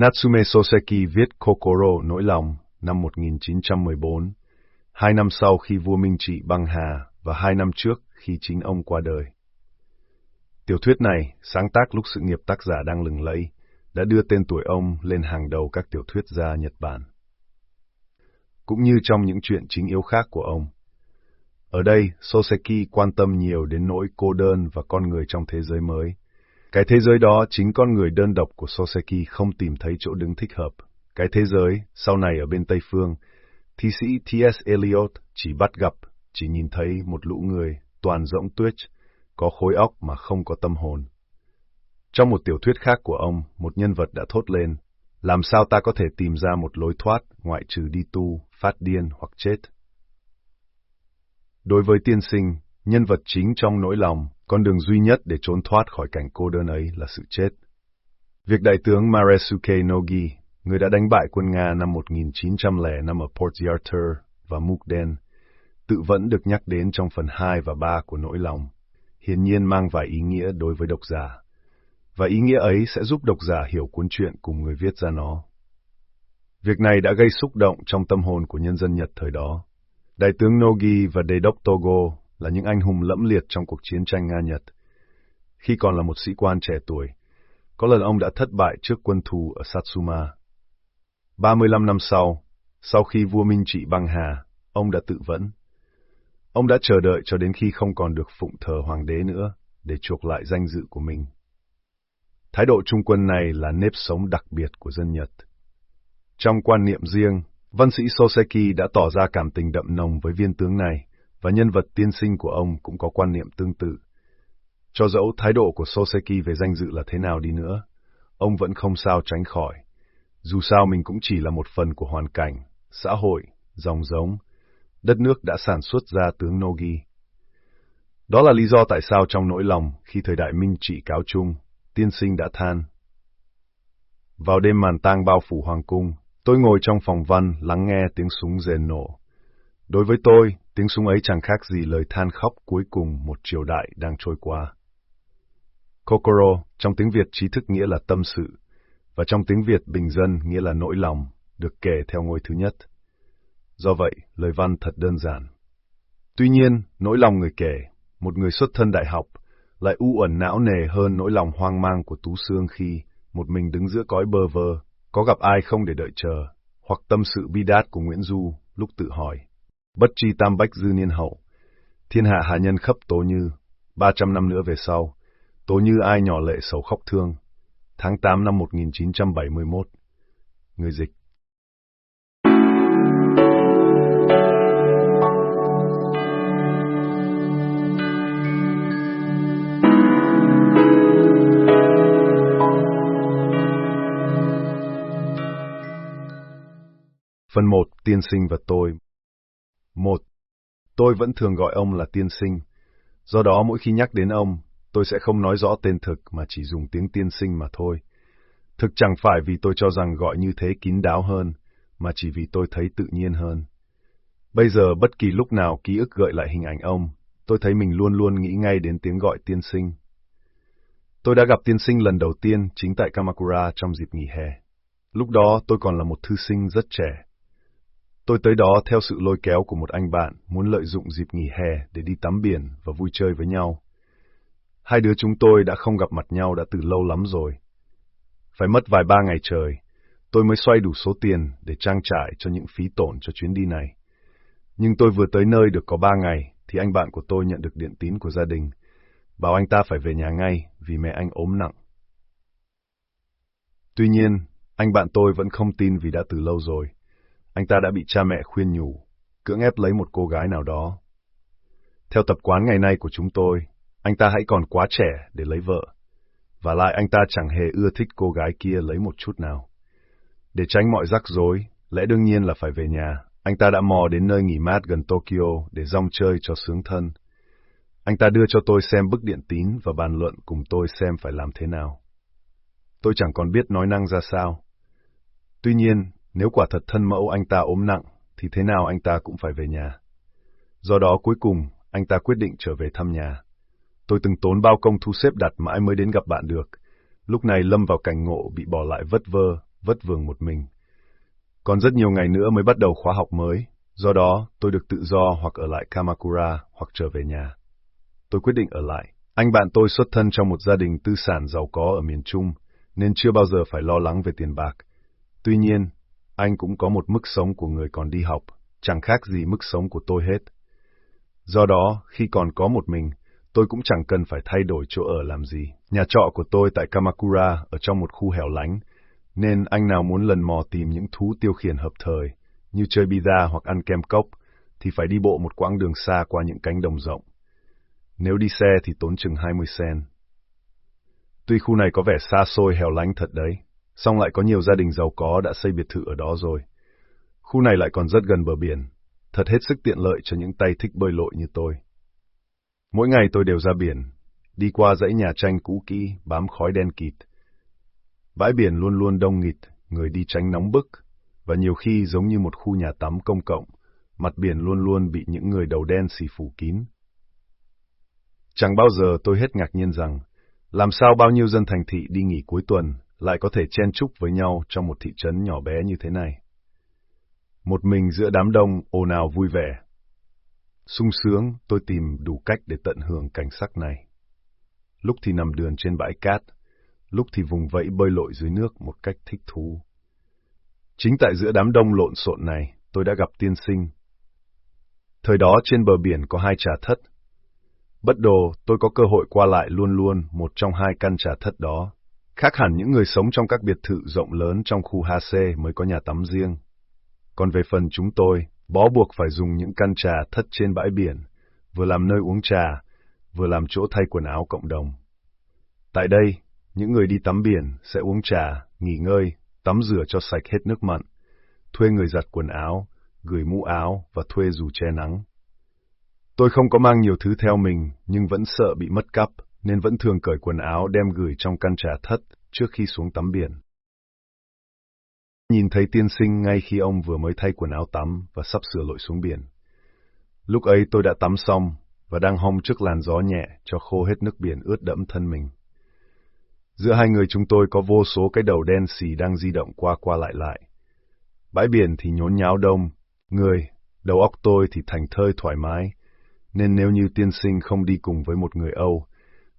Natsume Soseki viết Kokoro Nỗi lòng năm 1914, hai năm sau khi vua Minh Trị băng hà và hai năm trước khi chính ông qua đời. Tiểu thuyết này, sáng tác lúc sự nghiệp tác giả đang lừng lẫy, đã đưa tên tuổi ông lên hàng đầu các tiểu thuyết gia Nhật Bản. Cũng như trong những chuyện chính yếu khác của ông. Ở đây, Soseki quan tâm nhiều đến nỗi cô đơn và con người trong thế giới mới. Cái thế giới đó chính con người đơn độc của Soseki không tìm thấy chỗ đứng thích hợp. Cái thế giới, sau này ở bên Tây Phương, thi sĩ T.S. Eliot chỉ bắt gặp, chỉ nhìn thấy một lũ người toàn rỗng tuyết, có khối óc mà không có tâm hồn. Trong một tiểu thuyết khác của ông, một nhân vật đã thốt lên, làm sao ta có thể tìm ra một lối thoát ngoại trừ đi tu, phát điên hoặc chết. Đối với tiên sinh, nhân vật chính trong nỗi lòng, con đường duy nhất để trốn thoát khỏi cảnh cô đơn ấy là sự chết. Việc đại tướng Maresuke Nogi, người đã đánh bại quân Nga năm 1905 ở Port Arthur và Mukden, tự vẫn được nhắc đến trong phần 2 và 3 của nỗi lòng, hiển nhiên mang vài ý nghĩa đối với độc giả và ý nghĩa ấy sẽ giúp độc giả hiểu cuốn truyện cùng người viết ra nó. Việc này đã gây xúc động trong tâm hồn của nhân dân Nhật thời đó. Đại tướng Nogi và đề đốc Togo là những anh hùng lẫm liệt trong cuộc chiến tranh Nga-Nhật. Khi còn là một sĩ quan trẻ tuổi, có lần ông đã thất bại trước quân thù ở Satsuma. 35 năm sau, sau khi vua Minh Trị băng hà, ông đã tự vẫn. Ông đã chờ đợi cho đến khi không còn được phụng thờ hoàng đế nữa, để chuộc lại danh dự của mình. Thái độ trung quân này là nếp sống đặc biệt của dân Nhật. Trong quan niệm riêng, văn sĩ Soseki đã tỏ ra cảm tình đậm nồng với viên tướng này, và nhân vật tiên sinh của ông cũng có quan niệm tương tự. Cho dẫu thái độ của Soseki về danh dự là thế nào đi nữa, ông vẫn không sao tránh khỏi. Dù sao mình cũng chỉ là một phần của hoàn cảnh, xã hội, dòng giống, đất nước đã sản xuất ra tướng Nogi. Đó là lý do tại sao trong nỗi lòng khi thời đại Minh trị cáo chung, tiên sinh đã than. Vào đêm màn tang bao phủ hoàng cung, tôi ngồi trong phòng văn lắng nghe tiếng súng rền nổ. Đối với tôi, tiếng súng ấy chẳng khác gì lời than khóc cuối cùng một triều đại đang trôi qua. Kokoro, trong tiếng Việt trí thức nghĩa là tâm sự, và trong tiếng Việt bình dân nghĩa là nỗi lòng, được kể theo ngôi thứ nhất. Do vậy, lời văn thật đơn giản. Tuy nhiên, nỗi lòng người kể, một người xuất thân đại học, lại u ẩn não nề hơn nỗi lòng hoang mang của Tú Sương khi, một mình đứng giữa cõi bơ vơ, có gặp ai không để đợi chờ, hoặc tâm sự bi đát của Nguyễn Du, lúc tự hỏi. Bất tri tam bách dư niên hậu, thiên hạ hạ nhân khắp tố như, ba trăm năm nữa về sau, tố như ai nhỏ lệ sầu khóc thương. Tháng 8 năm 1971. Người dịch Phần 1. Tiên sinh và tôi một, Tôi vẫn thường gọi ông là tiên sinh. Do đó mỗi khi nhắc đến ông, tôi sẽ không nói rõ tên thực mà chỉ dùng tiếng tiên sinh mà thôi. Thực chẳng phải vì tôi cho rằng gọi như thế kín đáo hơn, mà chỉ vì tôi thấy tự nhiên hơn. Bây giờ bất kỳ lúc nào ký ức gợi lại hình ảnh ông, tôi thấy mình luôn luôn nghĩ ngay đến tiếng gọi tiên sinh. Tôi đã gặp tiên sinh lần đầu tiên chính tại Kamakura trong dịp nghỉ hè. Lúc đó tôi còn là một thư sinh rất trẻ. Tôi tới đó theo sự lôi kéo của một anh bạn muốn lợi dụng dịp nghỉ hè để đi tắm biển và vui chơi với nhau. Hai đứa chúng tôi đã không gặp mặt nhau đã từ lâu lắm rồi. Phải mất vài ba ngày trời, tôi mới xoay đủ số tiền để trang trải cho những phí tổn cho chuyến đi này. Nhưng tôi vừa tới nơi được có ba ngày, thì anh bạn của tôi nhận được điện tín của gia đình, bảo anh ta phải về nhà ngay vì mẹ anh ốm nặng. Tuy nhiên, anh bạn tôi vẫn không tin vì đã từ lâu rồi anh ta đã bị cha mẹ khuyên nhủ, cưỡng ép lấy một cô gái nào đó. Theo tập quán ngày nay của chúng tôi, anh ta hãy còn quá trẻ để lấy vợ, và lại anh ta chẳng hề ưa thích cô gái kia lấy một chút nào. Để tránh mọi rắc rối, lẽ đương nhiên là phải về nhà, anh ta đã mò đến nơi nghỉ mát gần Tokyo để rong chơi cho sướng thân. Anh ta đưa cho tôi xem bức điện tín và bàn luận cùng tôi xem phải làm thế nào. Tôi chẳng còn biết nói năng ra sao. Tuy nhiên, nếu quả thật thân mẫu anh ta ốm nặng, thì thế nào anh ta cũng phải về nhà. Do đó cuối cùng, anh ta quyết định trở về thăm nhà. Tôi từng tốn bao công thu xếp đặt mãi mới đến gặp bạn được. Lúc này lâm vào cảnh ngộ bị bỏ lại vất vơ, vất vưởng một mình. Còn rất nhiều ngày nữa mới bắt đầu khóa học mới, do đó tôi được tự do hoặc ở lại Kamakura hoặc trở về nhà. Tôi quyết định ở lại. Anh bạn tôi xuất thân trong một gia đình tư sản giàu có ở miền Trung, nên chưa bao giờ phải lo lắng về tiền bạc. Tuy nhiên, anh cũng có một mức sống của người còn đi học, chẳng khác gì mức sống của tôi hết. Do đó, khi còn có một mình, tôi cũng chẳng cần phải thay đổi chỗ ở làm gì. Nhà trọ của tôi tại Kamakura ở trong một khu hẻo lánh, nên anh nào muốn lần mò tìm những thú tiêu khiển hợp thời, như chơi pizza hoặc ăn kem cốc, thì phải đi bộ một quãng đường xa qua những cánh đồng rộng. Nếu đi xe thì tốn chừng 20 sen. Tuy khu này có vẻ xa xôi hẻo lánh thật đấy, song lại có nhiều gia đình giàu có đã xây biệt thự ở đó rồi. Khu này lại còn rất gần bờ biển, thật hết sức tiện lợi cho những tay thích bơi lội như tôi. Mỗi ngày tôi đều ra biển, đi qua dãy nhà tranh cũ kỹ, bám khói đen kịt. Bãi biển luôn luôn đông nghịt, người đi tránh nóng bức, và nhiều khi giống như một khu nhà tắm công cộng, mặt biển luôn luôn bị những người đầu đen xì phủ kín. Chẳng bao giờ tôi hết ngạc nhiên rằng, làm sao bao nhiêu dân thành thị đi nghỉ cuối tuần lại có thể chen chúc với nhau trong một thị trấn nhỏ bé như thế này. Một mình giữa đám đông ồn ào vui vẻ. sung sướng, tôi tìm đủ cách để tận hưởng cảnh sắc này. Lúc thì nằm đường trên bãi cát, lúc thì vùng vẫy bơi lội dưới nước một cách thích thú. Chính tại giữa đám đông lộn xộn này, tôi đã gặp tiên sinh. Thời đó trên bờ biển có hai trà thất. Bất đồ, tôi có cơ hội qua lại luôn luôn một trong hai căn trà thất đó. Khác hẳn những người sống trong các biệt thự rộng lớn trong khu HC mới có nhà tắm riêng. Còn về phần chúng tôi, bó buộc phải dùng những căn trà thất trên bãi biển, vừa làm nơi uống trà, vừa làm chỗ thay quần áo cộng đồng. Tại đây, những người đi tắm biển sẽ uống trà, nghỉ ngơi, tắm rửa cho sạch hết nước mặn, thuê người giặt quần áo, gửi mũ áo và thuê dù che nắng. Tôi không có mang nhiều thứ theo mình, nhưng vẫn sợ bị mất cắp, nên vẫn thường cởi quần áo đem gửi trong căn trà thất trước khi xuống tắm biển. Nhìn thấy tiên sinh ngay khi ông vừa mới thay quần áo tắm và sắp sửa lội xuống biển. Lúc ấy tôi đã tắm xong và đang hong trước làn gió nhẹ cho khô hết nước biển ướt đẫm thân mình. Giữa hai người chúng tôi có vô số cái đầu đen xì đang di động qua qua lại lại. Bãi biển thì nhốn nháo đông, người, đầu óc tôi thì thành thơi thoải mái, nên nếu như tiên sinh không đi cùng với một người Âu,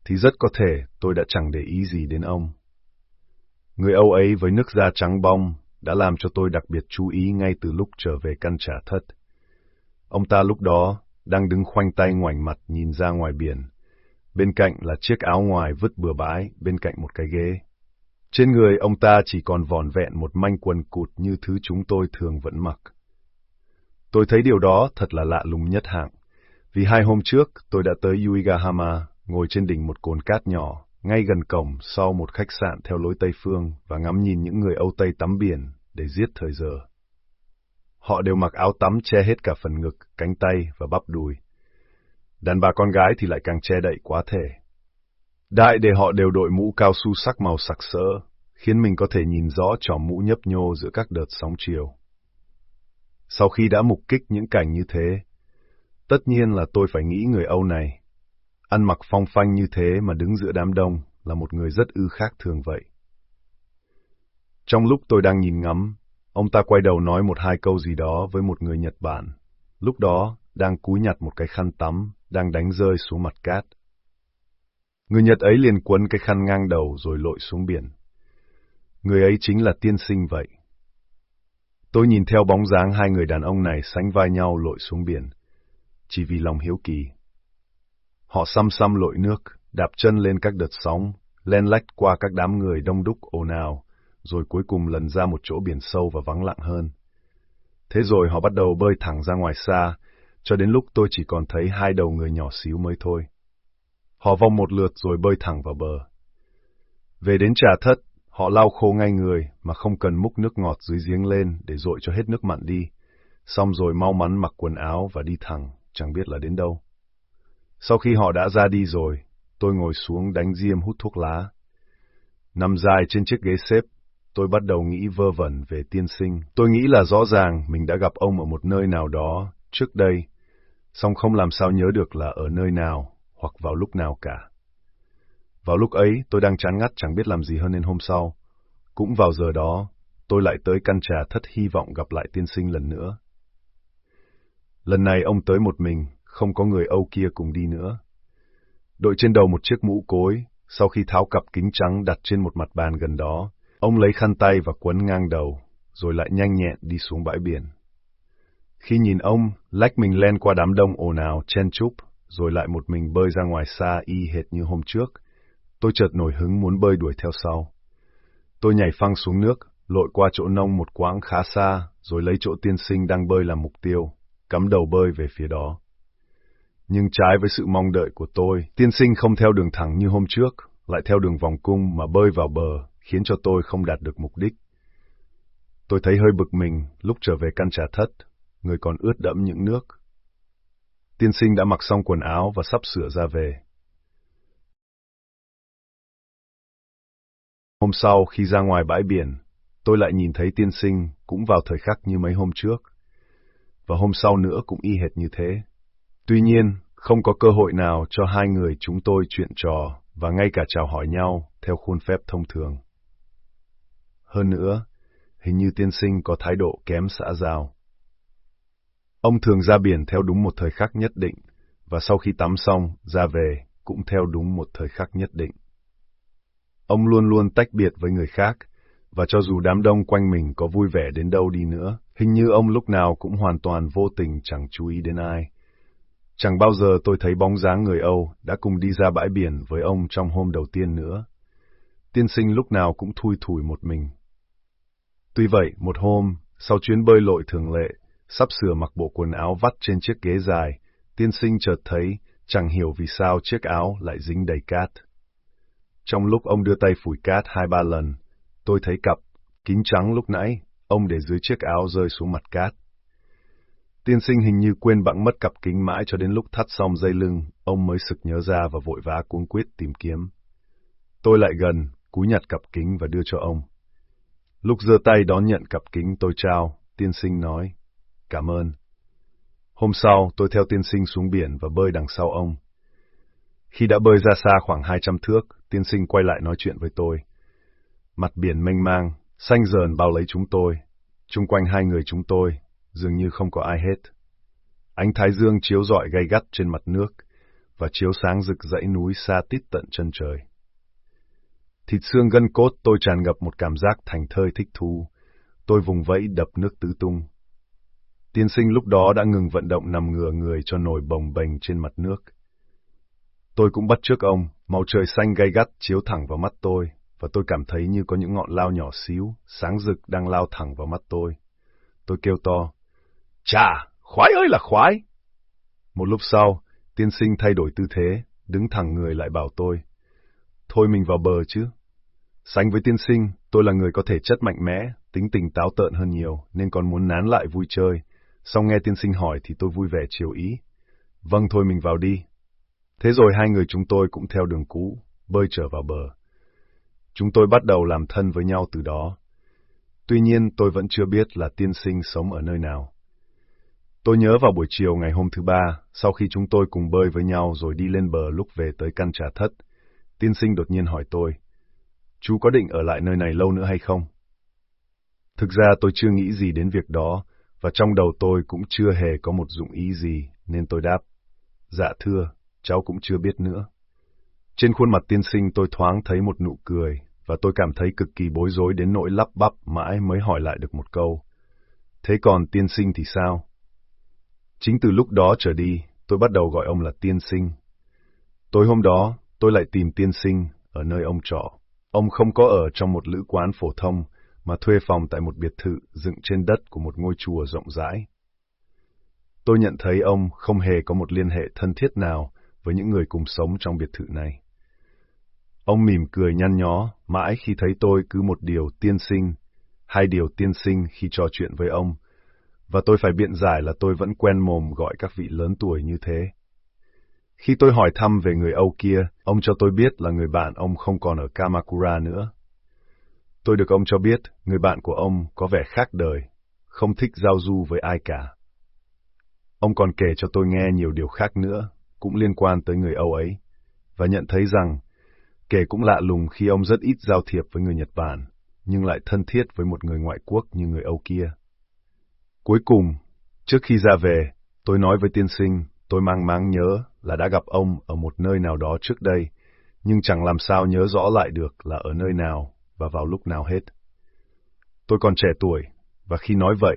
thì rất có thể tôi đã chẳng để ý gì đến ông. Người Âu ấy với nước da trắng bong đã làm cho tôi đặc biệt chú ý ngay từ lúc trở về căn trả thất. Ông ta lúc đó đang đứng khoanh tay ngoảnh mặt nhìn ra ngoài biển. Bên cạnh là chiếc áo ngoài vứt bừa bãi bên cạnh một cái ghế. Trên người ông ta chỉ còn vòn vẹn một manh quần cụt như thứ chúng tôi thường vẫn mặc. Tôi thấy điều đó thật là lạ lùng nhất hạng, vì hai hôm trước tôi đã tới Yuigahama, ngồi trên đỉnh một cồn cát nhỏ, ngay gần cổng sau một khách sạn theo lối Tây Phương và ngắm nhìn những người Âu Tây tắm biển để giết thời giờ. Họ đều mặc áo tắm che hết cả phần ngực, cánh tay và bắp đùi. Đàn bà con gái thì lại càng che đậy quá thể. Đại để họ đều đội mũ cao su sắc màu sặc sỡ, khiến mình có thể nhìn rõ tròm mũ nhấp nhô giữa các đợt sóng chiều. Sau khi đã mục kích những cảnh như thế, tất nhiên là tôi phải nghĩ người Âu này, ăn mặc phong phanh như thế mà đứng giữa đám đông là một người rất ư khác thường vậy. Trong lúc tôi đang nhìn ngắm, ông ta quay đầu nói một hai câu gì đó với một người Nhật Bản. Lúc đó, đang cúi nhặt một cái khăn tắm, đang đánh rơi xuống mặt cát. Người Nhật ấy liền quấn cái khăn ngang đầu rồi lội xuống biển. Người ấy chính là tiên sinh vậy. Tôi nhìn theo bóng dáng hai người đàn ông này sánh vai nhau lội xuống biển, chỉ vì lòng hiếu kỳ. Họ xăm xăm lội nước, đạp chân lên các đợt sóng, len lách qua các đám người đông đúc ồn ào, rồi cuối cùng lần ra một chỗ biển sâu và vắng lặng hơn. Thế rồi họ bắt đầu bơi thẳng ra ngoài xa, cho đến lúc tôi chỉ còn thấy hai đầu người nhỏ xíu mới thôi. Họ vòng một lượt rồi bơi thẳng vào bờ. Về đến trà thất, họ lau khô ngay người mà không cần múc nước ngọt dưới giếng lên để dội cho hết nước mặn đi. Xong rồi mau mắn mặc quần áo và đi thẳng, chẳng biết là đến đâu. Sau khi họ đã ra đi rồi, tôi ngồi xuống đánh diêm hút thuốc lá. Nằm dài trên chiếc ghế xếp, tôi bắt đầu nghĩ vơ vẩn về tiên sinh. Tôi nghĩ là rõ ràng mình đã gặp ông ở một nơi nào đó trước đây, song không làm sao nhớ được là ở nơi nào hoặc vào lúc nào cả. Vào lúc ấy, tôi đang chán ngắt chẳng biết làm gì hơn nên hôm sau. Cũng vào giờ đó, tôi lại tới căn trà thất hy vọng gặp lại tiên sinh lần nữa. Lần này ông tới một mình, không có người Âu kia cùng đi nữa. Đội trên đầu một chiếc mũ cối, sau khi tháo cặp kính trắng đặt trên một mặt bàn gần đó, ông lấy khăn tay và quấn ngang đầu, rồi lại nhanh nhẹn đi xuống bãi biển. Khi nhìn ông, lách mình len qua đám đông ồn ào chen chúc, rồi lại một mình bơi ra ngoài xa y hệt như hôm trước, tôi chợt nổi hứng muốn bơi đuổi theo sau. Tôi nhảy phăng xuống nước, lội qua chỗ nông một quãng khá xa, rồi lấy chỗ tiên sinh đang bơi làm mục tiêu, cắm đầu bơi về phía đó. Nhưng trái với sự mong đợi của tôi, tiên sinh không theo đường thẳng như hôm trước, lại theo đường vòng cung mà bơi vào bờ, khiến cho tôi không đạt được mục đích. Tôi thấy hơi bực mình lúc trở về căn trà thất, người còn ướt đẫm những nước. Tiên sinh đã mặc xong quần áo và sắp sửa ra về. Hôm sau khi ra ngoài bãi biển, tôi lại nhìn thấy tiên sinh cũng vào thời khắc như mấy hôm trước. Và hôm sau nữa cũng y hệt như thế. Tuy nhiên, không có cơ hội nào cho hai người chúng tôi chuyện trò và ngay cả chào hỏi nhau theo khuôn phép thông thường. Hơn nữa, hình như tiên sinh có thái độ kém xã giao. Ông thường ra biển theo đúng một thời khắc nhất định, và sau khi tắm xong, ra về cũng theo đúng một thời khắc nhất định. Ông luôn luôn tách biệt với người khác, và cho dù đám đông quanh mình có vui vẻ đến đâu đi nữa, hình như ông lúc nào cũng hoàn toàn vô tình chẳng chú ý đến ai. Chẳng bao giờ tôi thấy bóng dáng người Âu đã cùng đi ra bãi biển với ông trong hôm đầu tiên nữa. Tiên sinh lúc nào cũng thui thủi một mình. Tuy vậy, một hôm, sau chuyến bơi lội thường lệ, sắp sửa mặc bộ quần áo vắt trên chiếc ghế dài, tiên sinh chợt thấy, chẳng hiểu vì sao chiếc áo lại dính đầy cát. Trong lúc ông đưa tay phủi cát hai ba lần, tôi thấy cặp, kính trắng lúc nãy, ông để dưới chiếc áo rơi xuống mặt cát. Tiên sinh hình như quên bẵng mất cặp kính mãi cho đến lúc thắt xong dây lưng, ông mới sực nhớ ra và vội vã cuống quyết tìm kiếm. Tôi lại gần, cúi nhặt cặp kính và đưa cho ông. Lúc giơ tay đón nhận cặp kính tôi trao, tiên sinh nói, cảm ơn. Hôm sau, tôi theo tiên sinh xuống biển và bơi đằng sau ông. Khi đã bơi ra xa khoảng 200 thước, tiên sinh quay lại nói chuyện với tôi. Mặt biển mênh mang, xanh dờn bao lấy chúng tôi. Trung quanh hai người chúng tôi, dường như không có ai hết. Ánh thái dương chiếu rọi gay gắt trên mặt nước, và chiếu sáng rực dãy núi xa tít tận chân trời. Thịt xương gân cốt tôi tràn ngập một cảm giác thành thơi thích thú. Tôi vùng vẫy đập nước tứ tung. Tiên sinh lúc đó đã ngừng vận động nằm ngửa người cho nổi bồng bềnh trên mặt nước. Tôi cũng bắt trước ông, màu trời xanh gay gắt chiếu thẳng vào mắt tôi, và tôi cảm thấy như có những ngọn lao nhỏ xíu, sáng rực đang lao thẳng vào mắt tôi. Tôi kêu to, Chà, khoái ơi là khoái! Một lúc sau, tiên sinh thay đổi tư thế, đứng thẳng người lại bảo tôi, Thôi mình vào bờ chứ. Sánh với tiên sinh, tôi là người có thể chất mạnh mẽ, tính tình táo tợn hơn nhiều, nên còn muốn nán lại vui chơi. Sau nghe tiên sinh hỏi thì tôi vui vẻ chiều ý. Vâng thôi mình vào đi. Thế rồi hai người chúng tôi cũng theo đường cũ, bơi trở vào bờ. Chúng tôi bắt đầu làm thân với nhau từ đó. Tuy nhiên tôi vẫn chưa biết là tiên sinh sống ở nơi nào. Tôi nhớ vào buổi chiều ngày hôm thứ ba, sau khi chúng tôi cùng bơi với nhau rồi đi lên bờ lúc về tới căn trà thất, tiên sinh đột nhiên hỏi tôi, chú có định ở lại nơi này lâu nữa hay không? Thực ra tôi chưa nghĩ gì đến việc đó, và trong đầu tôi cũng chưa hề có một dụng ý gì, nên tôi đáp, dạ thưa, cháu cũng chưa biết nữa. Trên khuôn mặt tiên sinh tôi thoáng thấy một nụ cười, và tôi cảm thấy cực kỳ bối rối đến nỗi lắp bắp mãi mới hỏi lại được một câu. Thế còn tiên sinh thì sao? Chính từ lúc đó trở đi, tôi bắt đầu gọi ông là tiên sinh. Tối hôm đó, tôi lại tìm tiên sinh ở nơi ông trọ. Ông không có ở trong một lữ quán phổ thông, mà thuê phòng tại một biệt thự dựng trên đất của một ngôi chùa rộng rãi. Tôi nhận thấy ông không hề có một liên hệ thân thiết nào với những người cùng sống trong biệt thự này. Ông mỉm cười nhăn nhó, mãi khi thấy tôi cứ một điều tiên sinh, hai điều tiên sinh khi trò chuyện với ông, và tôi phải biện giải là tôi vẫn quen mồm gọi các vị lớn tuổi như thế. Khi tôi hỏi thăm về người Âu kia, ông cho tôi biết là người bạn ông không còn ở Kamakura nữa. Tôi được ông cho biết người bạn của ông có vẻ khác đời, không thích giao du với ai cả. Ông còn kể cho tôi nghe nhiều điều khác nữa, cũng liên quan tới người Âu ấy, và nhận thấy rằng, kể cũng lạ lùng khi ông rất ít giao thiệp với người Nhật Bản, nhưng lại thân thiết với một người ngoại quốc như người Âu kia. Cuối cùng, trước khi ra về, tôi nói với tiên sinh, tôi mang máng nhớ là đã gặp ông ở một nơi nào đó trước đây, nhưng chẳng làm sao nhớ rõ lại được là ở nơi nào và vào lúc nào hết. Tôi còn trẻ tuổi, và khi nói vậy,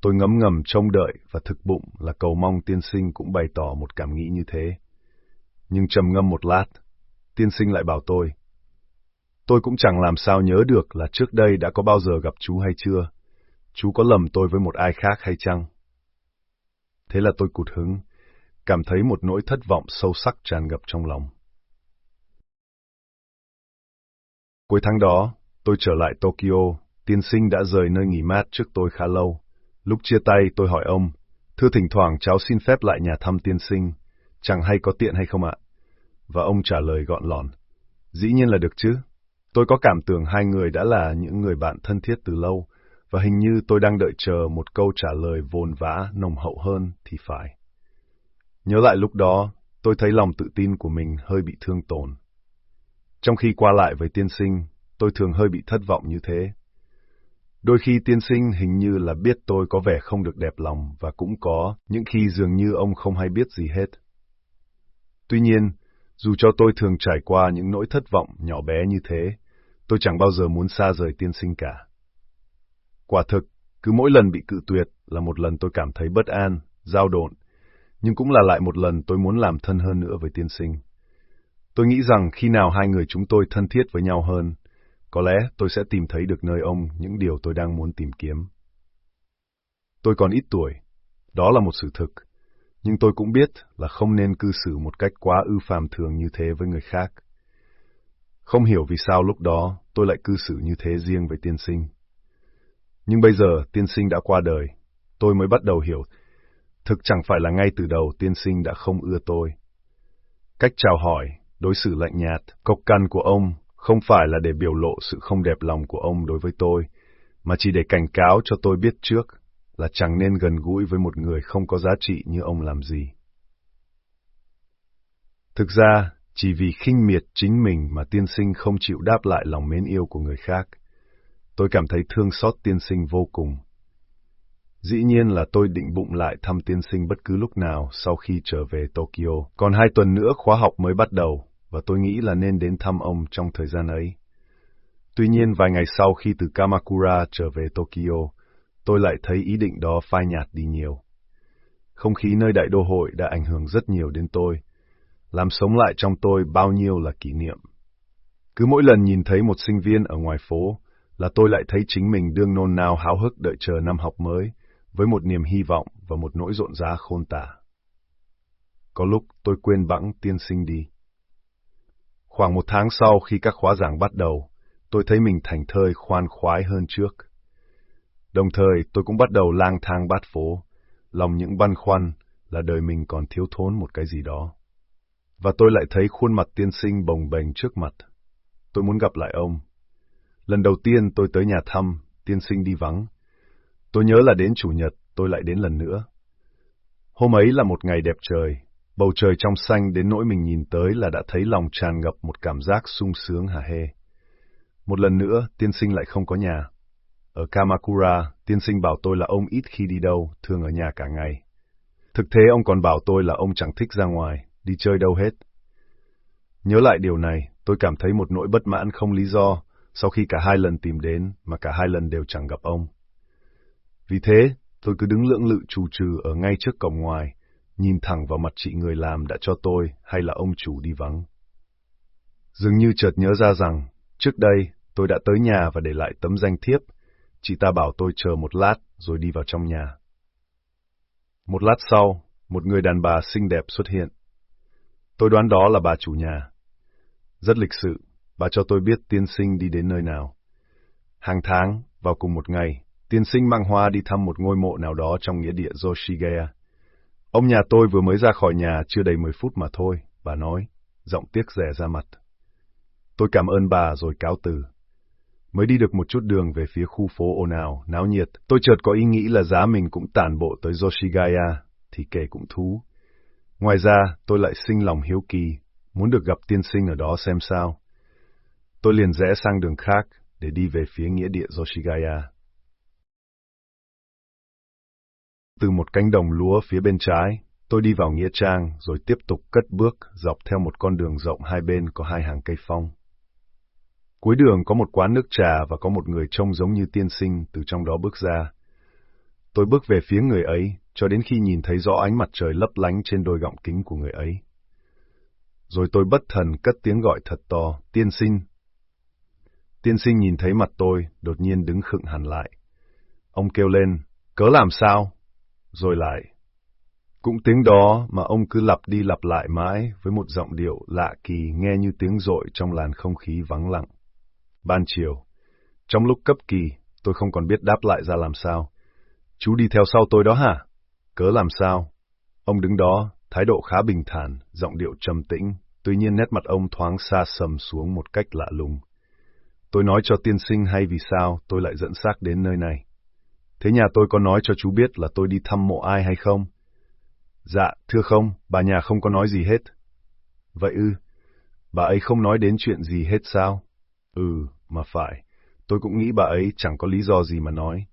tôi ngấm ngầm trông đợi và thực bụng là cầu mong tiên sinh cũng bày tỏ một cảm nghĩ như thế. Nhưng trầm ngâm một lát, tiên sinh lại bảo tôi, Tôi cũng chẳng làm sao nhớ được là trước đây đã có bao giờ gặp chú hay chưa. Chú có lầm tôi với một ai khác hay chăng? Thế là tôi cụt hứng, cảm thấy một nỗi thất vọng sâu sắc tràn ngập trong lòng. Cuối tháng đó, tôi trở lại Tokyo, tiên sinh đã rời nơi nghỉ mát trước tôi khá lâu. Lúc chia tay tôi hỏi ông, thưa thỉnh thoảng cháu xin phép lại nhà thăm tiên sinh, chẳng hay có tiện hay không ạ? Và ông trả lời gọn lòn, dĩ nhiên là được chứ. Tôi có cảm tưởng hai người đã là những người bạn thân thiết từ lâu, và hình như tôi đang đợi chờ một câu trả lời vồn vã, nồng hậu hơn thì phải. Nhớ lại lúc đó, tôi thấy lòng tự tin của mình hơi bị thương tổn. Trong khi qua lại với tiên sinh, tôi thường hơi bị thất vọng như thế. Đôi khi tiên sinh hình như là biết tôi có vẻ không được đẹp lòng và cũng có những khi dường như ông không hay biết gì hết. Tuy nhiên, dù cho tôi thường trải qua những nỗi thất vọng nhỏ bé như thế, tôi chẳng bao giờ muốn xa rời tiên sinh cả. Quả thực, cứ mỗi lần bị cự tuyệt là một lần tôi cảm thấy bất an, dao độn, nhưng cũng là lại một lần tôi muốn làm thân hơn nữa với tiên sinh. Tôi nghĩ rằng khi nào hai người chúng tôi thân thiết với nhau hơn, có lẽ tôi sẽ tìm thấy được nơi ông những điều tôi đang muốn tìm kiếm. Tôi còn ít tuổi, đó là một sự thực, nhưng tôi cũng biết là không nên cư xử một cách quá ư phàm thường như thế với người khác. Không hiểu vì sao lúc đó tôi lại cư xử như thế riêng với tiên sinh. Nhưng bây giờ tiên sinh đã qua đời, tôi mới bắt đầu hiểu, thực chẳng phải là ngay từ đầu tiên sinh đã không ưa tôi. Cách chào hỏi, đối xử lạnh nhạt, cộc cằn của ông không phải là để biểu lộ sự không đẹp lòng của ông đối với tôi, mà chỉ để cảnh cáo cho tôi biết trước là chẳng nên gần gũi với một người không có giá trị như ông làm gì. Thực ra, chỉ vì khinh miệt chính mình mà tiên sinh không chịu đáp lại lòng mến yêu của người khác. Tôi cảm thấy thương xót tiên sinh vô cùng. Dĩ nhiên là tôi định bụng lại thăm tiên sinh bất cứ lúc nào sau khi trở về Tokyo. Còn hai tuần nữa khóa học mới bắt đầu, và tôi nghĩ là nên đến thăm ông trong thời gian ấy. Tuy nhiên vài ngày sau khi từ Kamakura trở về Tokyo, tôi lại thấy ý định đó phai nhạt đi nhiều. Không khí nơi đại đô hội đã ảnh hưởng rất nhiều đến tôi, làm sống lại trong tôi bao nhiêu là kỷ niệm. Cứ mỗi lần nhìn thấy một sinh viên ở ngoài phố, là tôi lại thấy chính mình đương nôn nao háo hức đợi chờ năm học mới, với một niềm hy vọng và một nỗi rộn rã khôn tả. Có lúc tôi quên bẵng tiên sinh đi. Khoảng một tháng sau khi các khóa giảng bắt đầu, tôi thấy mình thành thơi khoan khoái hơn trước. Đồng thời tôi cũng bắt đầu lang thang bát phố, lòng những băn khoăn là đời mình còn thiếu thốn một cái gì đó. Và tôi lại thấy khuôn mặt tiên sinh bồng bềnh trước mặt. Tôi muốn gặp lại ông. Lần đầu tiên tôi tới nhà thăm, tiên sinh đi vắng. Tôi nhớ là đến chủ nhật, tôi lại đến lần nữa. Hôm ấy là một ngày đẹp trời, bầu trời trong xanh đến nỗi mình nhìn tới là đã thấy lòng tràn ngập một cảm giác sung sướng hả hê. Một lần nữa, tiên sinh lại không có nhà. Ở Kamakura, tiên sinh bảo tôi là ông ít khi đi đâu, thường ở nhà cả ngày. Thực thế ông còn bảo tôi là ông chẳng thích ra ngoài, đi chơi đâu hết. Nhớ lại điều này, tôi cảm thấy một nỗi bất mãn không lý do sau khi cả hai lần tìm đến mà cả hai lần đều chẳng gặp ông. Vì thế, tôi cứ đứng lưỡng lự trù trừ ở ngay trước cổng ngoài, nhìn thẳng vào mặt chị người làm đã cho tôi hay là ông chủ đi vắng. Dường như chợt nhớ ra rằng, trước đây tôi đã tới nhà và để lại tấm danh thiếp, chị ta bảo tôi chờ một lát rồi đi vào trong nhà. Một lát sau, một người đàn bà xinh đẹp xuất hiện. Tôi đoán đó là bà chủ nhà. Rất lịch sự, bà cho tôi biết tiên sinh đi đến nơi nào. Hàng tháng, vào cùng một ngày, tiên sinh mang hoa đi thăm một ngôi mộ nào đó trong nghĩa địa Yoshigaya. Ông nhà tôi vừa mới ra khỏi nhà chưa đầy 10 phút mà thôi, bà nói, giọng tiếc rẻ ra mặt. Tôi cảm ơn bà rồi cáo từ. Mới đi được một chút đường về phía khu phố ồn ào, náo nhiệt, tôi chợt có ý nghĩ là giá mình cũng tản bộ tới Yoshigaya, thì kể cũng thú. Ngoài ra, tôi lại sinh lòng hiếu kỳ, muốn được gặp tiên sinh ở đó xem sao. Tôi liền rẽ sang đường khác, để đi về phía nghĩa địa Yoshigaya. Từ một cánh đồng lúa phía bên trái, tôi đi vào nghĩa trang rồi tiếp tục cất bước dọc theo một con đường rộng hai bên có hai hàng cây phong. Cuối đường có một quán nước trà và có một người trông giống như tiên sinh từ trong đó bước ra. Tôi bước về phía người ấy, cho đến khi nhìn thấy rõ ánh mặt trời lấp lánh trên đôi gọng kính của người ấy. Rồi tôi bất thần cất tiếng gọi thật to, tiên sinh. Tiên sinh nhìn thấy mặt tôi, đột nhiên đứng khựng hẳn lại. Ông kêu lên, cớ làm sao? Rồi lại. Cũng tiếng đó mà ông cứ lặp đi lặp lại mãi với một giọng điệu lạ kỳ nghe như tiếng rội trong làn không khí vắng lặng. Ban chiều, trong lúc cấp kỳ, tôi không còn biết đáp lại ra làm sao. Chú đi theo sau tôi đó hả? Cớ làm sao? Ông đứng đó, thái độ khá bình thản, giọng điệu trầm tĩnh, tuy nhiên nét mặt ông thoáng xa sầm xuống một cách lạ lùng. Tôi nói cho tiên sinh hay vì sao tôi lại dẫn xác đến nơi này. Thế nhà tôi có nói cho chú biết là tôi đi thăm mộ ai hay không? Dạ, thưa không, bà nhà không có nói gì hết. Vậy ư, bà ấy không nói đến chuyện gì hết sao? Ừ, mà phải, tôi cũng nghĩ bà ấy chẳng có lý do gì mà nói.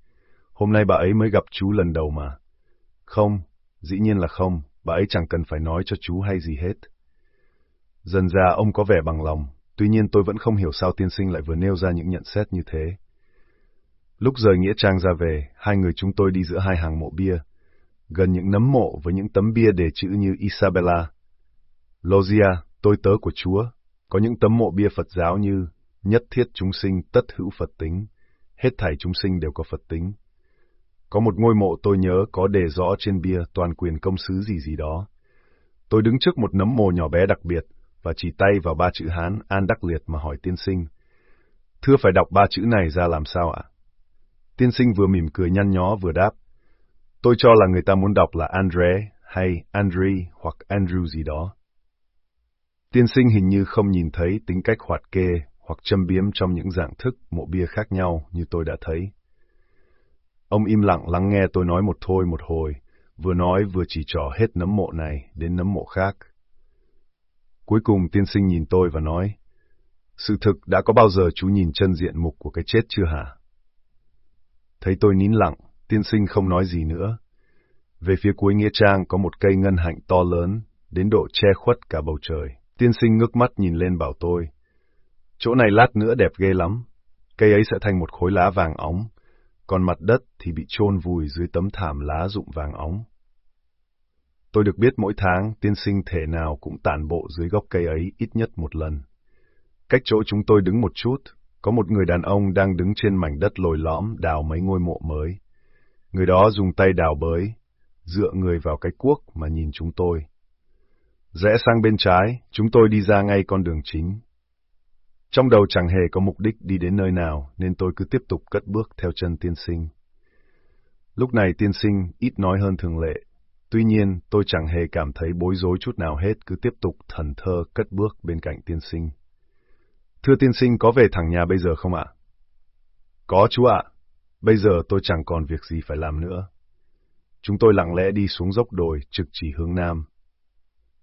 Hôm nay bà ấy mới gặp chú lần đầu mà. Không, dĩ nhiên là không, bà ấy chẳng cần phải nói cho chú hay gì hết. Dần ra ông có vẻ bằng lòng, tuy nhiên tôi vẫn không hiểu sao tiên sinh lại vừa nêu ra những nhận xét như thế. Lúc rời Nghĩa Trang ra về, hai người chúng tôi đi giữa hai hàng mộ bia, gần những nấm mộ với những tấm bia đề chữ như Isabella. Logia, tôi tớ của Chúa, có những tấm mộ bia Phật giáo như nhất thiết chúng sinh tất hữu Phật tính, hết thảy chúng sinh đều có Phật tính. Có một ngôi mộ tôi nhớ có đề rõ trên bia toàn quyền công sứ gì gì đó. Tôi đứng trước một nấm mồ nhỏ bé đặc biệt và chỉ tay vào ba chữ Hán An Đắc Liệt mà hỏi tiên sinh. Thưa phải đọc ba chữ này ra làm sao ạ? Tiên sinh vừa mỉm cười nhăn nhó vừa đáp. Tôi cho là người ta muốn đọc là Andre hay Andre hoặc Andrew gì đó. Tiên sinh hình như không nhìn thấy tính cách hoạt kê hoặc châm biếm trong những dạng thức mộ bia khác nhau như tôi đã thấy. Ông im lặng lắng nghe tôi nói một thôi một hồi, vừa nói vừa chỉ trỏ hết nấm mộ này đến nấm mộ khác. Cuối cùng tiên sinh nhìn tôi và nói, sự thực đã có bao giờ chú nhìn chân diện mục của cái chết chưa hả? Thấy tôi nín lặng, tiên sinh không nói gì nữa. Về phía cuối nghĩa trang có một cây ngân hạnh to lớn, đến độ che khuất cả bầu trời. Tiên sinh ngước mắt nhìn lên bảo tôi, chỗ này lát nữa đẹp ghê lắm, cây ấy sẽ thành một khối lá vàng óng, còn mặt đất thì bị chôn vùi dưới tấm thảm lá rụng vàng óng. Tôi được biết mỗi tháng tiên sinh thể nào cũng tản bộ dưới gốc cây ấy ít nhất một lần. Cách chỗ chúng tôi đứng một chút, có một người đàn ông đang đứng trên mảnh đất lồi lõm đào mấy ngôi mộ mới. Người đó dùng tay đào bới, dựa người vào cái cuốc mà nhìn chúng tôi. Rẽ sang bên trái, chúng tôi đi ra ngay con đường chính. Trong đầu chẳng hề có mục đích đi đến nơi nào, nên tôi cứ tiếp tục cất bước theo chân tiên sinh. Lúc này tiên sinh ít nói hơn thường lệ. Tuy nhiên, tôi chẳng hề cảm thấy bối rối chút nào hết, cứ tiếp tục thần thơ cất bước bên cạnh tiên sinh. Thưa tiên sinh có về thẳng nhà bây giờ không ạ? Có chú ạ. Bây giờ tôi chẳng còn việc gì phải làm nữa. Chúng tôi lặng lẽ đi xuống dốc đồi, trực chỉ hướng nam.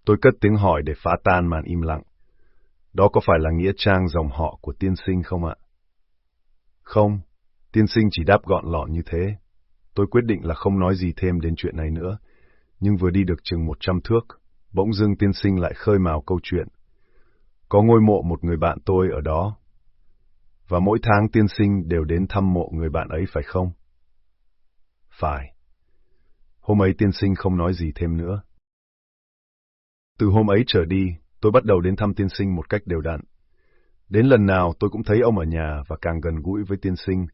Tôi cất tiếng hỏi để phá tan màn im lặng. Đó có phải là nghĩa trang dòng họ của tiên sinh không ạ? Không, tiên sinh chỉ đáp gọn lọn như thế. Tôi quyết định là không nói gì thêm đến chuyện này nữa, nhưng vừa đi được chừng một trăm thước, bỗng dưng tiên sinh lại khơi mào câu chuyện. Có ngôi mộ một người bạn tôi ở đó. Và mỗi tháng tiên sinh đều đến thăm mộ người bạn ấy phải không? Phải. Hôm ấy tiên sinh không nói gì thêm nữa. Từ hôm ấy trở đi, tôi bắt đầu đến thăm tiên sinh một cách đều đặn. Đến lần nào tôi cũng thấy ông ở nhà và càng gần gũi với tiên sinh,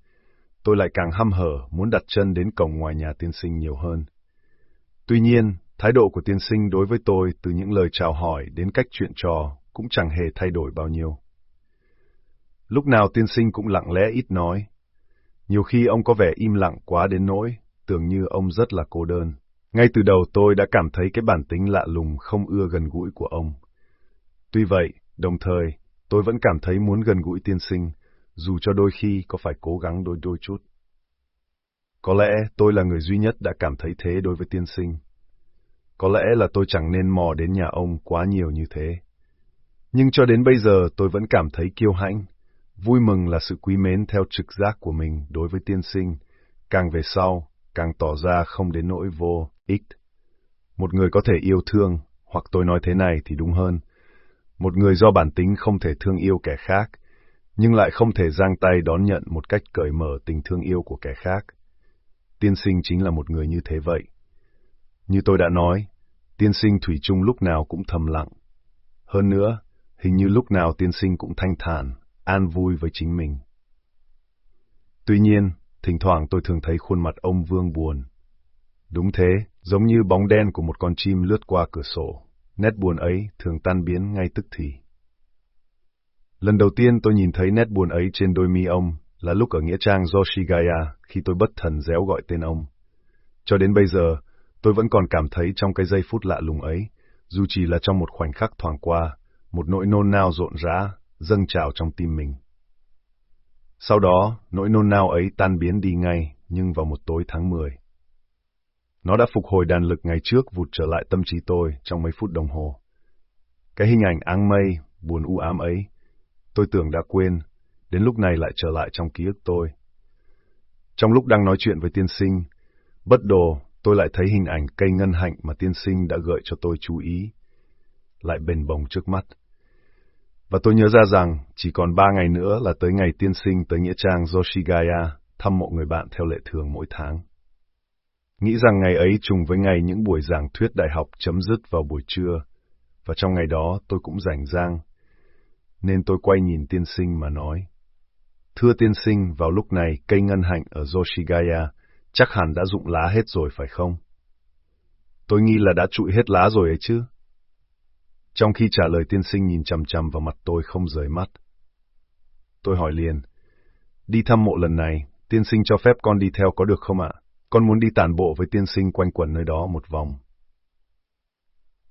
tôi lại càng hăm hở muốn đặt chân đến cổng ngoài nhà tiên sinh nhiều hơn. Tuy nhiên, thái độ của tiên sinh đối với tôi từ những lời chào hỏi đến cách chuyện trò cũng chẳng hề thay đổi bao nhiêu. Lúc nào tiên sinh cũng lặng lẽ ít nói. Nhiều khi ông có vẻ im lặng quá đến nỗi, tưởng như ông rất là cô đơn. Ngay từ đầu tôi đã cảm thấy cái bản tính lạ lùng không ưa gần gũi của ông. Tuy vậy, đồng thời, tôi vẫn cảm thấy muốn gần gũi tiên sinh, dù cho đôi khi có phải cố gắng đôi đôi chút. Có lẽ tôi là người duy nhất đã cảm thấy thế đối với tiên sinh. Có lẽ là tôi chẳng nên mò đến nhà ông quá nhiều như thế. Nhưng cho đến bây giờ tôi vẫn cảm thấy kiêu hãnh, Vui mừng là sự quý mến theo trực giác của mình đối với tiên sinh, càng về sau, càng tỏ ra không đến nỗi vô ích. Một người có thể yêu thương, hoặc tôi nói thế này thì đúng hơn. Một người do bản tính không thể thương yêu kẻ khác, nhưng lại không thể giang tay đón nhận một cách cởi mở tình thương yêu của kẻ khác. Tiên sinh chính là một người như thế vậy. Như tôi đã nói, tiên sinh Thủy chung lúc nào cũng thầm lặng. Hơn nữa, hình như lúc nào tiên sinh cũng thanh thản, an vui với chính mình. Tuy nhiên, thỉnh thoảng tôi thường thấy khuôn mặt ông Vương buồn. Đúng thế, giống như bóng đen của một con chim lướt qua cửa sổ, nét buồn ấy thường tan biến ngay tức thì. Lần đầu tiên tôi nhìn thấy nét buồn ấy trên đôi mi ông là lúc ở nghĩa trang Yoshigaya khi tôi bất thần réo gọi tên ông. Cho đến bây giờ, tôi vẫn còn cảm thấy trong cái giây phút lạ lùng ấy, dù chỉ là trong một khoảnh khắc thoảng qua, một nỗi nôn nao rộn rã, dâng trào trong tim mình. Sau đó, nỗi nôn nao ấy tan biến đi ngay, nhưng vào một tối tháng 10. Nó đã phục hồi đàn lực ngày trước vụt trở lại tâm trí tôi trong mấy phút đồng hồ. Cái hình ảnh áng mây, buồn u ám ấy, tôi tưởng đã quên, đến lúc này lại trở lại trong ký ức tôi. Trong lúc đang nói chuyện với tiên sinh, bất đồ, tôi lại thấy hình ảnh cây ngân hạnh mà tiên sinh đã gợi cho tôi chú ý, lại bền bồng trước mắt. Và tôi nhớ ra rằng chỉ còn ba ngày nữa là tới ngày tiên sinh tới Nghĩa Trang Yoshigaya thăm mộ người bạn theo lệ thường mỗi tháng. Nghĩ rằng ngày ấy trùng với ngày những buổi giảng thuyết đại học chấm dứt vào buổi trưa, và trong ngày đó tôi cũng rảnh rang, nên tôi quay nhìn tiên sinh mà nói. Thưa tiên sinh, vào lúc này cây ngân hạnh ở Yoshigaya chắc hẳn đã rụng lá hết rồi phải không? Tôi nghĩ là đã trụi hết lá rồi ấy chứ. Trong khi trả lời tiên sinh nhìn chằm chằm vào mặt tôi không rời mắt. Tôi hỏi liền, đi thăm mộ lần này, tiên sinh cho phép con đi theo có được không ạ? Con muốn đi tản bộ với tiên sinh quanh quẩn nơi đó một vòng.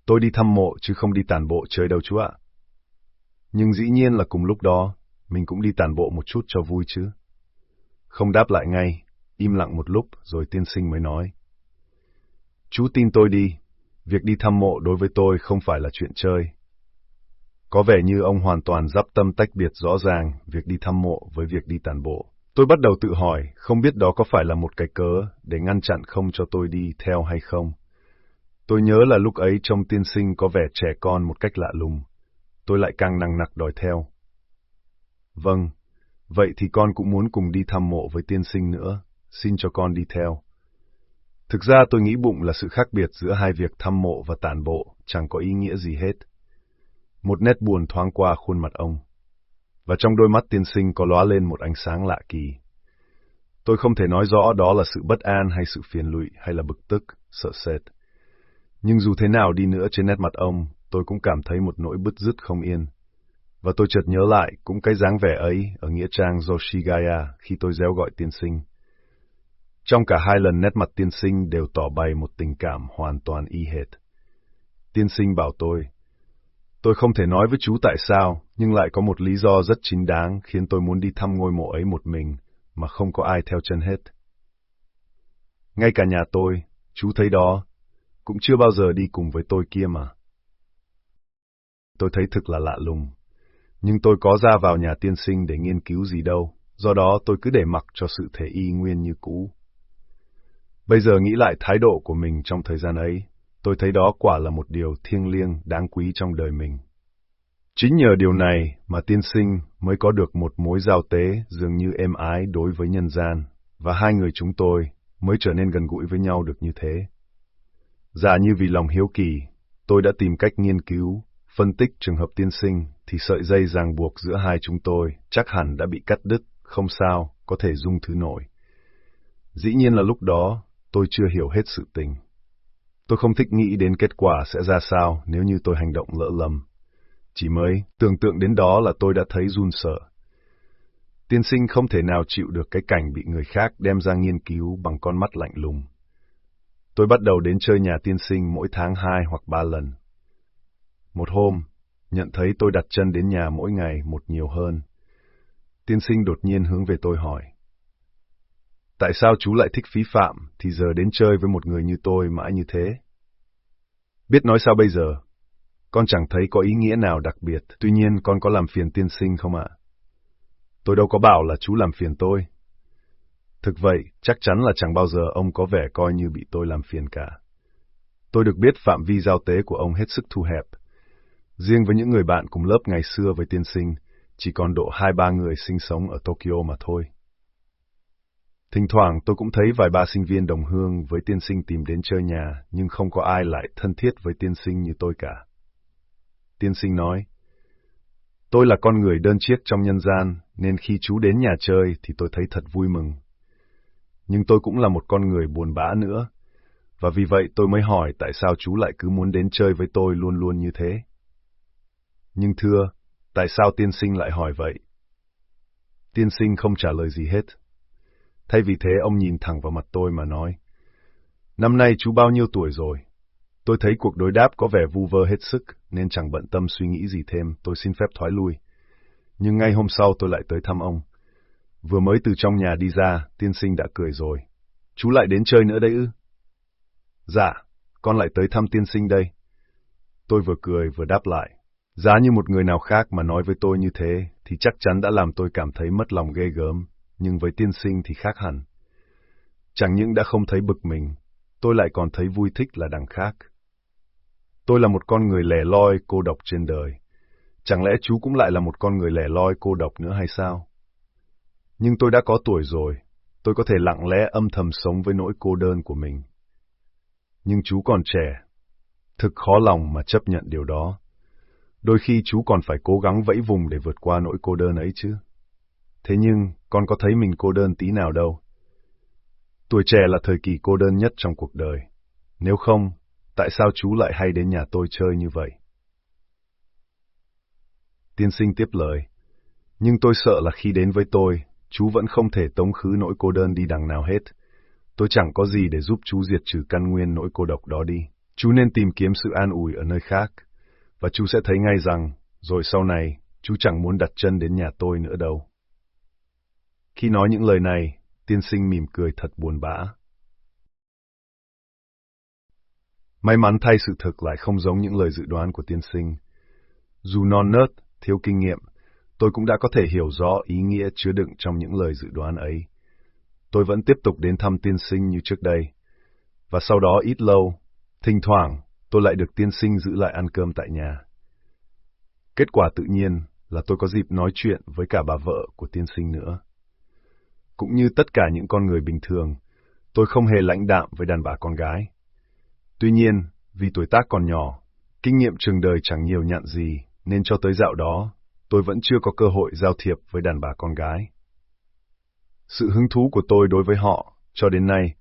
Tôi đi thăm mộ chứ không đi tản bộ chơi đâu chú ạ. Nhưng dĩ nhiên là cùng lúc đó, mình cũng đi tàn bộ một chút cho vui chứ. Không đáp lại ngay, im lặng một lúc rồi tiên sinh mới nói. Chú tin tôi đi, việc đi thăm mộ đối với tôi không phải là chuyện chơi. Có vẻ như ông hoàn toàn dắp tâm tách biệt rõ ràng việc đi thăm mộ với việc đi tàn bộ. Tôi bắt đầu tự hỏi, không biết đó có phải là một cái cớ để ngăn chặn không cho tôi đi theo hay không. Tôi nhớ là lúc ấy trong tiên sinh có vẻ trẻ con một cách lạ lùng. Tôi lại càng nặng nặc đòi theo. Vâng, vậy thì con cũng muốn cùng đi thăm mộ với tiên sinh nữa, xin cho con đi theo. Thực ra tôi nghĩ bụng là sự khác biệt giữa hai việc thăm mộ và tàn bộ chẳng có ý nghĩa gì hết. Một nét buồn thoáng qua khuôn mặt ông, và trong đôi mắt tiên sinh có lóa lên một ánh sáng lạ kỳ. Tôi không thể nói rõ đó là sự bất an hay sự phiền lụy hay là bực tức, sợ sệt. Nhưng dù thế nào đi nữa trên nét mặt ông, tôi cũng cảm thấy một nỗi bứt rứt không yên. Và tôi chợt nhớ lại cũng cái dáng vẻ ấy ở nghĩa trang Yoshigaya khi tôi réo gọi tiên sinh. Trong cả hai lần nét mặt tiên sinh đều tỏ bày một tình cảm hoàn toàn y hệt. Tiên sinh bảo tôi, tôi không thể nói với chú tại sao, nhưng lại có một lý do rất chính đáng khiến tôi muốn đi thăm ngôi mộ ấy một mình, mà không có ai theo chân hết. Ngay cả nhà tôi, chú thấy đó, cũng chưa bao giờ đi cùng với tôi kia mà. Tôi thấy thực là lạ lùng, nhưng tôi có ra vào nhà tiên sinh để nghiên cứu gì đâu, do đó tôi cứ để mặc cho sự thể y nguyên như cũ. Bây giờ nghĩ lại thái độ của mình trong thời gian ấy, tôi thấy đó quả là một điều thiêng liêng, đáng quý trong đời mình. Chính nhờ điều này mà tiên sinh mới có được một mối giao tế dường như êm ái đối với nhân gian, và hai người chúng tôi mới trở nên gần gũi với nhau được như thế. Giả như vì lòng hiếu kỳ, tôi đã tìm cách nghiên cứu, phân tích trường hợp tiên sinh, thì sợi dây ràng buộc giữa hai chúng tôi chắc hẳn đã bị cắt đứt, không sao, có thể dung thứ nổi. Dĩ nhiên là lúc đó, tôi chưa hiểu hết sự tình. Tôi không thích nghĩ đến kết quả sẽ ra sao nếu như tôi hành động lỡ lầm. Chỉ mới tưởng tượng đến đó là tôi đã thấy run sợ. Tiên sinh không thể nào chịu được cái cảnh bị người khác đem ra nghiên cứu bằng con mắt lạnh lùng. Tôi bắt đầu đến chơi nhà tiên sinh mỗi tháng hai hoặc ba lần. Một hôm, nhận thấy tôi đặt chân đến nhà mỗi ngày một nhiều hơn. Tiên sinh đột nhiên hướng về tôi hỏi. Tại sao chú lại thích phí phạm, thì giờ đến chơi với một người như tôi mãi như thế? Biết nói sao bây giờ? Con chẳng thấy có ý nghĩa nào đặc biệt, tuy nhiên con có làm phiền tiên sinh không ạ? Tôi đâu có bảo là chú làm phiền tôi. Thực vậy, chắc chắn là chẳng bao giờ ông có vẻ coi như bị tôi làm phiền cả. Tôi được biết phạm vi giao tế của ông hết sức thu hẹp. Riêng với những người bạn cùng lớp ngày xưa với tiên sinh, chỉ còn độ hai ba người sinh sống ở Tokyo mà thôi. Thỉnh thoảng tôi cũng thấy vài ba sinh viên đồng hương với tiên sinh tìm đến chơi nhà, nhưng không có ai lại thân thiết với tiên sinh như tôi cả. Tiên sinh nói, tôi là con người đơn chiếc trong nhân gian, nên khi chú đến nhà chơi thì tôi thấy thật vui mừng. Nhưng tôi cũng là một con người buồn bã nữa, và vì vậy tôi mới hỏi tại sao chú lại cứ muốn đến chơi với tôi luôn luôn như thế. Nhưng thưa, tại sao tiên sinh lại hỏi vậy? Tiên sinh không trả lời gì hết. Thay vì thế ông nhìn thẳng vào mặt tôi mà nói. Năm nay chú bao nhiêu tuổi rồi? Tôi thấy cuộc đối đáp có vẻ vu vơ hết sức, nên chẳng bận tâm suy nghĩ gì thêm, tôi xin phép thoái lui. Nhưng ngay hôm sau tôi lại tới thăm ông. Vừa mới từ trong nhà đi ra, tiên sinh đã cười rồi. Chú lại đến chơi nữa đấy ư? Dạ, con lại tới thăm tiên sinh đây. Tôi vừa cười vừa đáp lại. Giá như một người nào khác mà nói với tôi như thế, thì chắc chắn đã làm tôi cảm thấy mất lòng ghê gớm, nhưng với tiên sinh thì khác hẳn. Chẳng những đã không thấy bực mình, tôi lại còn thấy vui thích là đằng khác. Tôi là một con người lẻ loi, cô độc trên đời. Chẳng lẽ chú cũng lại là một con người lẻ loi, cô độc nữa hay sao? Nhưng tôi đã có tuổi rồi, tôi có thể lặng lẽ âm thầm sống với nỗi cô đơn của mình. Nhưng chú còn trẻ, thực khó lòng mà chấp nhận điều đó. Đôi khi chú còn phải cố gắng vẫy vùng để vượt qua nỗi cô đơn ấy chứ. Thế nhưng, con có thấy mình cô đơn tí nào đâu. Tuổi trẻ là thời kỳ cô đơn nhất trong cuộc đời. Nếu không, tại sao chú lại hay đến nhà tôi chơi như vậy? Tiên sinh tiếp lời. Nhưng tôi sợ là khi đến với tôi, chú vẫn không thể tống khứ nỗi cô đơn đi đằng nào hết. Tôi chẳng có gì để giúp chú diệt trừ căn nguyên nỗi cô độc đó đi. Chú nên tìm kiếm sự an ủi ở nơi khác. Và chú sẽ thấy ngay rằng, rồi sau này, chú chẳng muốn đặt chân đến nhà tôi nữa đâu. Khi nói những lời này, tiên sinh mỉm cười thật buồn bã. May mắn thay sự thực lại không giống những lời dự đoán của tiên sinh. Dù non nớt, thiếu kinh nghiệm, tôi cũng đã có thể hiểu rõ ý nghĩa chứa đựng trong những lời dự đoán ấy. Tôi vẫn tiếp tục đến thăm tiên sinh như trước đây. Và sau đó ít lâu, thỉnh thoảng, tôi lại được tiên sinh giữ lại ăn cơm tại nhà. Kết quả tự nhiên là tôi có dịp nói chuyện với cả bà vợ của tiên sinh nữa. Cũng như tất cả những con người bình thường, tôi không hề lãnh đạm với đàn bà con gái. Tuy nhiên, vì tuổi tác còn nhỏ, kinh nghiệm trường đời chẳng nhiều nhận gì, nên cho tới dạo đó, tôi vẫn chưa có cơ hội giao thiệp với đàn bà con gái. Sự hứng thú của tôi đối với họ, cho đến nay,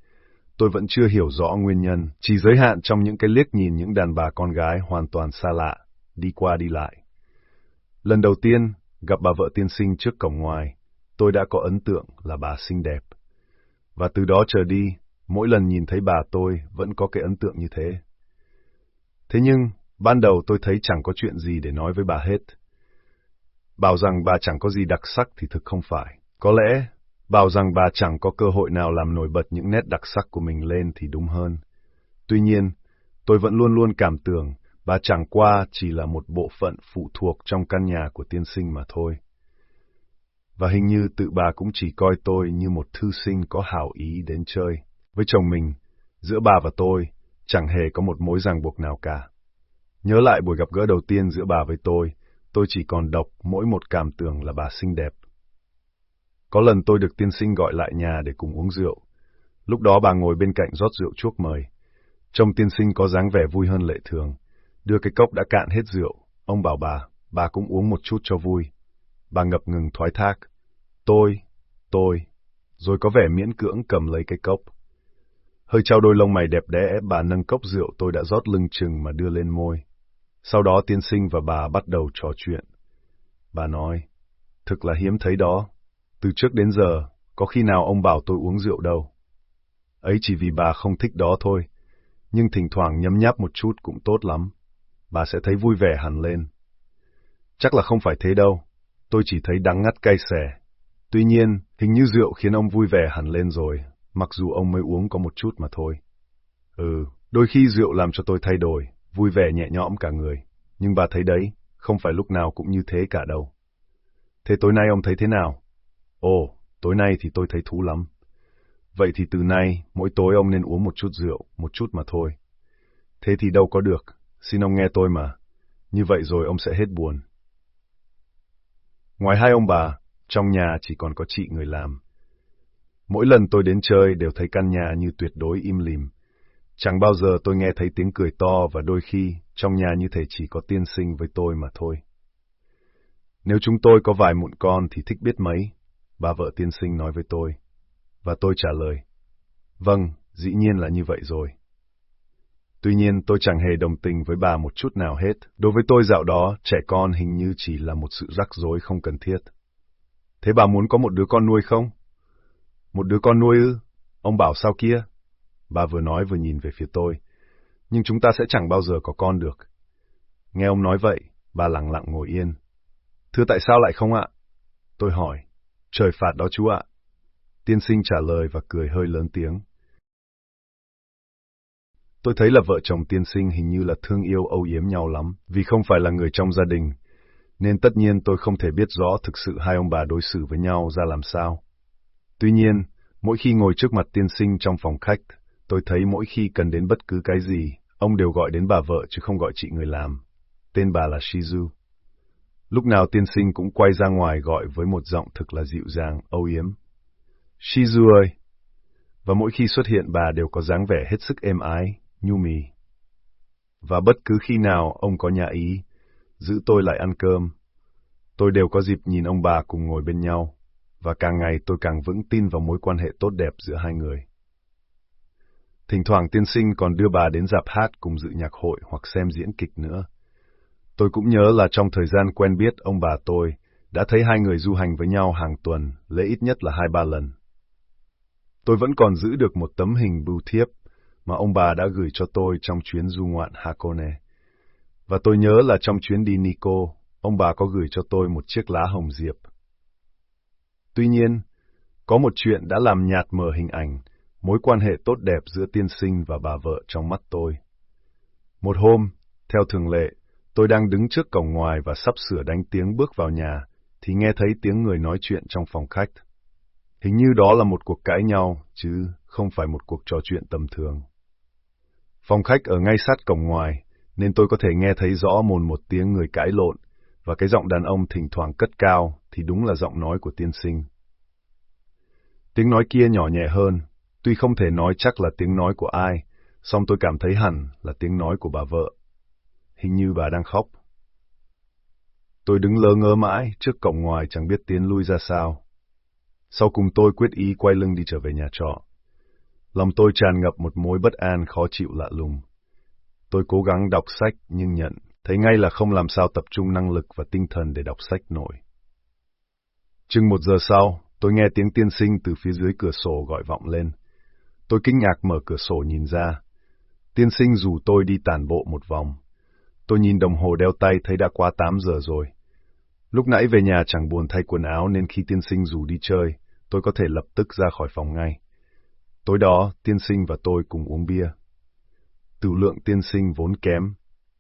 tôi vẫn chưa hiểu rõ nguyên nhân, chỉ giới hạn trong những cái liếc nhìn những đàn bà con gái hoàn toàn xa lạ, đi qua đi lại. Lần đầu tiên, gặp bà vợ tiên sinh trước cổng ngoài, tôi đã có ấn tượng là bà xinh đẹp. Và từ đó trở đi, mỗi lần nhìn thấy bà tôi vẫn có cái ấn tượng như thế. Thế nhưng, ban đầu tôi thấy chẳng có chuyện gì để nói với bà hết. Bảo rằng bà chẳng có gì đặc sắc thì thực không phải. Có lẽ, bảo rằng bà chẳng có cơ hội nào làm nổi bật những nét đặc sắc của mình lên thì đúng hơn. Tuy nhiên, tôi vẫn luôn luôn cảm tưởng bà chẳng qua chỉ là một bộ phận phụ thuộc trong căn nhà của tiên sinh mà thôi. Và hình như tự bà cũng chỉ coi tôi như một thư sinh có hảo ý đến chơi. Với chồng mình, giữa bà và tôi, chẳng hề có một mối ràng buộc nào cả. Nhớ lại buổi gặp gỡ đầu tiên giữa bà với tôi, tôi chỉ còn đọc mỗi một cảm tưởng là bà xinh đẹp. Có lần tôi được tiên sinh gọi lại nhà để cùng uống rượu. Lúc đó bà ngồi bên cạnh rót rượu chuốc mời. Trông tiên sinh có dáng vẻ vui hơn lệ thường. Đưa cái cốc đã cạn hết rượu, ông bảo bà, bà cũng uống một chút cho vui. Bà ngập ngừng thoái thác. Tôi, tôi, rồi có vẻ miễn cưỡng cầm lấy cái cốc. Hơi trao đôi lông mày đẹp đẽ, bà nâng cốc rượu tôi đã rót lưng chừng mà đưa lên môi. Sau đó tiên sinh và bà bắt đầu trò chuyện. Bà nói, thực là hiếm thấy đó. Từ trước đến giờ, có khi nào ông bảo tôi uống rượu đâu. Ấy chỉ vì bà không thích đó thôi, nhưng thỉnh thoảng nhấm nháp một chút cũng tốt lắm. Bà sẽ thấy vui vẻ hẳn lên. Chắc là không phải thế đâu, tôi chỉ thấy đắng ngắt cay xè. Tuy nhiên, hình như rượu khiến ông vui vẻ hẳn lên rồi, mặc dù ông mới uống có một chút mà thôi. Ừ, đôi khi rượu làm cho tôi thay đổi, vui vẻ nhẹ nhõm cả người. Nhưng bà thấy đấy, không phải lúc nào cũng như thế cả đâu. Thế tối nay ông thấy thế nào? Ồ, tối nay thì tôi thấy thú lắm. Vậy thì từ nay, mỗi tối ông nên uống một chút rượu, một chút mà thôi. Thế thì đâu có được, xin ông nghe tôi mà. Như vậy rồi ông sẽ hết buồn. Ngoài hai ông bà, trong nhà chỉ còn có chị người làm. Mỗi lần tôi đến chơi đều thấy căn nhà như tuyệt đối im lìm. Chẳng bao giờ tôi nghe thấy tiếng cười to và đôi khi trong nhà như thể chỉ có tiên sinh với tôi mà thôi. Nếu chúng tôi có vài mụn con thì thích biết mấy, bà vợ tiên sinh nói với tôi. Và tôi trả lời, vâng, dĩ nhiên là như vậy rồi. Tuy nhiên tôi chẳng hề đồng tình với bà một chút nào hết. Đối với tôi dạo đó, trẻ con hình như chỉ là một sự rắc rối không cần thiết. Thế bà muốn có một đứa con nuôi không? Một đứa con nuôi ư? Ông bảo sao kia? Bà vừa nói vừa nhìn về phía tôi. Nhưng chúng ta sẽ chẳng bao giờ có con được. Nghe ông nói vậy, bà lặng lặng ngồi yên. Thưa tại sao lại không ạ? Tôi hỏi. Trời phạt đó chú ạ. Tiên sinh trả lời và cười hơi lớn tiếng. Tôi thấy là vợ chồng tiên sinh hình như là thương yêu âu yếm nhau lắm, vì không phải là người trong gia đình, nên tất nhiên tôi không thể biết rõ thực sự hai ông bà đối xử với nhau ra làm sao. Tuy nhiên, mỗi khi ngồi trước mặt tiên sinh trong phòng khách, tôi thấy mỗi khi cần đến bất cứ cái gì, ông đều gọi đến bà vợ chứ không gọi chị người làm. Tên bà là Shizu. Lúc nào tiên sinh cũng quay ra ngoài gọi với một giọng thực là dịu dàng, âu yếm. Shizu ơi! Và mỗi khi xuất hiện bà đều có dáng vẻ hết sức êm ái, nhu mì. Và bất cứ khi nào ông có nhà ý, giữ tôi lại ăn cơm, tôi đều có dịp nhìn ông bà cùng ngồi bên nhau, và càng ngày tôi càng vững tin vào mối quan hệ tốt đẹp giữa hai người. Thỉnh thoảng tiên sinh còn đưa bà đến dạp hát cùng dự nhạc hội hoặc xem diễn kịch nữa. Tôi cũng nhớ là trong thời gian quen biết ông bà tôi, đã thấy hai người du hành với nhau hàng tuần, lễ ít nhất là hai ba lần. Tôi vẫn còn giữ được một tấm hình bưu thiếp mà ông bà đã gửi cho tôi trong chuyến du ngoạn Hakone. Và tôi nhớ là trong chuyến đi Nico, ông bà có gửi cho tôi một chiếc lá hồng diệp. Tuy nhiên, có một chuyện đã làm nhạt mờ hình ảnh, mối quan hệ tốt đẹp giữa tiên sinh và bà vợ trong mắt tôi. Một hôm, theo thường lệ, tôi đang đứng trước cổng ngoài và sắp sửa đánh tiếng bước vào nhà, thì nghe thấy tiếng người nói chuyện trong phòng khách. Hình như đó là một cuộc cãi nhau, chứ không phải một cuộc trò chuyện tầm thường. Phòng khách ở ngay sát cổng ngoài, nên tôi có thể nghe thấy rõ mồn một tiếng người cãi lộn, và cái giọng đàn ông thỉnh thoảng cất cao thì đúng là giọng nói của tiên sinh. Tiếng nói kia nhỏ nhẹ hơn, tuy không thể nói chắc là tiếng nói của ai, song tôi cảm thấy hẳn là tiếng nói của bà vợ. Hình như bà đang khóc. Tôi đứng lơ ngơ mãi trước cổng ngoài chẳng biết tiến lui ra sao. Sau cùng tôi quyết ý quay lưng đi trở về nhà trọ. Lòng tôi tràn ngập một mối bất an khó chịu lạ lùng. Tôi cố gắng đọc sách nhưng nhận, thấy ngay là không làm sao tập trung năng lực và tinh thần để đọc sách nổi. Chừng một giờ sau, tôi nghe tiếng tiên sinh từ phía dưới cửa sổ gọi vọng lên. Tôi kinh ngạc mở cửa sổ nhìn ra. Tiên sinh rủ tôi đi tàn bộ một vòng. Tôi nhìn đồng hồ đeo tay thấy đã qua 8 giờ rồi. Lúc nãy về nhà chẳng buồn thay quần áo nên khi tiên sinh rủ đi chơi, tôi có thể lập tức ra khỏi phòng ngay. Tối đó, tiên sinh và tôi cùng uống bia. Tử lượng tiên sinh vốn kém.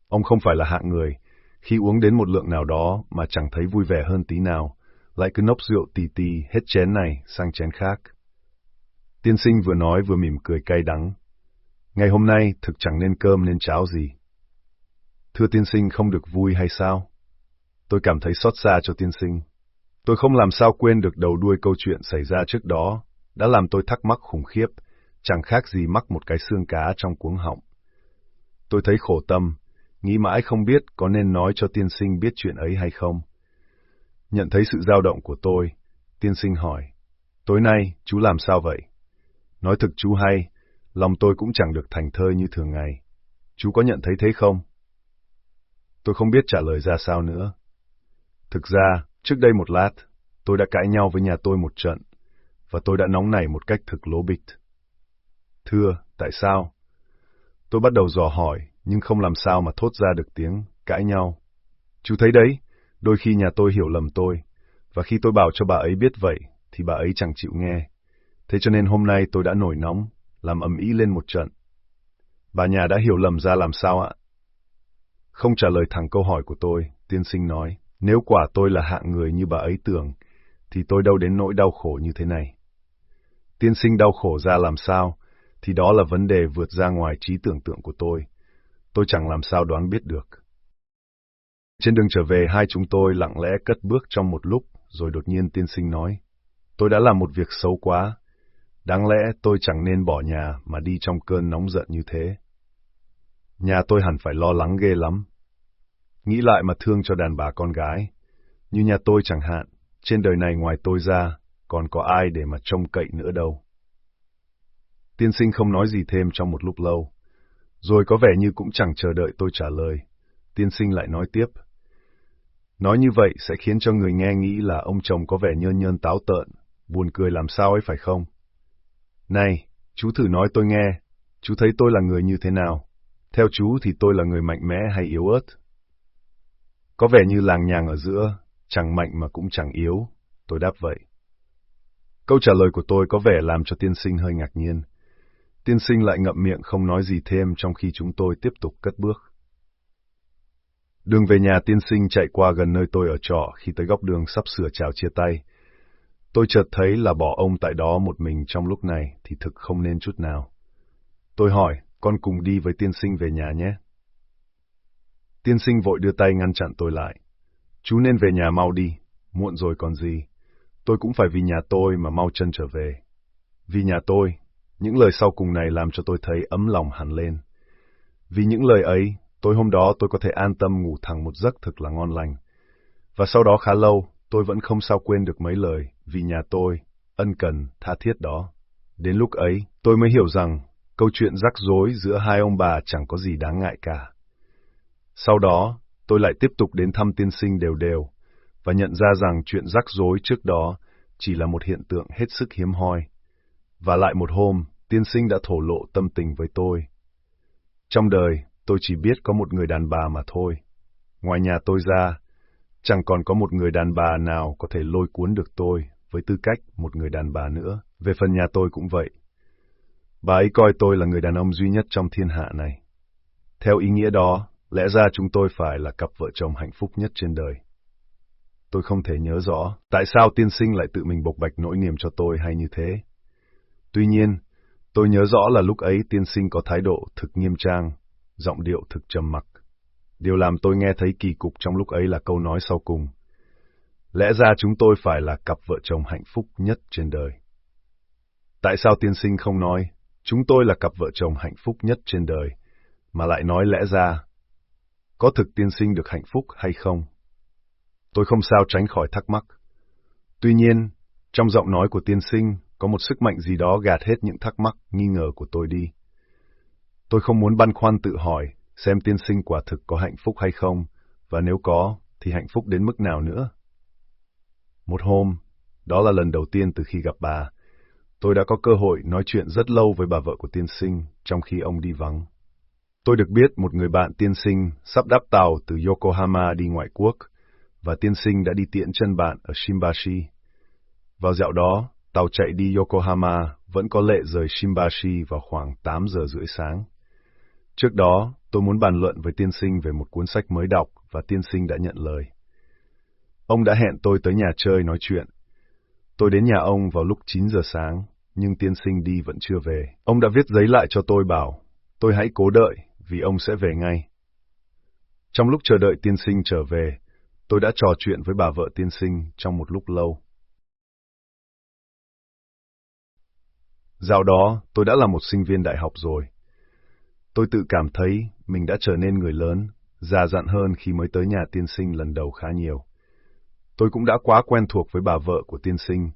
Ông không phải là hạng người, khi uống đến một lượng nào đó mà chẳng thấy vui vẻ hơn tí nào, lại cứ nốc rượu tì tì hết chén này sang chén khác. Tiên sinh vừa nói vừa mỉm cười cay đắng. Ngày hôm nay thực chẳng nên cơm nên cháo gì. Thưa tiên sinh không được vui hay sao? Tôi cảm thấy xót xa cho tiên sinh. Tôi không làm sao quên được đầu đuôi câu chuyện xảy ra trước đó, đã làm tôi thắc mắc khủng khiếp, chẳng khác gì mắc một cái xương cá trong cuống họng. Tôi thấy khổ tâm, nghĩ mãi không biết có nên nói cho tiên sinh biết chuyện ấy hay không. Nhận thấy sự dao động của tôi, tiên sinh hỏi, tối nay chú làm sao vậy? Nói thực chú hay, lòng tôi cũng chẳng được thành thơi như thường ngày. Chú có nhận thấy thế không? Tôi không biết trả lời ra sao nữa. Thực ra, trước đây một lát, tôi đã cãi nhau với nhà tôi một trận, và tôi đã nóng nảy một cách thực lố bịch. Thưa, tại sao? Tôi bắt đầu dò hỏi, nhưng không làm sao mà thốt ra được tiếng cãi nhau. Chú thấy đấy, đôi khi nhà tôi hiểu lầm tôi, và khi tôi bảo cho bà ấy biết vậy, thì bà ấy chẳng chịu nghe. Thế cho nên hôm nay tôi đã nổi nóng, làm ầm ĩ lên một trận. Bà nhà đã hiểu lầm ra làm sao ạ? Không trả lời thẳng câu hỏi của tôi, tiên sinh nói, nếu quả tôi là hạng người như bà ấy tưởng, thì tôi đâu đến nỗi đau khổ như thế này. Tiên sinh đau khổ ra làm sao, thì đó là vấn đề vượt ra ngoài trí tưởng tượng của tôi. Tôi chẳng làm sao đoán biết được. Trên đường trở về, hai chúng tôi lặng lẽ cất bước trong một lúc, rồi đột nhiên tiên sinh nói, tôi đã làm một việc xấu quá, đáng lẽ tôi chẳng nên bỏ nhà mà đi trong cơn nóng giận như thế. Nhà tôi hẳn phải lo lắng ghê lắm. Nghĩ lại mà thương cho đàn bà con gái, như nhà tôi chẳng hạn, trên đời này ngoài tôi ra, còn có ai để mà trông cậy nữa đâu. Tiên sinh không nói gì thêm trong một lúc lâu, rồi có vẻ như cũng chẳng chờ đợi tôi trả lời. Tiên sinh lại nói tiếp. Nói như vậy sẽ khiến cho người nghe nghĩ là ông chồng có vẻ nhơn nhơn táo tợn, buồn cười làm sao ấy phải không? Này, chú thử nói tôi nghe, chú thấy tôi là người như thế nào? Theo chú thì tôi là người mạnh mẽ hay yếu ớt? Có vẻ như làng nhàng ở giữa, chẳng mạnh mà cũng chẳng yếu, tôi đáp vậy. Câu trả lời của tôi có vẻ làm cho tiên sinh hơi ngạc nhiên. Tiên sinh lại ngậm miệng không nói gì thêm trong khi chúng tôi tiếp tục cất bước. Đường về nhà tiên sinh chạy qua gần nơi tôi ở trọ khi tới góc đường sắp sửa chào chia tay. Tôi chợt thấy là bỏ ông tại đó một mình trong lúc này thì thực không nên chút nào. Tôi hỏi, con cùng đi với tiên sinh về nhà nhé. Tiên sinh vội đưa tay ngăn chặn tôi lại. Chú nên về nhà mau đi, muộn rồi còn gì. Tôi cũng phải vì nhà tôi mà mau chân trở về. Vì nhà tôi, những lời sau cùng này làm cho tôi thấy ấm lòng hẳn lên. Vì những lời ấy, tối hôm đó tôi có thể an tâm ngủ thẳng một giấc thực là ngon lành. Và sau đó khá lâu, tôi vẫn không sao quên được mấy lời vì nhà tôi, ân cần, tha thiết đó. Đến lúc ấy, tôi mới hiểu rằng câu chuyện rắc rối giữa hai ông bà chẳng có gì đáng ngại cả. Sau đó, tôi lại tiếp tục đến thăm tiên sinh đều đều, và nhận ra rằng chuyện rắc rối trước đó chỉ là một hiện tượng hết sức hiếm hoi. Và lại một hôm, tiên sinh đã thổ lộ tâm tình với tôi. Trong đời, tôi chỉ biết có một người đàn bà mà thôi. Ngoài nhà tôi ra, chẳng còn có một người đàn bà nào có thể lôi cuốn được tôi với tư cách một người đàn bà nữa. Về phần nhà tôi cũng vậy. Bà ấy coi tôi là người đàn ông duy nhất trong thiên hạ này. Theo ý nghĩa đó, lẽ ra chúng tôi phải là cặp vợ chồng hạnh phúc nhất trên đời. Tôi không thể nhớ rõ tại sao tiên sinh lại tự mình bộc bạch nỗi niềm cho tôi hay như thế. Tuy nhiên, tôi nhớ rõ là lúc ấy tiên sinh có thái độ thực nghiêm trang, giọng điệu thực trầm mặc. Điều làm tôi nghe thấy kỳ cục trong lúc ấy là câu nói sau cùng. Lẽ ra chúng tôi phải là cặp vợ chồng hạnh phúc nhất trên đời. Tại sao tiên sinh không nói, chúng tôi là cặp vợ chồng hạnh phúc nhất trên đời, mà lại nói lẽ ra, có thực tiên sinh được hạnh phúc hay không? Tôi không sao tránh khỏi thắc mắc. Tuy nhiên, trong giọng nói của tiên sinh có một sức mạnh gì đó gạt hết những thắc mắc, nghi ngờ của tôi đi. Tôi không muốn băn khoăn tự hỏi xem tiên sinh quả thực có hạnh phúc hay không, và nếu có, thì hạnh phúc đến mức nào nữa. Một hôm, đó là lần đầu tiên từ khi gặp bà, tôi đã có cơ hội nói chuyện rất lâu với bà vợ của tiên sinh trong khi ông đi vắng. Tôi được biết một người bạn tiên sinh sắp đáp tàu từ Yokohama đi ngoại quốc, và tiên sinh đã đi tiễn chân bạn ở Shimbashi. Vào dạo đó, tàu chạy đi Yokohama vẫn có lệ rời Shimbashi vào khoảng 8 giờ rưỡi sáng. Trước đó, tôi muốn bàn luận với tiên sinh về một cuốn sách mới đọc và tiên sinh đã nhận lời. Ông đã hẹn tôi tới nhà chơi nói chuyện. Tôi đến nhà ông vào lúc 9 giờ sáng, nhưng tiên sinh đi vẫn chưa về. Ông đã viết giấy lại cho tôi bảo, tôi hãy cố đợi, vì ông sẽ về ngay. Trong lúc chờ đợi tiên sinh trở về, tôi đã trò chuyện với bà vợ tiên sinh trong một lúc lâu. Dạo đó, tôi đã là một sinh viên đại học rồi. Tôi tự cảm thấy mình đã trở nên người lớn, già dặn hơn khi mới tới nhà tiên sinh lần đầu khá nhiều. Tôi cũng đã quá quen thuộc với bà vợ của tiên sinh,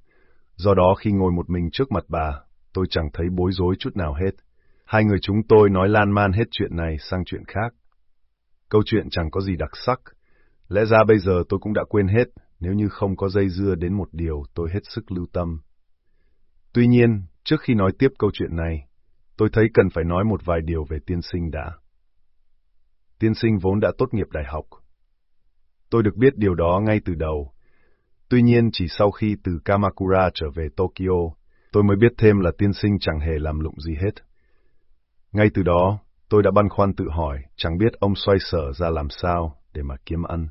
do đó khi ngồi một mình trước mặt bà, tôi chẳng thấy bối rối chút nào hết. Hai người chúng tôi nói lan man hết chuyện này sang chuyện khác. Câu chuyện chẳng có gì đặc sắc. Lẽ ra bây giờ tôi cũng đã quên hết nếu như không có dây dưa đến một điều tôi hết sức lưu tâm. Tuy nhiên, trước khi nói tiếp câu chuyện này, tôi thấy cần phải nói một vài điều về tiên sinh đã. Tiên sinh vốn đã tốt nghiệp đại học. Tôi được biết điều đó ngay từ đầu. Tuy nhiên chỉ sau khi từ Kamakura trở về Tokyo, tôi mới biết thêm là tiên sinh chẳng hề làm lụng gì hết. Ngay từ đó, tôi đã băn khoăn tự hỏi, chẳng biết ông xoay sở ra làm sao để mà kiếm ăn.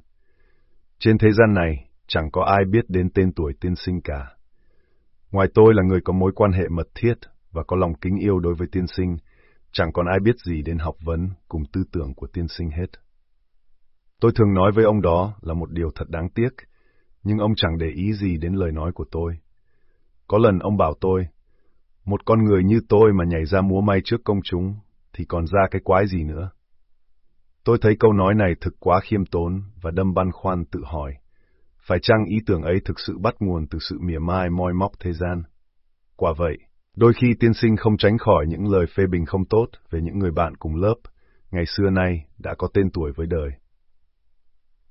Trên thế gian này, chẳng có ai biết đến tên tuổi tiên sinh cả. Ngoài tôi là người có mối quan hệ mật thiết và có lòng kính yêu đối với tiên sinh, chẳng còn ai biết gì đến học vấn cùng tư tưởng của tiên sinh hết. Tôi thường nói với ông đó là một điều thật đáng tiếc, nhưng ông chẳng để ý gì đến lời nói của tôi. Có lần ông bảo tôi, một con người như tôi mà nhảy ra múa may trước công chúng, thì còn ra cái quái gì nữa. Tôi thấy câu nói này thực quá khiêm tốn và đâm băn khoăn tự hỏi, phải chăng ý tưởng ấy thực sự bắt nguồn từ sự mỉa mai moi móc thế gian? Quả vậy, đôi khi tiên sinh không tránh khỏi những lời phê bình không tốt về những người bạn cùng lớp, ngày xưa nay đã có tên tuổi với đời.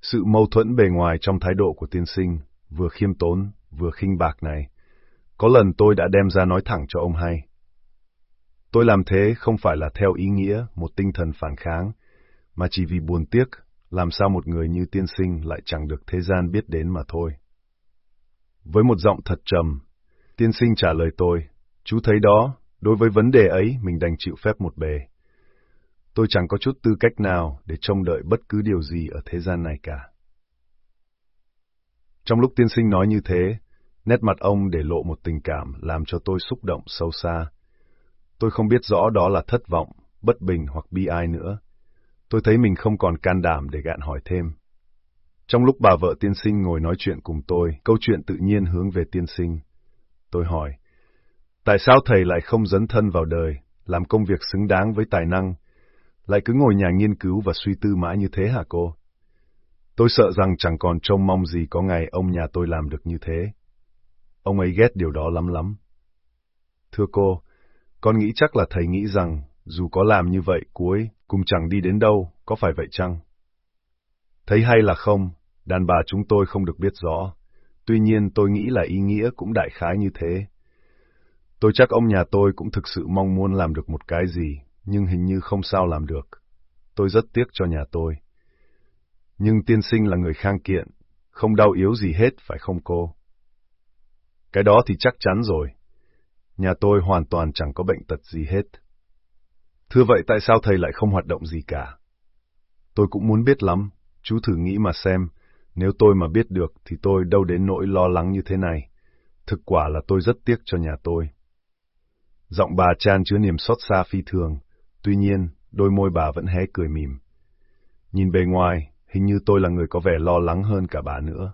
Sự mâu thuẫn bề ngoài trong thái độ của tiên sinh, vừa khiêm tốn, vừa khinh bạc này, có lần tôi đã đem ra nói thẳng cho ông hay. Tôi làm thế không phải là theo ý nghĩa một tinh thần phản kháng, mà chỉ vì buồn tiếc làm sao một người như tiên sinh lại chẳng được thế gian biết đến mà thôi. Với một giọng thật trầm, tiên sinh trả lời tôi, chú thấy đó, đối với vấn đề ấy mình đành chịu phép một bề. Tôi chẳng có chút tư cách nào để trông đợi bất cứ điều gì ở thế gian này cả. Trong lúc tiên sinh nói như thế, nét mặt ông để lộ một tình cảm làm cho tôi xúc động sâu xa. Tôi không biết rõ đó là thất vọng, bất bình hoặc bi ai nữa. Tôi thấy mình không còn can đảm để gạn hỏi thêm. Trong lúc bà vợ tiên sinh ngồi nói chuyện cùng tôi, câu chuyện tự nhiên hướng về tiên sinh. Tôi hỏi, tại sao thầy lại không dấn thân vào đời, làm công việc xứng đáng với tài năng, lại cứ ngồi nhà nghiên cứu và suy tư mãi như thế hả cô? Tôi sợ rằng chẳng còn trông mong gì có ngày ông nhà tôi làm được như thế. Ông ấy ghét điều đó lắm lắm. Thưa cô, con nghĩ chắc là thầy nghĩ rằng dù có làm như vậy cuối cũng chẳng đi đến đâu, có phải vậy chăng? Thấy hay là không, đàn bà chúng tôi không được biết rõ. Tuy nhiên tôi nghĩ là ý nghĩa cũng đại khái như thế. Tôi chắc ông nhà tôi cũng thực sự mong muốn làm được một cái gì, nhưng hình như không sao làm được. Tôi rất tiếc cho nhà tôi. Nhưng tiên sinh là người khang kiện, không đau yếu gì hết, phải không cô? Cái đó thì chắc chắn rồi. Nhà tôi hoàn toàn chẳng có bệnh tật gì hết. Thưa vậy tại sao thầy lại không hoạt động gì cả? Tôi cũng muốn biết lắm, chú thử nghĩ mà xem, nếu tôi mà biết được thì tôi đâu đến nỗi lo lắng như thế này. Thực quả là tôi rất tiếc cho nhà tôi. Giọng bà chan chứa niềm xót xa phi thường, tuy nhiên, đôi môi bà vẫn hé cười mỉm. Nhìn bề ngoài, hình như tôi là người có vẻ lo lắng hơn cả bà nữa.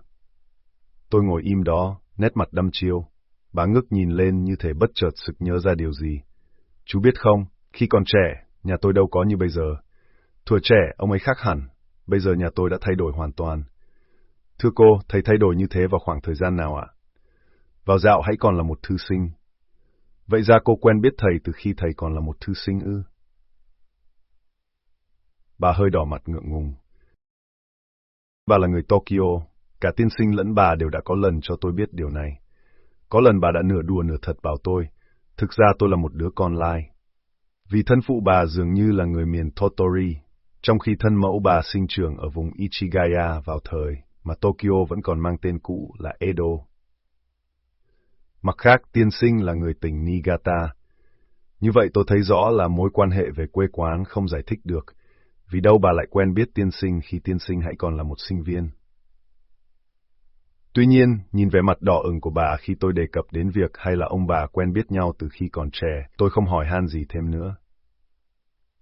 Tôi ngồi im đó, nét mặt đăm chiêu. Bà ngước nhìn lên như thể bất chợt sực nhớ ra điều gì. Chú biết không, khi còn trẻ, nhà tôi đâu có như bây giờ. Thuở trẻ, ông ấy khác hẳn. Bây giờ nhà tôi đã thay đổi hoàn toàn. Thưa cô, thầy thay đổi như thế vào khoảng thời gian nào ạ? Vào dạo hãy còn là một thư sinh. Vậy ra cô quen biết thầy từ khi thầy còn là một thư sinh ư? Bà hơi đỏ mặt ngượng ngùng. Bà là người Tokyo, cả tiên sinh lẫn bà đều đã có lần cho tôi biết điều này. Có lần bà đã nửa đùa nửa thật bảo tôi, thực ra tôi là một đứa con lai. Vì thân phụ bà dường như là người miền Totori, trong khi thân mẫu bà sinh trưởng ở vùng Ichigaya vào thời mà Tokyo vẫn còn mang tên cũ là Edo. Mặt khác, tiên sinh là người tỉnh Niigata. Như vậy tôi thấy rõ là mối quan hệ về quê quán không giải thích được, vì đâu bà lại quen biết tiên sinh khi tiên sinh hãy còn là một sinh viên. Tuy nhiên, nhìn vẻ mặt đỏ ửng của bà khi tôi đề cập đến việc hay là ông bà quen biết nhau từ khi còn trẻ, tôi không hỏi han gì thêm nữa.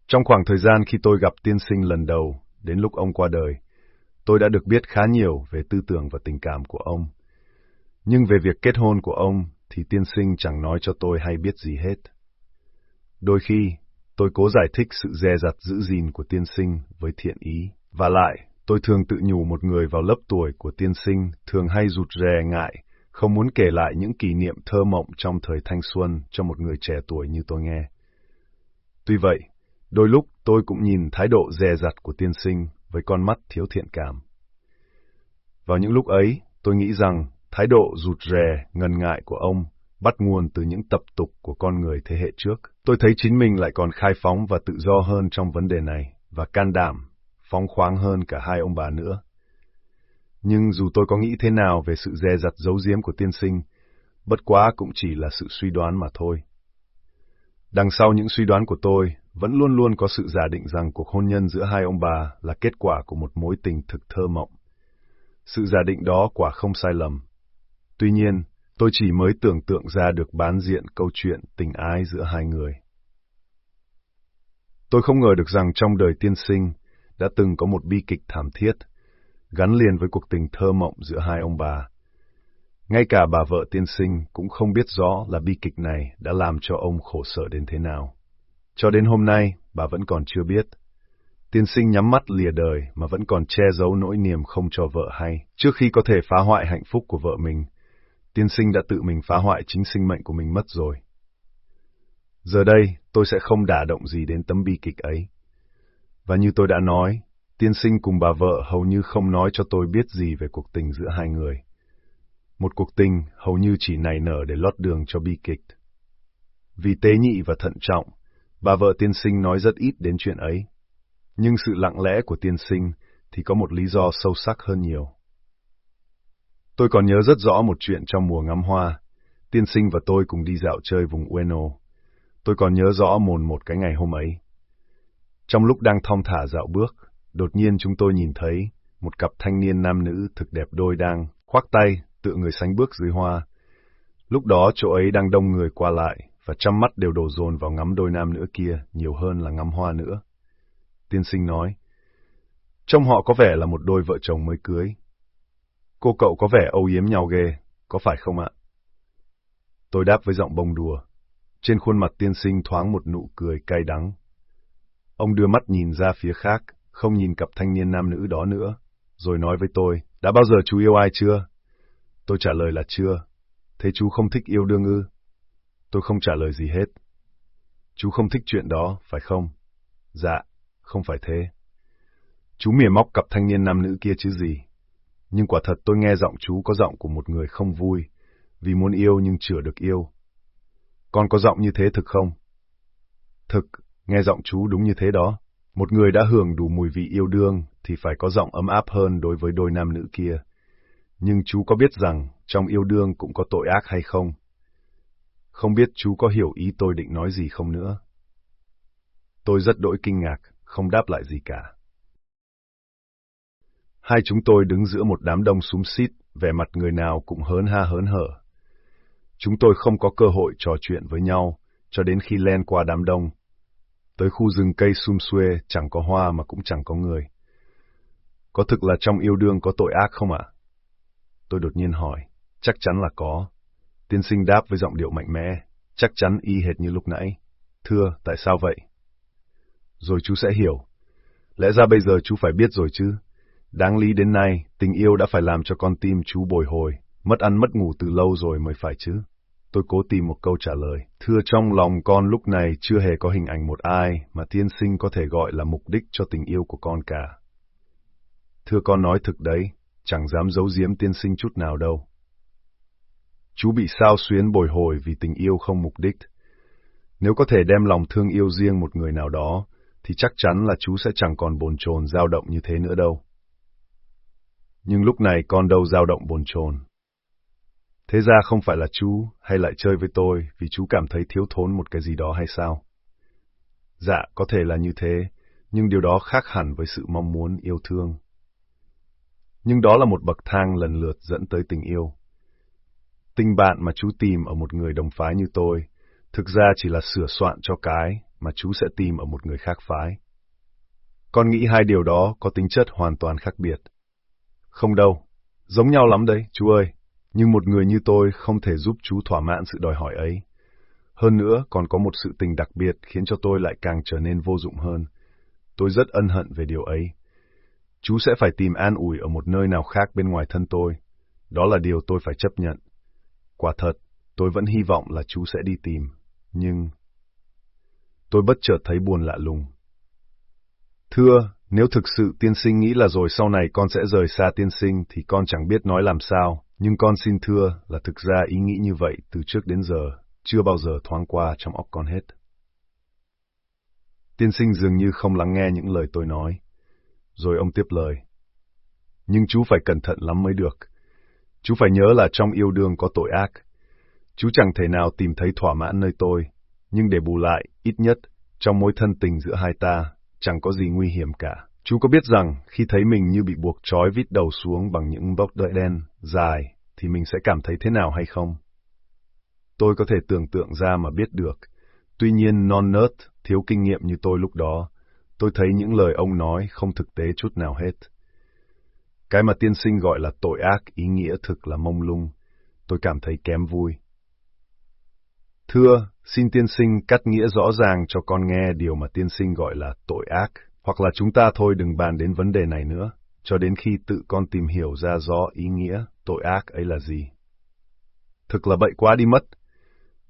Trong khoảng thời gian khi tôi gặp tiên sinh lần đầu, đến lúc ông qua đời, tôi đã được biết khá nhiều về tư tưởng và tình cảm của ông. Nhưng về việc kết hôn của ông thì tiên sinh chẳng nói cho tôi hay biết gì hết. Đôi khi, tôi cố giải thích sự dè dặt giữ gìn của tiên sinh với thiện ý, và lại Tôi thường tự nhủ một người vào lớp tuổi của tiên sinh thường hay rụt rè ngại, không muốn kể lại những kỷ niệm thơ mộng trong thời thanh xuân cho một người trẻ tuổi như tôi nghe. Tuy vậy, đôi lúc tôi cũng nhìn thái độ dè dặt của tiên sinh với con mắt thiếu thiện cảm. Vào những lúc ấy, tôi nghĩ rằng thái độ rụt rè, ngần ngại của ông bắt nguồn từ những tập tục của con người thế hệ trước. Tôi thấy chính mình lại còn khai phóng và tự do hơn trong vấn đề này, và can đảm phóng khoáng hơn cả hai ông bà nữa. Nhưng dù tôi có nghĩ thế nào về sự dè dặt giấu giếm của tiên sinh, bất quá cũng chỉ là sự suy đoán mà thôi. Đằng sau những suy đoán của tôi, vẫn luôn luôn có sự giả định rằng cuộc hôn nhân giữa hai ông bà là kết quả của một mối tình thực thơ mộng. sự giả định đó quả không sai lầm. Tuy nhiên, tôi chỉ mới tưởng tượng ra được bán diện câu chuyện tình ái giữa hai người. Tôi không ngờ được rằng trong đời tiên sinh đã từng có một bi kịch thảm thiết, gắn liền với cuộc tình thơ mộng giữa hai ông bà. Ngay cả bà vợ tiên sinh cũng không biết rõ là bi kịch này đã làm cho ông khổ sở đến thế nào. Cho đến hôm nay, bà vẫn còn chưa biết. Tiên sinh nhắm mắt lìa đời mà vẫn còn che giấu nỗi niềm không cho vợ hay. Trước khi có thể phá hoại hạnh phúc của vợ mình, tiên sinh đã tự mình phá hoại chính sinh mệnh của mình mất rồi. Giờ đây, tôi sẽ không đả động gì đến tấm bi kịch ấy. Và như tôi đã nói, tiên sinh cùng bà vợ hầu như không nói cho tôi biết gì về cuộc tình giữa hai người. Một cuộc tình hầu như chỉ nảy nở để lót đường cho bi kịch. Vì tế nhị và thận trọng, bà vợ tiên sinh nói rất ít đến chuyện ấy. Nhưng sự lặng lẽ của tiên sinh thì có một lý do sâu sắc hơn nhiều. Tôi còn nhớ rất rõ một chuyện trong mùa ngắm hoa. Tiên sinh và tôi cùng đi dạo chơi vùng Ueno. Tôi còn nhớ rõ mồn một cái ngày hôm ấy. Trong lúc đang thong thả dạo bước, đột nhiên chúng tôi nhìn thấy một cặp thanh niên nam nữ thực đẹp đôi đang khoác tay, tựa người sánh bước dưới hoa. Lúc đó chỗ ấy đang đông người qua lại, và trăm mắt đều đổ dồn vào ngắm đôi nam nữ kia nhiều hơn là ngắm hoa nữa. Tiên sinh nói, trong họ có vẻ là một đôi vợ chồng mới cưới. Cô cậu có vẻ âu yếm nhau ghê, có phải không ạ? Tôi đáp với giọng bông đùa. Trên khuôn mặt tiên sinh thoáng một nụ cười cay đắng. Ông đưa mắt nhìn ra phía khác, không nhìn cặp thanh niên nam nữ đó nữa, rồi nói với tôi, đã bao giờ chú yêu ai chưa? Tôi trả lời là chưa. Thế chú không thích yêu đương ư? Tôi không trả lời gì hết. Chú không thích chuyện đó, phải không? Dạ, không phải thế. Chú mỉa móc cặp thanh niên nam nữ kia chứ gì. Nhưng quả thật tôi nghe giọng chú có giọng của một người không vui, vì muốn yêu nhưng chưa được yêu. Con có giọng như thế thực không? Thực, nghe giọng chú đúng như thế đó. Một người đã hưởng đủ mùi vị yêu đương thì phải có giọng ấm áp hơn đối với đôi nam nữ kia. Nhưng chú có biết rằng trong yêu đương cũng có tội ác hay không? Không biết chú có hiểu ý tôi định nói gì không nữa? Tôi rất đỗi kinh ngạc, không đáp lại gì cả. Hai chúng tôi đứng giữa một đám đông súng xít, vẻ mặt người nào cũng hớn ha hớn hở. Chúng tôi không có cơ hội trò chuyện với nhau, cho đến khi len qua đám đông. Tới khu rừng cây sum xuê, chẳng có hoa mà cũng chẳng có người. Có thực là trong yêu đương có tội ác không ạ? Tôi đột nhiên hỏi, chắc chắn là có. Tiên sinh đáp với giọng điệu mạnh mẽ, chắc chắn y hệt như lúc nãy. Thưa, tại sao vậy? Rồi chú sẽ hiểu. Lẽ ra bây giờ chú phải biết rồi chứ. Đáng lý đến nay, tình yêu đã phải làm cho con tim chú bồi hồi, mất ăn mất ngủ từ lâu rồi mới phải chứ. Tôi cố tìm một câu trả lời. Thưa trong lòng con lúc này chưa hề có hình ảnh một ai mà tiên sinh có thể gọi là mục đích cho tình yêu của con cả. Thưa con nói thực đấy, chẳng dám giấu giếm tiên sinh chút nào đâu. Chú bị sao xuyến bồi hồi vì tình yêu không mục đích. Nếu có thể đem lòng thương yêu riêng một người nào đó, thì chắc chắn là chú sẽ chẳng còn bồn chồn dao động như thế nữa đâu. Nhưng lúc này con đâu dao động bồn chồn. Thế ra không phải là chú hay lại chơi với tôi vì chú cảm thấy thiếu thốn một cái gì đó hay sao? Dạ, có thể là như thế, nhưng điều đó khác hẳn với sự mong muốn yêu thương. Nhưng đó là một bậc thang lần lượt dẫn tới tình yêu. Tình bạn mà chú tìm ở một người đồng phái như tôi, thực ra chỉ là sửa soạn cho cái mà chú sẽ tìm ở một người khác phái. Con nghĩ hai điều đó có tính chất hoàn toàn khác biệt. Không đâu, giống nhau lắm đấy, chú ơi, nhưng một người như tôi không thể giúp chú thỏa mãn sự đòi hỏi ấy. Hơn nữa, còn có một sự tình đặc biệt khiến cho tôi lại càng trở nên vô dụng hơn. Tôi rất ân hận về điều ấy. Chú sẽ phải tìm an ủi ở một nơi nào khác bên ngoài thân tôi. Đó là điều tôi phải chấp nhận. Quả thật, tôi vẫn hy vọng là chú sẽ đi tìm, nhưng... Tôi bất chợt thấy buồn lạ lùng. Thưa, nếu thực sự tiên sinh nghĩ là rồi sau này con sẽ rời xa tiên sinh thì con chẳng biết nói làm sao, nhưng con xin thưa là thực ra ý nghĩ như vậy từ trước đến giờ chưa bao giờ thoáng qua trong óc con hết. Tiên sinh dường như không lắng nghe những lời tôi nói. Rồi ông tiếp lời. Nhưng chú phải cẩn thận lắm mới được. Chú phải nhớ là trong yêu đương có tội ác. Chú chẳng thể nào tìm thấy thỏa mãn nơi tôi, nhưng để bù lại, ít nhất, trong mối thân tình giữa hai ta, chẳng có gì nguy hiểm cả. Chú có biết rằng khi thấy mình như bị buộc trói vít đầu xuống bằng những bốc đợi đen, dài, thì mình sẽ cảm thấy thế nào hay không? Tôi có thể tưởng tượng ra mà biết được. Tuy nhiên non nớt, thiếu kinh nghiệm như tôi lúc đó, tôi thấy những lời ông nói không thực tế chút nào hết. Cái mà tiên sinh gọi là tội ác ý nghĩa thực là mông lung. Tôi cảm thấy kém vui. Thưa, xin tiên sinh cắt nghĩa rõ ràng cho con nghe điều mà tiên sinh gọi là tội ác, hoặc là chúng ta thôi đừng bàn đến vấn đề này nữa, cho đến khi tự con tìm hiểu ra rõ ý nghĩa tội ác ấy là gì. Thực là bậy quá đi mất.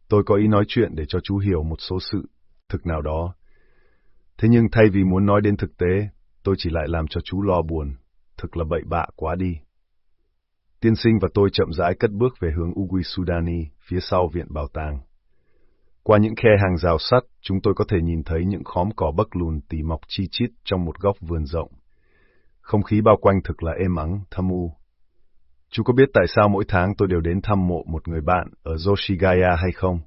Tôi có ý nói chuyện để cho chú hiểu một số sự thực nào đó. Thế nhưng thay vì muốn nói đến thực tế, tôi chỉ lại làm cho chú lo buồn. Thực là bậy bạ quá đi. Tiên sinh và tôi chậm rãi cất bước về hướng Ugui Sudani, phía sau viện bảo tàng. Qua những khe hàng rào sắt, chúng tôi có thể nhìn thấy những khóm cỏ bấc lùn tỉ mọc chi chít trong một góc vườn rộng. Không khí bao quanh thực là êm ắng, thâm u. Chú có biết tại sao mỗi tháng tôi đều đến thăm mộ một người bạn ở Yoshigaya hay không?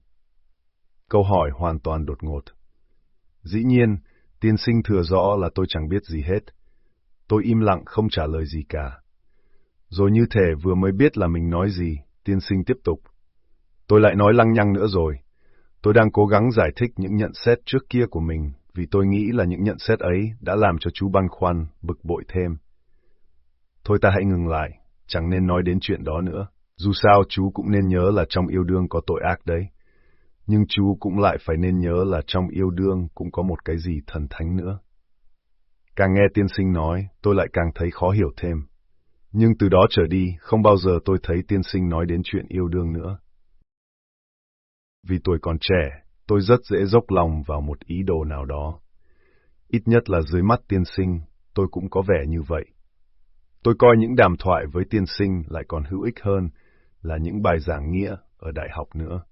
Câu hỏi hoàn toàn đột ngột. Dĩ nhiên, tiên sinh thừa rõ là tôi chẳng biết gì hết. Tôi im lặng không trả lời gì cả. Rồi như thể vừa mới biết là mình nói gì, tiên sinh tiếp tục. Tôi lại nói lăng nhăng nữa rồi. Tôi đang cố gắng giải thích những nhận xét trước kia của mình, vì tôi nghĩ là những nhận xét ấy đã làm cho chú băn khoăn, bực bội thêm. Thôi ta hãy ngừng lại, chẳng nên nói đến chuyện đó nữa. Dù sao chú cũng nên nhớ là trong yêu đương có tội ác đấy. Nhưng chú cũng lại phải nên nhớ là trong yêu đương cũng có một cái gì thần thánh nữa. Càng nghe tiên sinh nói, tôi lại càng thấy khó hiểu thêm. Nhưng từ đó trở đi, không bao giờ tôi thấy tiên sinh nói đến chuyện yêu đương nữa. Vì tuổi còn trẻ, tôi rất dễ dốc lòng vào một ý đồ nào đó. Ít nhất là dưới mắt tiên sinh, tôi cũng có vẻ như vậy. Tôi coi những đàm thoại với tiên sinh lại còn hữu ích hơn là những bài giảng nghĩa ở đại học nữa.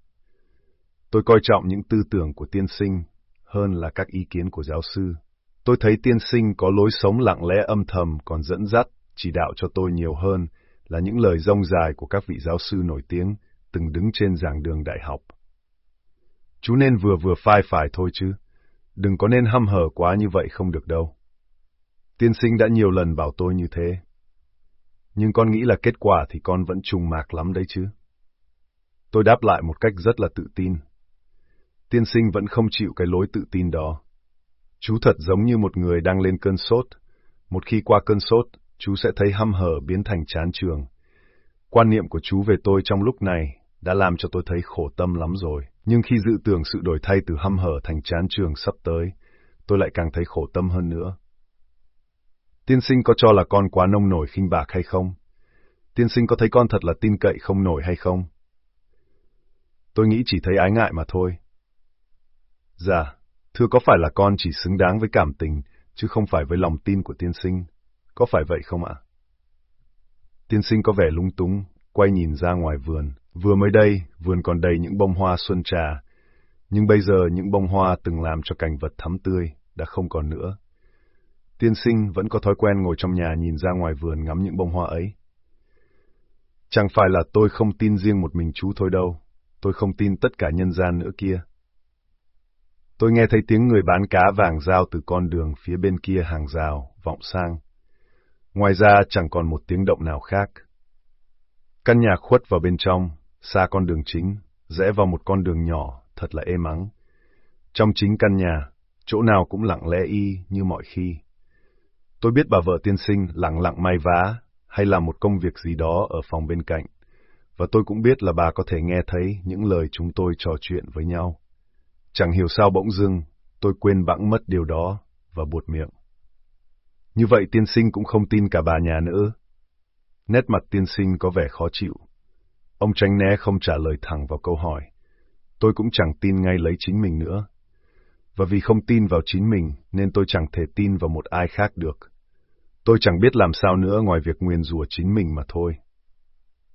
Tôi coi trọng những tư tưởng của tiên sinh hơn là các ý kiến của giáo sư. Tôi thấy tiên sinh có lối sống lặng lẽ âm thầm còn dẫn dắt, chỉ đạo cho tôi nhiều hơn là những lời rong dài của các vị giáo sư nổi tiếng từng đứng trên giảng đường đại học. Chú nên vừa vừa phai phải thôi chứ. Đừng có nên hăm hở quá như vậy không được đâu. Tiên sinh đã nhiều lần bảo tôi như thế. Nhưng con nghĩ là kết quả thì con vẫn trùng mạc lắm đấy chứ. Tôi đáp lại một cách rất là tự tin. Tiên sinh vẫn không chịu cái lối tự tin đó. Chú thật giống như một người đang lên cơn sốt. Một khi qua cơn sốt, chú sẽ thấy hăm hở biến thành chán trường. Quan niệm của chú về tôi trong lúc này đã làm cho tôi thấy khổ tâm lắm rồi. Nhưng khi dự tưởng sự đổi thay từ hăm hở thành chán trường sắp tới, tôi lại càng thấy khổ tâm hơn nữa. Tiên sinh có cho là con quá nông nổi khinh bạc hay không? Tiên sinh có thấy con thật là tin cậy không nổi hay không? Tôi nghĩ chỉ thấy ái ngại mà thôi. Dạ, thưa có phải là con chỉ xứng đáng với cảm tình, chứ không phải với lòng tin của tiên sinh. Có phải vậy không ạ? Tiên sinh có vẻ lung túng, quay nhìn ra ngoài vườn. Vừa mới đây, vườn còn đầy những bông hoa xuân trà, nhưng bây giờ những bông hoa từng làm cho cảnh vật thắm tươi đã không còn nữa. Tiên sinh vẫn có thói quen ngồi trong nhà nhìn ra ngoài vườn ngắm những bông hoa ấy. Chẳng phải là tôi không tin riêng một mình chú thôi đâu, tôi không tin tất cả nhân gian nữa kia. Tôi nghe thấy tiếng người bán cá vàng dao từ con đường phía bên kia hàng rào, vọng sang. Ngoài ra chẳng còn một tiếng động nào khác. Căn nhà khuất vào bên trong, xa con đường chính, rẽ vào một con đường nhỏ, thật là êm ắng. Trong chính căn nhà, chỗ nào cũng lặng lẽ y như mọi khi. Tôi biết bà vợ tiên sinh lặng lặng may vá, hay làm một công việc gì đó ở phòng bên cạnh, và tôi cũng biết là bà có thể nghe thấy những lời chúng tôi trò chuyện với nhau. Chẳng hiểu sao bỗng dưng, tôi quên bẵng mất điều đó, và buột miệng. Như vậy tiên sinh cũng không tin cả bà nhà nữa. Nét mặt tiên sinh có vẻ khó chịu. Ông tránh né không trả lời thẳng vào câu hỏi. Tôi cũng chẳng tin ngay lấy chính mình nữa. Và vì không tin vào chính mình nên tôi chẳng thể tin vào một ai khác được. Tôi chẳng biết làm sao nữa ngoài việc nguyền rủa chính mình mà thôi.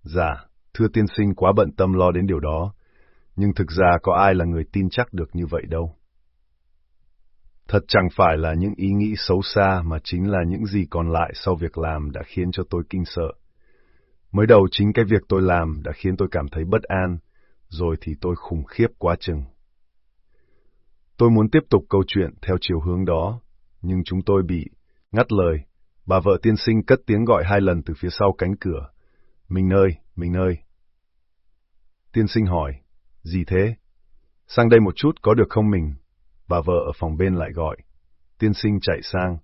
Dạ, thưa tiên sinh quá bận tâm lo đến điều đó, nhưng thực ra có ai là người tin chắc được như vậy đâu. Thật chẳng phải là những ý nghĩ xấu xa mà chính là những gì còn lại sau việc làm đã khiến cho tôi kinh sợ. Mới đầu chính cái việc tôi làm đã khiến tôi cảm thấy bất an, rồi thì tôi khủng khiếp quá chừng. Tôi muốn tiếp tục câu chuyện theo chiều hướng đó, nhưng chúng tôi bị Ngắt lời, bà vợ tiên sinh cất tiếng gọi hai lần từ phía sau cánh cửa. Mình ơi, mình ơi. Tiên sinh hỏi, gì thế? Sang đây một chút có được không mình? Bà vợ ở phòng bên lại gọi. Tiên sinh chạy sang.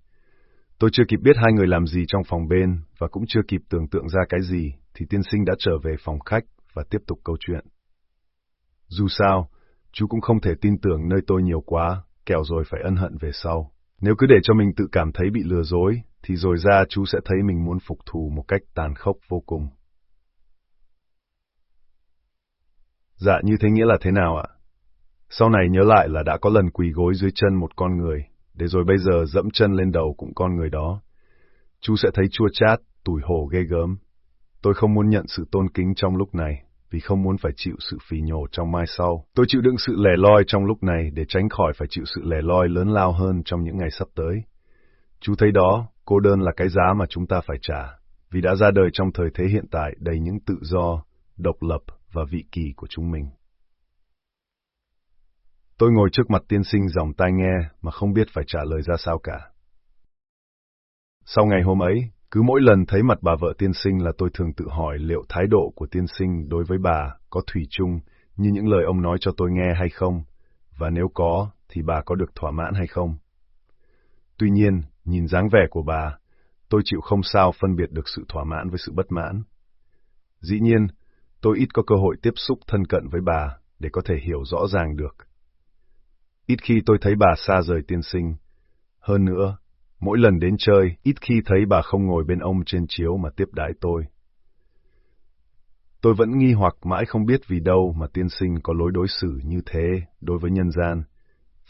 Tôi chưa kịp biết hai người làm gì trong phòng bên và cũng chưa kịp tưởng tượng ra cái gì thì tiên sinh đã trở về phòng khách và tiếp tục câu chuyện. Dù sao, chú cũng không thể tin tưởng nơi tôi nhiều quá, kẻo rồi phải ân hận về sau. Nếu cứ để cho mình tự cảm thấy bị lừa dối, thì rồi ra chú sẽ thấy mình muốn phục thù một cách tàn khốc vô cùng. Dạ như thế nghĩa là thế nào ạ? Sau này nhớ lại là đã có lần quỳ gối dưới chân một con người, để rồi bây giờ dẫm chân lên đầu cũng con người đó. Chú sẽ thấy chua chát, tủi hổ ghê gớm. Tôi không muốn nhận sự tôn kính trong lúc này, vì không muốn phải chịu sự phì nhổ trong mai sau. Tôi chịu đựng sự lẻ loi trong lúc này để tránh khỏi phải chịu sự lẻ loi lớn lao hơn trong những ngày sắp tới. Chú thấy đó, cô đơn là cái giá mà chúng ta phải trả, vì đã ra đời trong thời thế hiện tại đầy những tự do, độc lập và vị kỳ của chúng mình. Tôi ngồi trước mặt tiên sinh dòng tai nghe mà không biết phải trả lời ra sao cả. Sau ngày hôm ấy, cứ mỗi lần thấy mặt bà vợ tiên sinh là tôi thường tự hỏi liệu thái độ của tiên sinh đối với bà có thủy chung như những lời ông nói cho tôi nghe hay không, và nếu có thì bà có được thỏa mãn hay không. Tuy nhiên, nhìn dáng vẻ của bà, tôi chịu không sao phân biệt được sự thỏa mãn với sự bất mãn. Dĩ nhiên, tôi ít có cơ hội tiếp xúc thân cận với bà để có thể hiểu rõ ràng được. Ít khi tôi thấy bà xa rời tiên sinh. Hơn nữa, mỗi lần đến chơi, ít khi thấy bà không ngồi bên ông trên chiếu mà tiếp đãi tôi. Tôi vẫn nghi hoặc mãi không biết vì đâu mà tiên sinh có lối đối xử như thế đối với nhân gian.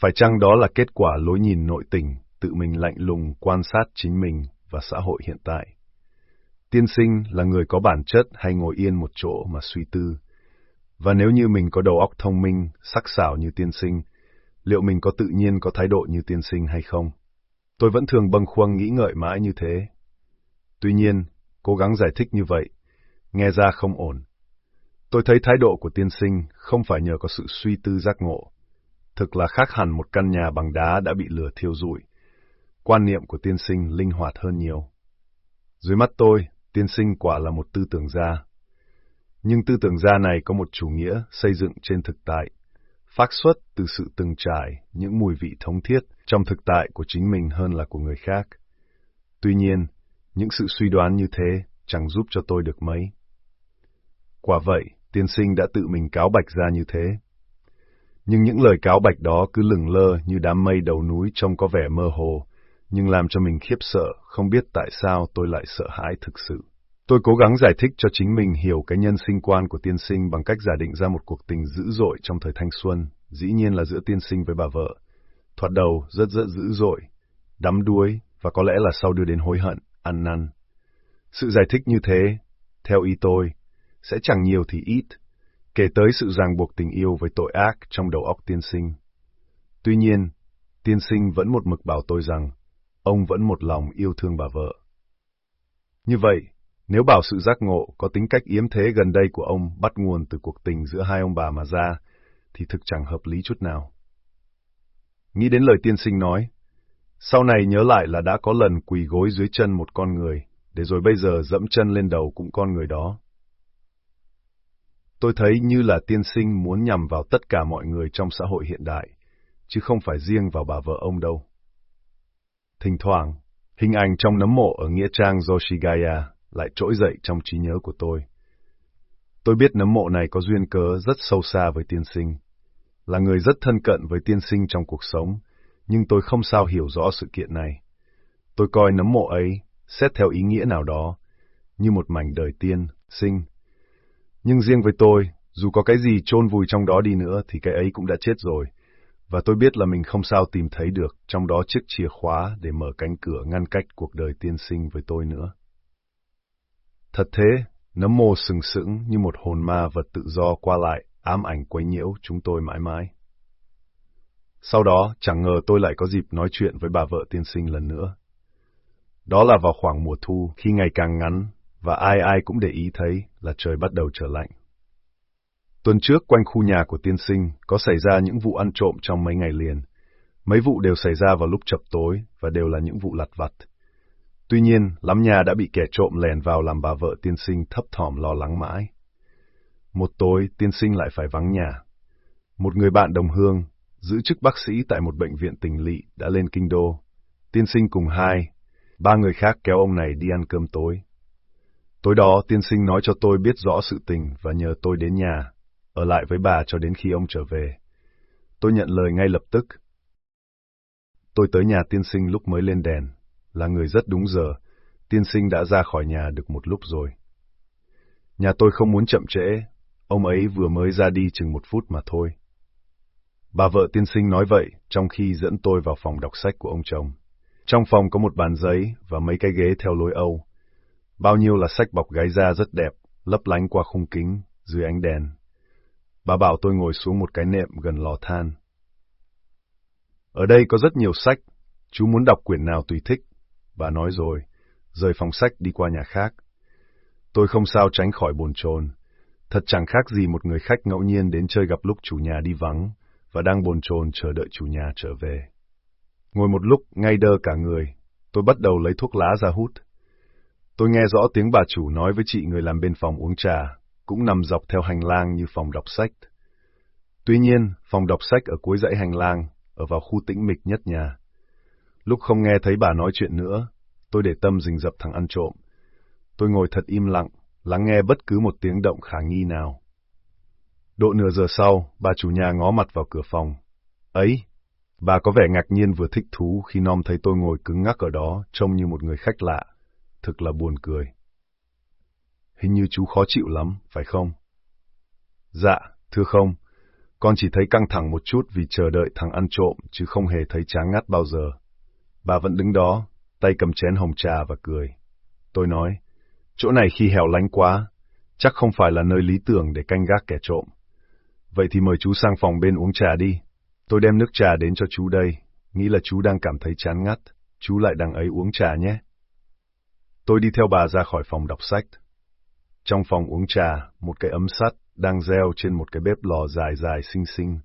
Phải chăng đó là kết quả lối nhìn nội tình, tự mình lạnh lùng quan sát chính mình và xã hội hiện tại? Tiên sinh là người có bản chất hay ngồi yên một chỗ mà suy tư. Và nếu như mình có đầu óc thông minh, sắc sảo như tiên sinh, liệu mình có tự nhiên có thái độ như tiên sinh hay không? Tôi vẫn thường bâng khuâng nghĩ ngợi mãi như thế. Tuy nhiên, cố gắng giải thích như vậy, nghe ra không ổn. Tôi thấy thái độ của tiên sinh không phải nhờ có sự suy tư giác ngộ. Thực là khác hẳn một căn nhà bằng đá đã bị lửa thiêu rụi. Quan niệm của tiên sinh linh hoạt hơn nhiều. Dưới mắt tôi, tiên sinh quả là một tư tưởng gia. Nhưng tư tưởng gia này có một chủ nghĩa xây dựng trên thực tại, phát xuất từ sự từng trải, những mùi vị thống thiết trong thực tại của chính mình hơn là của người khác. Tuy nhiên, những sự suy đoán như thế chẳng giúp cho tôi được mấy. Quả vậy, tiên sinh đã tự mình cáo bạch ra như thế. Nhưng những lời cáo bạch đó cứ lừng lơ như đám mây đầu núi trông có vẻ mơ hồ, nhưng làm cho mình khiếp sợ, không biết tại sao tôi lại sợ hãi thực sự. Tôi cố gắng giải thích cho chính mình hiểu cái nhân sinh quan của tiên sinh bằng cách giả định ra một cuộc tình dữ dội trong thời thanh xuân, dĩ nhiên là giữa tiên sinh với bà vợ. Thoạt đầu rất rất dữ dội, đắm đuối và có lẽ là sau đưa đến hối hận, ăn năn. Sự giải thích như thế, theo ý tôi, sẽ chẳng nhiều thì ít, kể tới sự ràng buộc tình yêu với tội ác trong đầu óc tiên sinh. Tuy nhiên, tiên sinh vẫn một mực bảo tôi rằng, ông vẫn một lòng yêu thương bà vợ. Như vậy, nếu bảo sự giác ngộ có tính cách yếm thế gần đây của ông bắt nguồn từ cuộc tình giữa hai ông bà mà ra, thì thực chẳng hợp lý chút nào. Nghĩ đến lời tiên sinh nói, sau này nhớ lại là đã có lần quỳ gối dưới chân một con người, để rồi bây giờ dẫm chân lên đầu cũng con người đó. Tôi thấy như là tiên sinh muốn nhằm vào tất cả mọi người trong xã hội hiện đại, chứ không phải riêng vào bà vợ ông đâu. Thỉnh thoảng, hình ảnh trong nấm mộ ở Nghĩa Trang Yoshigaya lại trỗi dậy trong trí nhớ của tôi. Tôi biết nấm mộ này có duyên cớ rất sâu xa với tiên sinh, là người rất thân cận với tiên sinh trong cuộc sống, nhưng tôi không sao hiểu rõ sự kiện này. Tôi coi nấm mộ ấy, xét theo ý nghĩa nào đó, như một mảnh đời tiên, sinh. Nhưng riêng với tôi, dù có cái gì chôn vùi trong đó đi nữa thì cái ấy cũng đã chết rồi, và tôi biết là mình không sao tìm thấy được trong đó chiếc chìa khóa để mở cánh cửa ngăn cách cuộc đời tiên sinh với tôi nữa. Thật thế, nấm mô sừng sững như một hồn ma vật tự do qua lại, ám ảnh quấy nhiễu chúng tôi mãi mãi. Sau đó, chẳng ngờ tôi lại có dịp nói chuyện với bà vợ tiên sinh lần nữa. Đó là vào khoảng mùa thu, khi ngày càng ngắn, và ai ai cũng để ý thấy là trời bắt đầu trở lạnh. Tuần trước quanh khu nhà của tiên sinh có xảy ra những vụ ăn trộm trong mấy ngày liền. Mấy vụ đều xảy ra vào lúc chập tối và đều là những vụ lặt vặt. Tuy nhiên, lắm nhà đã bị kẻ trộm lèn vào làm bà vợ tiên sinh thấp thỏm lo lắng mãi. Một tối, tiên sinh lại phải vắng nhà. Một người bạn đồng hương, giữ chức bác sĩ tại một bệnh viện tỉnh lỵ đã lên kinh đô. Tiên sinh cùng hai, ba người khác kéo ông này đi ăn cơm tối. Tối đó, tiên sinh nói cho tôi biết rõ sự tình và nhờ tôi đến nhà, ở lại với bà cho đến khi ông trở về. Tôi nhận lời ngay lập tức. Tôi tới nhà tiên sinh lúc mới lên đèn, là người rất đúng giờ, tiên sinh đã ra khỏi nhà được một lúc rồi. Nhà tôi không muốn chậm trễ, ông ấy vừa mới ra đi chừng một phút mà thôi. Bà vợ tiên sinh nói vậy trong khi dẫn tôi vào phòng đọc sách của ông chồng. Trong phòng có một bàn giấy và mấy cái ghế theo lối Âu. Bao nhiêu là sách bọc gái da rất đẹp, lấp lánh qua khung kính, dưới ánh đèn. Bà bảo tôi ngồi xuống một cái nệm gần lò than. Ở đây có rất nhiều sách, chú muốn đọc quyển nào tùy thích. Bà nói rồi, rời phòng sách đi qua nhà khác. Tôi không sao tránh khỏi bồn chồn. Thật chẳng khác gì một người khách ngẫu nhiên đến chơi gặp lúc chủ nhà đi vắng và đang bồn chồn chờ đợi chủ nhà trở về. Ngồi một lúc ngay đơ cả người, tôi bắt đầu lấy thuốc lá ra hút. Tôi nghe rõ tiếng bà chủ nói với chị người làm bên phòng uống trà, cũng nằm dọc theo hành lang như phòng đọc sách. Tuy nhiên, phòng đọc sách ở cuối dãy hành lang, ở vào khu tĩnh mịch nhất nhà. Lúc không nghe thấy bà nói chuyện nữa, tôi để tâm rình rập thằng ăn trộm. Tôi ngồi thật im lặng, lắng nghe bất cứ một tiếng động khả nghi nào. Độ nửa giờ sau, bà chủ nhà ngó mặt vào cửa phòng. Ấy, bà có vẻ ngạc nhiên vừa thích thú khi nom thấy tôi ngồi cứng ngắc ở đó, trông như một người khách lạ. Thực là buồn cười. Hình như chú khó chịu lắm, phải không? Dạ, thưa không. Con chỉ thấy căng thẳng một chút vì chờ đợi thằng ăn trộm, chứ không hề thấy chán ngắt bao giờ. Bà vẫn đứng đó, tay cầm chén hồng trà và cười. Tôi nói, chỗ này khi hẻo lánh quá, chắc không phải là nơi lý tưởng để canh gác kẻ trộm. Vậy thì mời chú sang phòng bên uống trà đi. Tôi đem nước trà đến cho chú đây, nghĩ là chú đang cảm thấy chán ngắt, chú lại đang ấy uống trà nhé. Tôi đi theo bà ra khỏi phòng đọc sách. Trong phòng uống trà, một cái ấm sắt đang reo trên một cái bếp lò dài dài xinh xinh.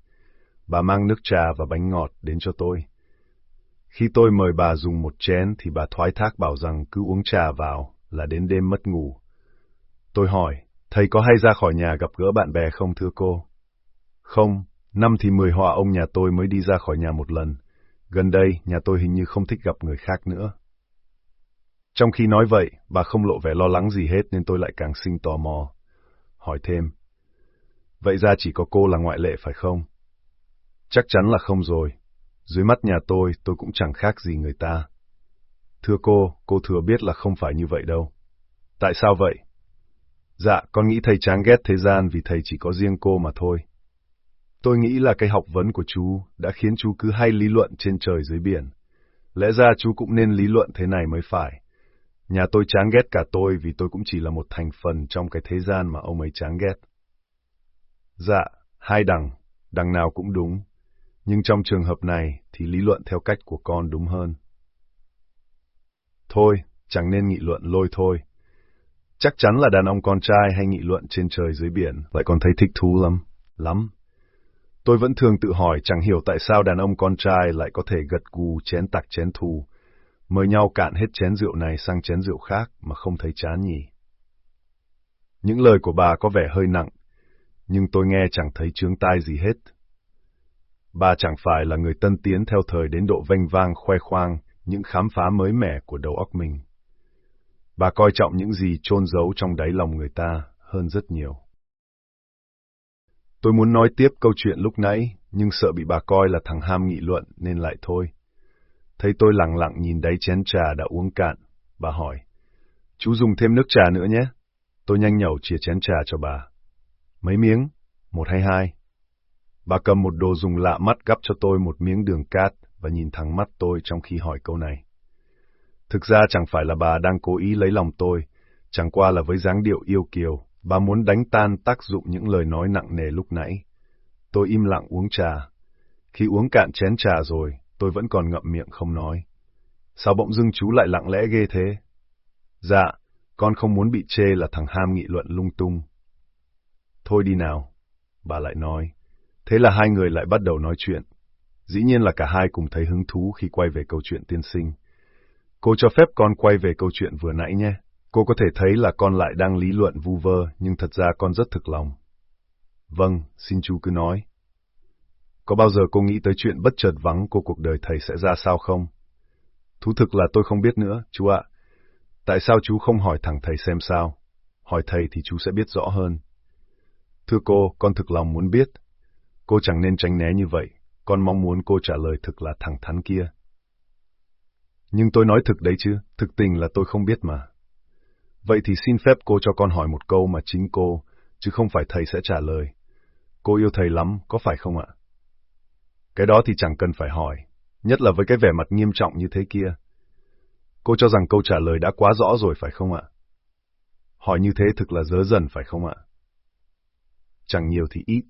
Bà mang nước trà và bánh ngọt đến cho tôi. Khi tôi mời bà dùng một chén thì bà thoái thác bảo rằng cứ uống trà vào là đến đêm mất ngủ. Tôi hỏi, thầy có hay ra khỏi nhà gặp gỡ bạn bè không thưa cô? Không, năm thì mười họa ông nhà tôi mới đi ra khỏi nhà một lần. Gần đây, nhà tôi hình như không thích gặp người khác nữa. Trong khi nói vậy, bà không lộ vẻ lo lắng gì hết nên tôi lại càng sinh tò mò. Hỏi thêm. Vậy ra chỉ có cô là ngoại lệ phải không? Chắc chắn là không rồi. Dưới mắt nhà tôi, tôi cũng chẳng khác gì người ta. Thưa cô, cô thừa biết là không phải như vậy đâu. Tại sao vậy? Dạ, con nghĩ thầy chán ghét thế gian vì thầy chỉ có riêng cô mà thôi. Tôi nghĩ là cái học vấn của chú đã khiến chú cứ hay lý luận trên trời dưới biển. Lẽ ra chú cũng nên lý luận thế này mới phải. Nhà tôi chán ghét cả tôi vì tôi cũng chỉ là một thành phần trong cái thế gian mà ông ấy chán ghét. Dạ, hai đằng, đằng nào cũng đúng. Nhưng trong trường hợp này thì lý luận theo cách của con đúng hơn. Thôi, chẳng nên nghị luận lôi thôi. Chắc chắn là đàn ông con trai hay nghị luận trên trời dưới biển lại còn thấy thích thú lắm, lắm. Tôi vẫn thường tự hỏi chẳng hiểu tại sao đàn ông con trai lại có thể gật gù chén tặc chén thù, mời nhau cạn hết chén rượu này sang chén rượu khác mà không thấy chán nhỉ. Những lời của bà có vẻ hơi nặng, nhưng tôi nghe chẳng thấy chướng tai gì hết. Bà chẳng phải là người tân tiến theo thời đến độ vênh vang khoe khoang những khám phá mới mẻ của đầu óc mình. Bà coi trọng những gì chôn giấu trong đáy lòng người ta hơn rất nhiều. Tôi muốn nói tiếp câu chuyện lúc nãy, nhưng sợ bị bà coi là thằng ham nghị luận nên lại thôi. Thấy tôi lặng lặng nhìn đáy chén trà đã uống cạn, bà hỏi. Chú dùng thêm nước trà nữa nhé. Tôi nhanh nhẩu chia chén trà cho bà. Mấy miếng? Một hay hai? Bà cầm một đồ dùng lạ mắt gắp cho tôi một miếng đường cát và nhìn thẳng mắt tôi trong khi hỏi câu này. Thực ra chẳng phải là bà đang cố ý lấy lòng tôi, chẳng qua là với dáng điệu yêu kiều, bà muốn đánh tan tác dụng những lời nói nặng nề lúc nãy. Tôi im lặng uống trà. Khi uống cạn chén trà rồi, tôi vẫn còn ngậm miệng không nói. Sao bỗng dưng chú lại lặng lẽ ghê thế? Dạ, con không muốn bị chê là thằng ham nghị luận lung tung. Thôi đi nào, bà lại nói. Thế là hai người lại bắt đầu nói chuyện. Dĩ nhiên là cả hai cùng thấy hứng thú khi quay về câu chuyện tiên sinh. Cô cho phép con quay về câu chuyện vừa nãy nhé. Cô có thể thấy là con lại đang lý luận vu vơ, nhưng thật ra con rất thực lòng. Vâng, xin chú cứ nói. Có bao giờ cô nghĩ tới chuyện bất chợt vắng cô cuộc đời thầy sẽ ra sao không? Thú thực là tôi không biết nữa, chú ạ. Tại sao chú không hỏi thẳng thầy xem sao? Hỏi thầy thì chú sẽ biết rõ hơn. Thưa cô, con thực lòng muốn biết. Cô chẳng nên tránh né như vậy. Con mong muốn cô trả lời thực là thẳng thắn kia. Nhưng tôi nói thực đấy chứ, thực tình là tôi không biết mà. Vậy thì xin phép cô cho con hỏi một câu mà chính cô, chứ không phải thầy sẽ trả lời. Cô yêu thầy lắm, có phải không ạ? Cái đó thì chẳng cần phải hỏi, nhất là với cái vẻ mặt nghiêm trọng như thế kia. Cô cho rằng câu trả lời đã quá rõ rồi phải không ạ? Hỏi như thế thực là dớ dần phải không ạ? Chẳng nhiều thì ít.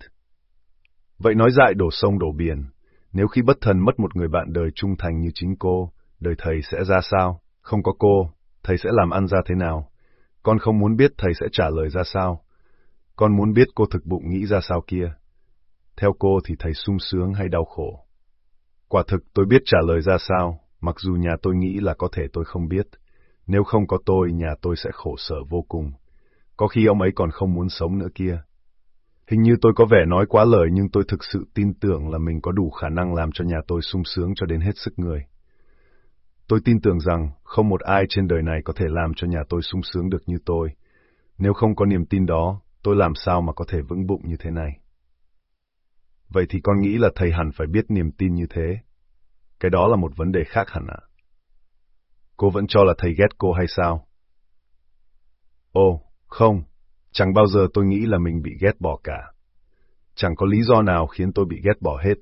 Vậy nói dại đổ sông đổ biển, nếu khi bất thần mất một người bạn đời trung thành như chính cô, đời thầy sẽ ra sao? Không có cô, thầy sẽ làm ăn ra thế nào? Con không muốn biết thầy sẽ trả lời ra sao. Con muốn biết cô thực bụng nghĩ ra sao kia. Theo cô thì thầy sung sướng hay đau khổ? Quả thực tôi biết trả lời ra sao, mặc dù nhà tôi nghĩ là có thể tôi không biết. Nếu không có tôi, nhà tôi sẽ khổ sở vô cùng. Có khi ông ấy còn không muốn sống nữa kia. Hình như tôi có vẻ nói quá lời nhưng tôi thực sự tin tưởng là mình có đủ khả năng làm cho nhà tôi sung sướng cho đến hết sức người. Tôi tin tưởng rằng không một ai trên đời này có thể làm cho nhà tôi sung sướng được như tôi. Nếu không có niềm tin đó, tôi làm sao mà có thể vững bụng như thế này? Vậy thì con nghĩ là thầy hẳn phải biết niềm tin như thế. Cái đó là một vấn đề khác hẳn ạ. Cô vẫn cho là thầy ghét cô hay sao? Ồ, không, chẳng bao giờ tôi nghĩ là mình bị ghét bỏ cả. Chẳng có lý do nào khiến tôi bị ghét bỏ hết.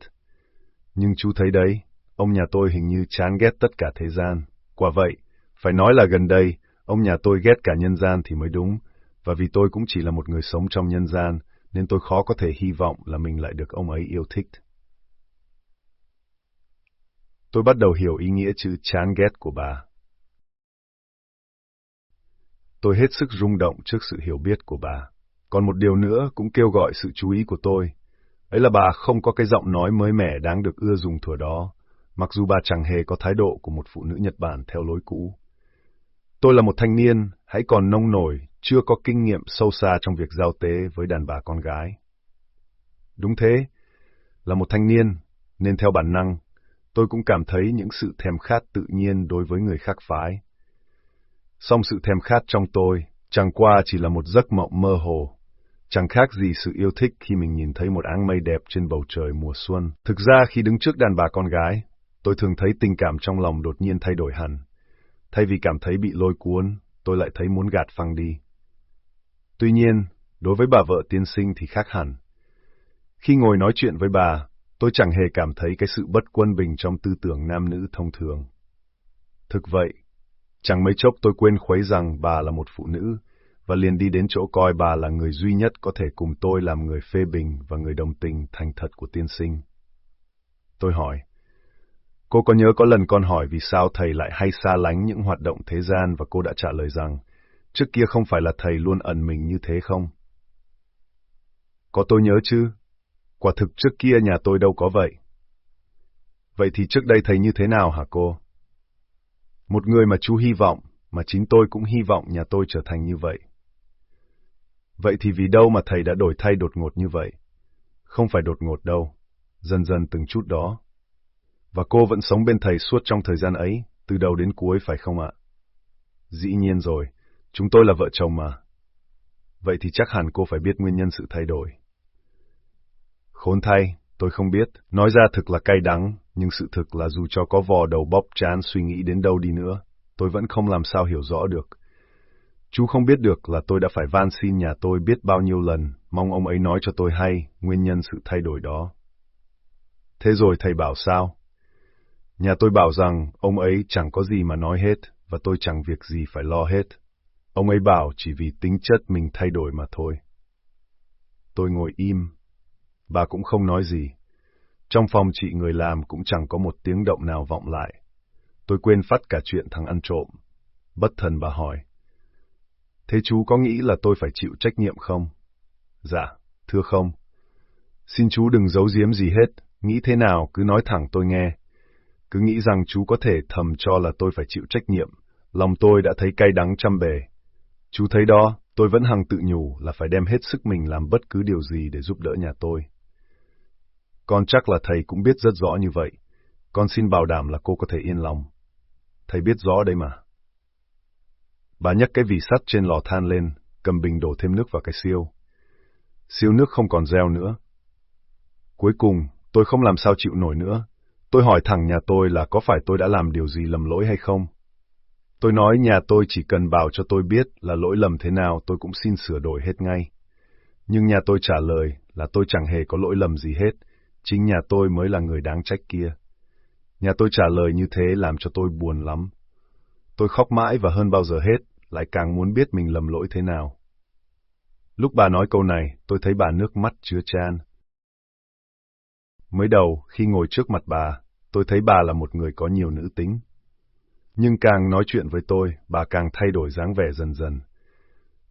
Nhưng chú thấy đấy, ông nhà tôi hình như chán ghét tất cả thế gian. Quả vậy, phải nói là gần đây, ông nhà tôi ghét cả nhân gian thì mới đúng, và vì tôi cũng chỉ là một người sống trong nhân gian, nên tôi khó có thể hy vọng là mình lại được ông ấy yêu thích. Tôi bắt đầu hiểu ý nghĩa chữ chán ghét của bà. Tôi hết sức rung động trước sự hiểu biết của bà. Còn một điều nữa cũng kêu gọi sự chú ý của tôi. Ấy là bà không có cái giọng nói mới mẻ đáng được ưa dùng thừa đó, mặc dù bà chẳng hề có thái độ của một phụ nữ Nhật Bản theo lối cũ. Tôi là một thanh niên, hãy còn nông nổi, chưa có kinh nghiệm sâu xa trong việc giao tế với đàn bà con gái. Đúng thế, là một thanh niên, nên theo bản năng, tôi cũng cảm thấy những sự thèm khát tự nhiên đối với người khác phái. Song sự thèm khát trong tôi chẳng qua chỉ là một giấc mộng mơ hồ, chẳng khác gì sự yêu thích khi mình nhìn thấy một áng mây đẹp trên bầu trời mùa xuân. Thực ra khi đứng trước đàn bà con gái, tôi thường thấy tình cảm trong lòng đột nhiên thay đổi hẳn. Thay vì cảm thấy bị lôi cuốn, tôi lại thấy muốn gạt phăng đi. Tuy nhiên, đối với bà vợ tiên sinh thì khác hẳn. Khi ngồi nói chuyện với bà, tôi chẳng hề cảm thấy cái sự bất quân bình trong tư tưởng nam nữ thông thường. Thực vậy, chẳng mấy chốc tôi quên khuấy rằng bà là một phụ nữ, và liền đi đến chỗ coi bà là người duy nhất có thể cùng tôi làm người phê bình và người đồng tình thành thật của tiên sinh. Tôi hỏi, cô có nhớ có lần con hỏi vì sao thầy lại hay xa lánh những hoạt động thế gian và cô đã trả lời rằng, trước kia không phải là thầy luôn ẩn mình như thế không? Có tôi nhớ chứ, quả thực trước kia nhà tôi đâu có vậy. Vậy thì trước đây thầy như thế nào hả cô? Một người mà chú hy vọng, mà chính tôi cũng hy vọng nhà tôi trở thành như vậy. Vậy thì vì đâu mà thầy đã đổi thay đột ngột như vậy? Không phải đột ngột đâu, dần dần từng chút đó. Và cô vẫn sống bên thầy suốt trong thời gian ấy, từ đầu đến cuối phải không ạ? Dĩ nhiên rồi, chúng tôi là vợ chồng mà. Vậy thì chắc hẳn cô phải biết nguyên nhân sự thay đổi. Khốn thay, tôi không biết, nói ra thực là cay đắng, nhưng sự thực là dù cho có vò đầu bóp chán suy nghĩ đến đâu đi nữa, tôi vẫn không làm sao hiểu rõ được. Chú không biết được là tôi đã phải van xin nhà tôi biết bao nhiêu lần, mong ông ấy nói cho tôi hay nguyên nhân sự thay đổi đó. Thế rồi thầy bảo sao? Nhà tôi bảo rằng ông ấy chẳng có gì mà nói hết, và tôi chẳng việc gì phải lo hết. Ông ấy bảo chỉ vì tính chất mình thay đổi mà thôi. Tôi ngồi im. Bà cũng không nói gì. Trong phòng chị người làm cũng chẳng có một tiếng động nào vọng lại. Tôi quên phát cả chuyện thằng ăn trộm. Bất thần bà hỏi. Thế chú có nghĩ là tôi phải chịu trách nhiệm không? Dạ, thưa không. Xin chú đừng giấu giếm gì hết, nghĩ thế nào cứ nói thẳng tôi nghe. cứ nghĩ rằng chú có thể thầm cho là tôi phải chịu trách nhiệm. Lòng tôi đã thấy cay đắng trăm bề. Chú thấy đó, tôi vẫn hằng tự nhủ là phải đem hết sức mình làm bất cứ điều gì để giúp đỡ nhà tôi. Con chắc là thầy cũng biết rất rõ như vậy. Con xin bảo đảm là cô có thể yên lòng. Thầy biết rõ đây mà. Bà nhấc cái vỉ sắt trên lò than lên, cầm bình đổ thêm nước vào cái siêu. Siêu nước không còn reo nữa. Cuối cùng, tôi không làm sao chịu nổi nữa. Tôi hỏi thẳng nhà tôi là có phải tôi đã làm điều gì lầm lỗi hay không. Tôi nói nhà tôi chỉ cần bảo cho tôi biết là lỗi lầm thế nào tôi cũng xin sửa đổi hết ngay. Nhưng nhà tôi trả lời là tôi chẳng hề có lỗi lầm gì hết, chính nhà tôi mới là người đáng trách kia. Nhà tôi trả lời như thế làm cho tôi buồn lắm. Tôi khóc mãi và hơn bao giờ hết, lại càng muốn biết mình lầm lỗi thế nào. Lúc bà nói câu này, tôi thấy bà nước mắt chứa chan. Mới đầu, khi ngồi trước mặt bà, tôi thấy bà là một người có nhiều nữ tính. Nhưng càng nói chuyện với tôi, bà càng thay đổi dáng vẻ dần dần.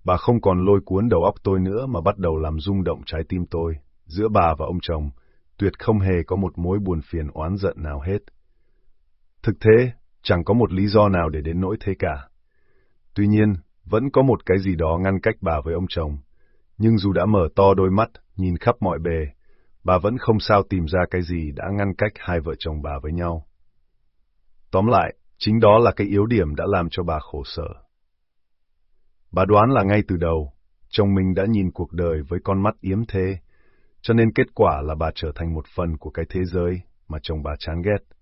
Bà không còn lôi cuốn đầu óc tôi nữa mà bắt đầu làm rung động trái tim tôi. Giữa bà và ông chồng, tuyệt không hề có một mối buồn phiền oán giận nào hết. Thực thế, chẳng có một lý do nào để đến nỗi thế cả. Tuy nhiên, vẫn có một cái gì đó ngăn cách bà với ông chồng. Nhưng dù đã mở to đôi mắt, nhìn khắp mọi bề, bà vẫn không sao tìm ra cái gì đã ngăn cách hai vợ chồng bà với nhau. Tóm lại, chính đó là cái yếu điểm đã làm cho bà khổ sở. Bà đoán là ngay từ đầu, chồng mình đã nhìn cuộc đời với con mắt yếm thế, cho nên kết quả là bà trở thành một phần của cái thế giới mà chồng bà chán ghét.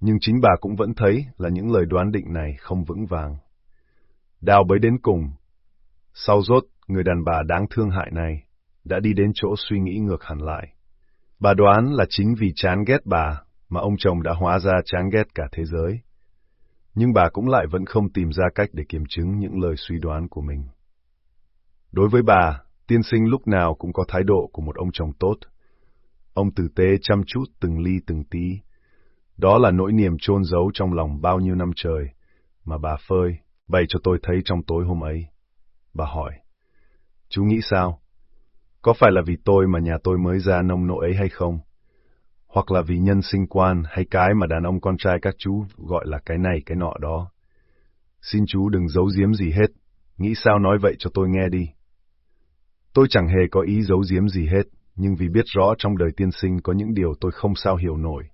Nhưng chính bà cũng vẫn thấy là những lời đoán định này không vững vàng. Đào bấy đến cùng. Sau rốt, người đàn bà đáng thương hại này đã đi đến chỗ suy nghĩ ngược hẳn lại. Bà đoán là chính vì chán ghét bà mà ông chồng đã hóa ra chán ghét cả thế giới. Nhưng bà cũng lại vẫn không tìm ra cách để kiểm chứng những lời suy đoán của mình. Đối với bà, tiên sinh lúc nào cũng có thái độ của một ông chồng tốt. Ông tử tế chăm chút từng ly từng tí. Đó là nỗi niềm chôn giấu trong lòng bao nhiêu năm trời, mà bà phơi, bày cho tôi thấy trong tối hôm ấy. Bà hỏi, chú nghĩ sao? Có phải là vì tôi mà nhà tôi mới ra nông nỗi ấy hay không? Hoặc là vì nhân sinh quan hay cái mà đàn ông con trai các chú gọi là cái này cái nọ đó? Xin chú đừng giấu giếm gì hết, nghĩ sao nói vậy cho tôi nghe đi. Tôi chẳng hề có ý giấu giếm gì hết, nhưng vì biết rõ trong đời tiên sinh có những điều tôi không sao hiểu nổi,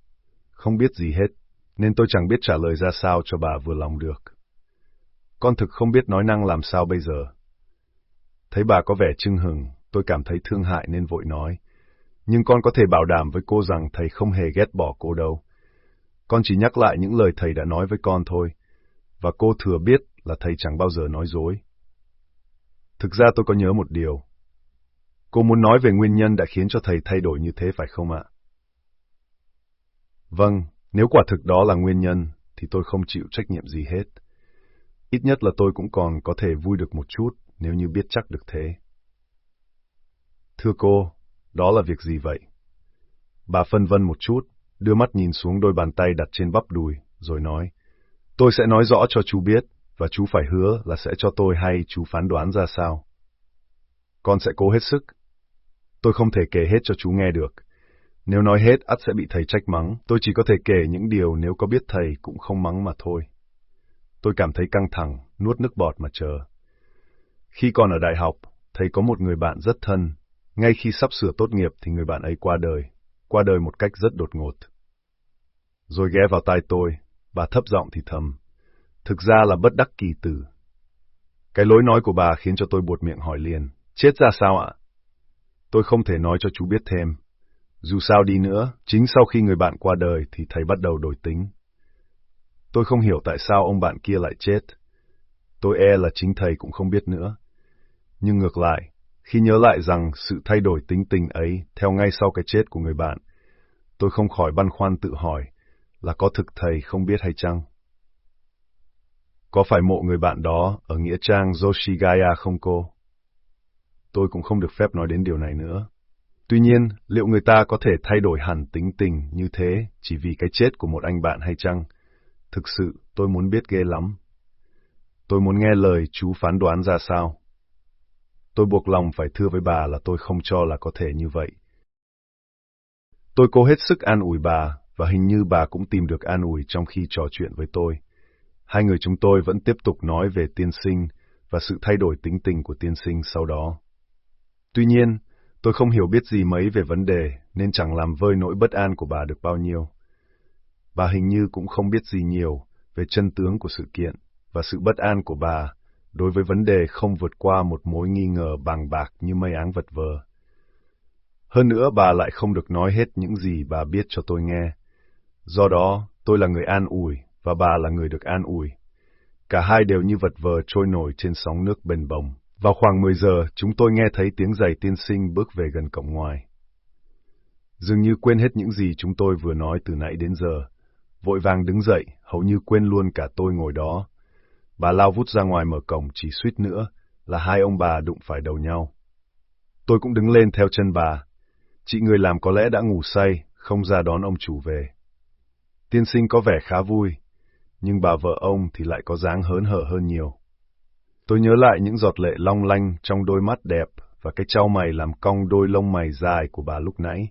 không biết gì hết, nên tôi chẳng biết trả lời ra sao cho bà vừa lòng được. Con thực không biết nói năng làm sao bây giờ. Thấy bà có vẻ chưng hừng, tôi cảm thấy thương hại nên vội nói. Nhưng con có thể bảo đảm với cô rằng thầy không hề ghét bỏ cô đâu. Con chỉ nhắc lại những lời thầy đã nói với con thôi, và cô thừa biết là thầy chẳng bao giờ nói dối. Thực ra tôi có nhớ một điều. Cô muốn nói về nguyên nhân đã khiến cho thầy thay đổi như thế phải không ạ? Vâng, nếu quả thực đó là nguyên nhân, thì tôi không chịu trách nhiệm gì hết. Ít nhất là tôi cũng còn có thể vui được một chút nếu như biết chắc được thế. Thưa cô, đó là việc gì vậy? Bà phân vân một chút, đưa mắt nhìn xuống đôi bàn tay đặt trên bắp đùi, rồi nói, tôi sẽ nói rõ cho chú biết, và chú phải hứa là sẽ cho tôi hay chú phán đoán ra sao. Con sẽ cố hết sức. Tôi không thể kể hết cho chú nghe được. Nếu nói hết, ắt sẽ bị thầy trách mắng. Tôi chỉ có thể kể những điều nếu có biết thầy cũng không mắng mà thôi. Tôi cảm thấy căng thẳng, nuốt nước bọt mà chờ. Khi còn ở đại học, thầy có một người bạn rất thân. Ngay khi sắp sửa tốt nghiệp thì người bạn ấy qua đời, qua đời một cách rất đột ngột. Rồi ghé vào tai tôi, bà thấp giọng thì thầm. Thực ra là bất đắc kỳ tử. Cái lối nói của bà khiến cho tôi buột miệng hỏi liền. Chết ra sao ạ? Tôi không thể nói cho chú biết thêm. Dù sao đi nữa, chính sau khi người bạn qua đời thì thầy bắt đầu đổi tính. Tôi không hiểu tại sao ông bạn kia lại chết. Tôi e là chính thầy cũng không biết nữa. Nhưng ngược lại, khi nhớ lại rằng sự thay đổi tính tình ấy theo ngay sau cái chết của người bạn, tôi không khỏi băn khoăn tự hỏi là có thực thầy không biết hay chăng? Có phải mộ người bạn đó ở Nghĩa Trang Yoshigaya không cô? Tôi cũng không được phép nói đến điều này nữa. Tuy nhiên, liệu người ta có thể thay đổi hẳn tính tình như thế chỉ vì cái chết của một anh bạn hay chăng? Thực sự, tôi muốn biết ghê lắm. Tôi muốn nghe lời chú phán đoán ra sao. Tôi buộc lòng phải thưa với bà là tôi không cho là có thể như vậy. Tôi cố hết sức an ủi bà và hình như bà cũng tìm được an ủi trong khi trò chuyện với tôi. Hai người chúng tôi vẫn tiếp tục nói về tiên sinh và sự thay đổi tính tình của tiên sinh sau đó. Tuy nhiên, tôi không hiểu biết gì mấy về vấn đề nên chẳng làm vơi nỗi bất an của bà được bao nhiêu. Bà hình như cũng không biết gì nhiều về chân tướng của sự kiện và sự bất an của bà đối với vấn đề không vượt qua một mối nghi ngờ bàng bạc như mây áng vật vờ. Hơn nữa bà lại không được nói hết những gì bà biết cho tôi nghe. Do đó, tôi là người an ủi và bà là người được an ủi. Cả hai đều như vật vờ trôi nổi trên sóng nước bền bồng. Vào khoảng 10 giờ, chúng tôi nghe thấy tiếng giày tiên sinh bước về gần cổng ngoài. Dường như quên hết những gì chúng tôi vừa nói từ nãy đến giờ. Vội vàng đứng dậy, hầu như quên luôn cả tôi ngồi đó. Bà lao vút ra ngoài mở cổng chỉ suýt nữa, là hai ông bà đụng phải đầu nhau. Tôi cũng đứng lên theo chân bà. Chị người làm có lẽ đã ngủ say, không ra đón ông chủ về. Tiên sinh có vẻ khá vui, nhưng bà vợ ông thì lại có dáng hớn hở hơn nhiều. Tôi nhớ lại những giọt lệ long lanh trong đôi mắt đẹp và cái trao mày làm cong đôi lông mày dài của bà lúc nãy,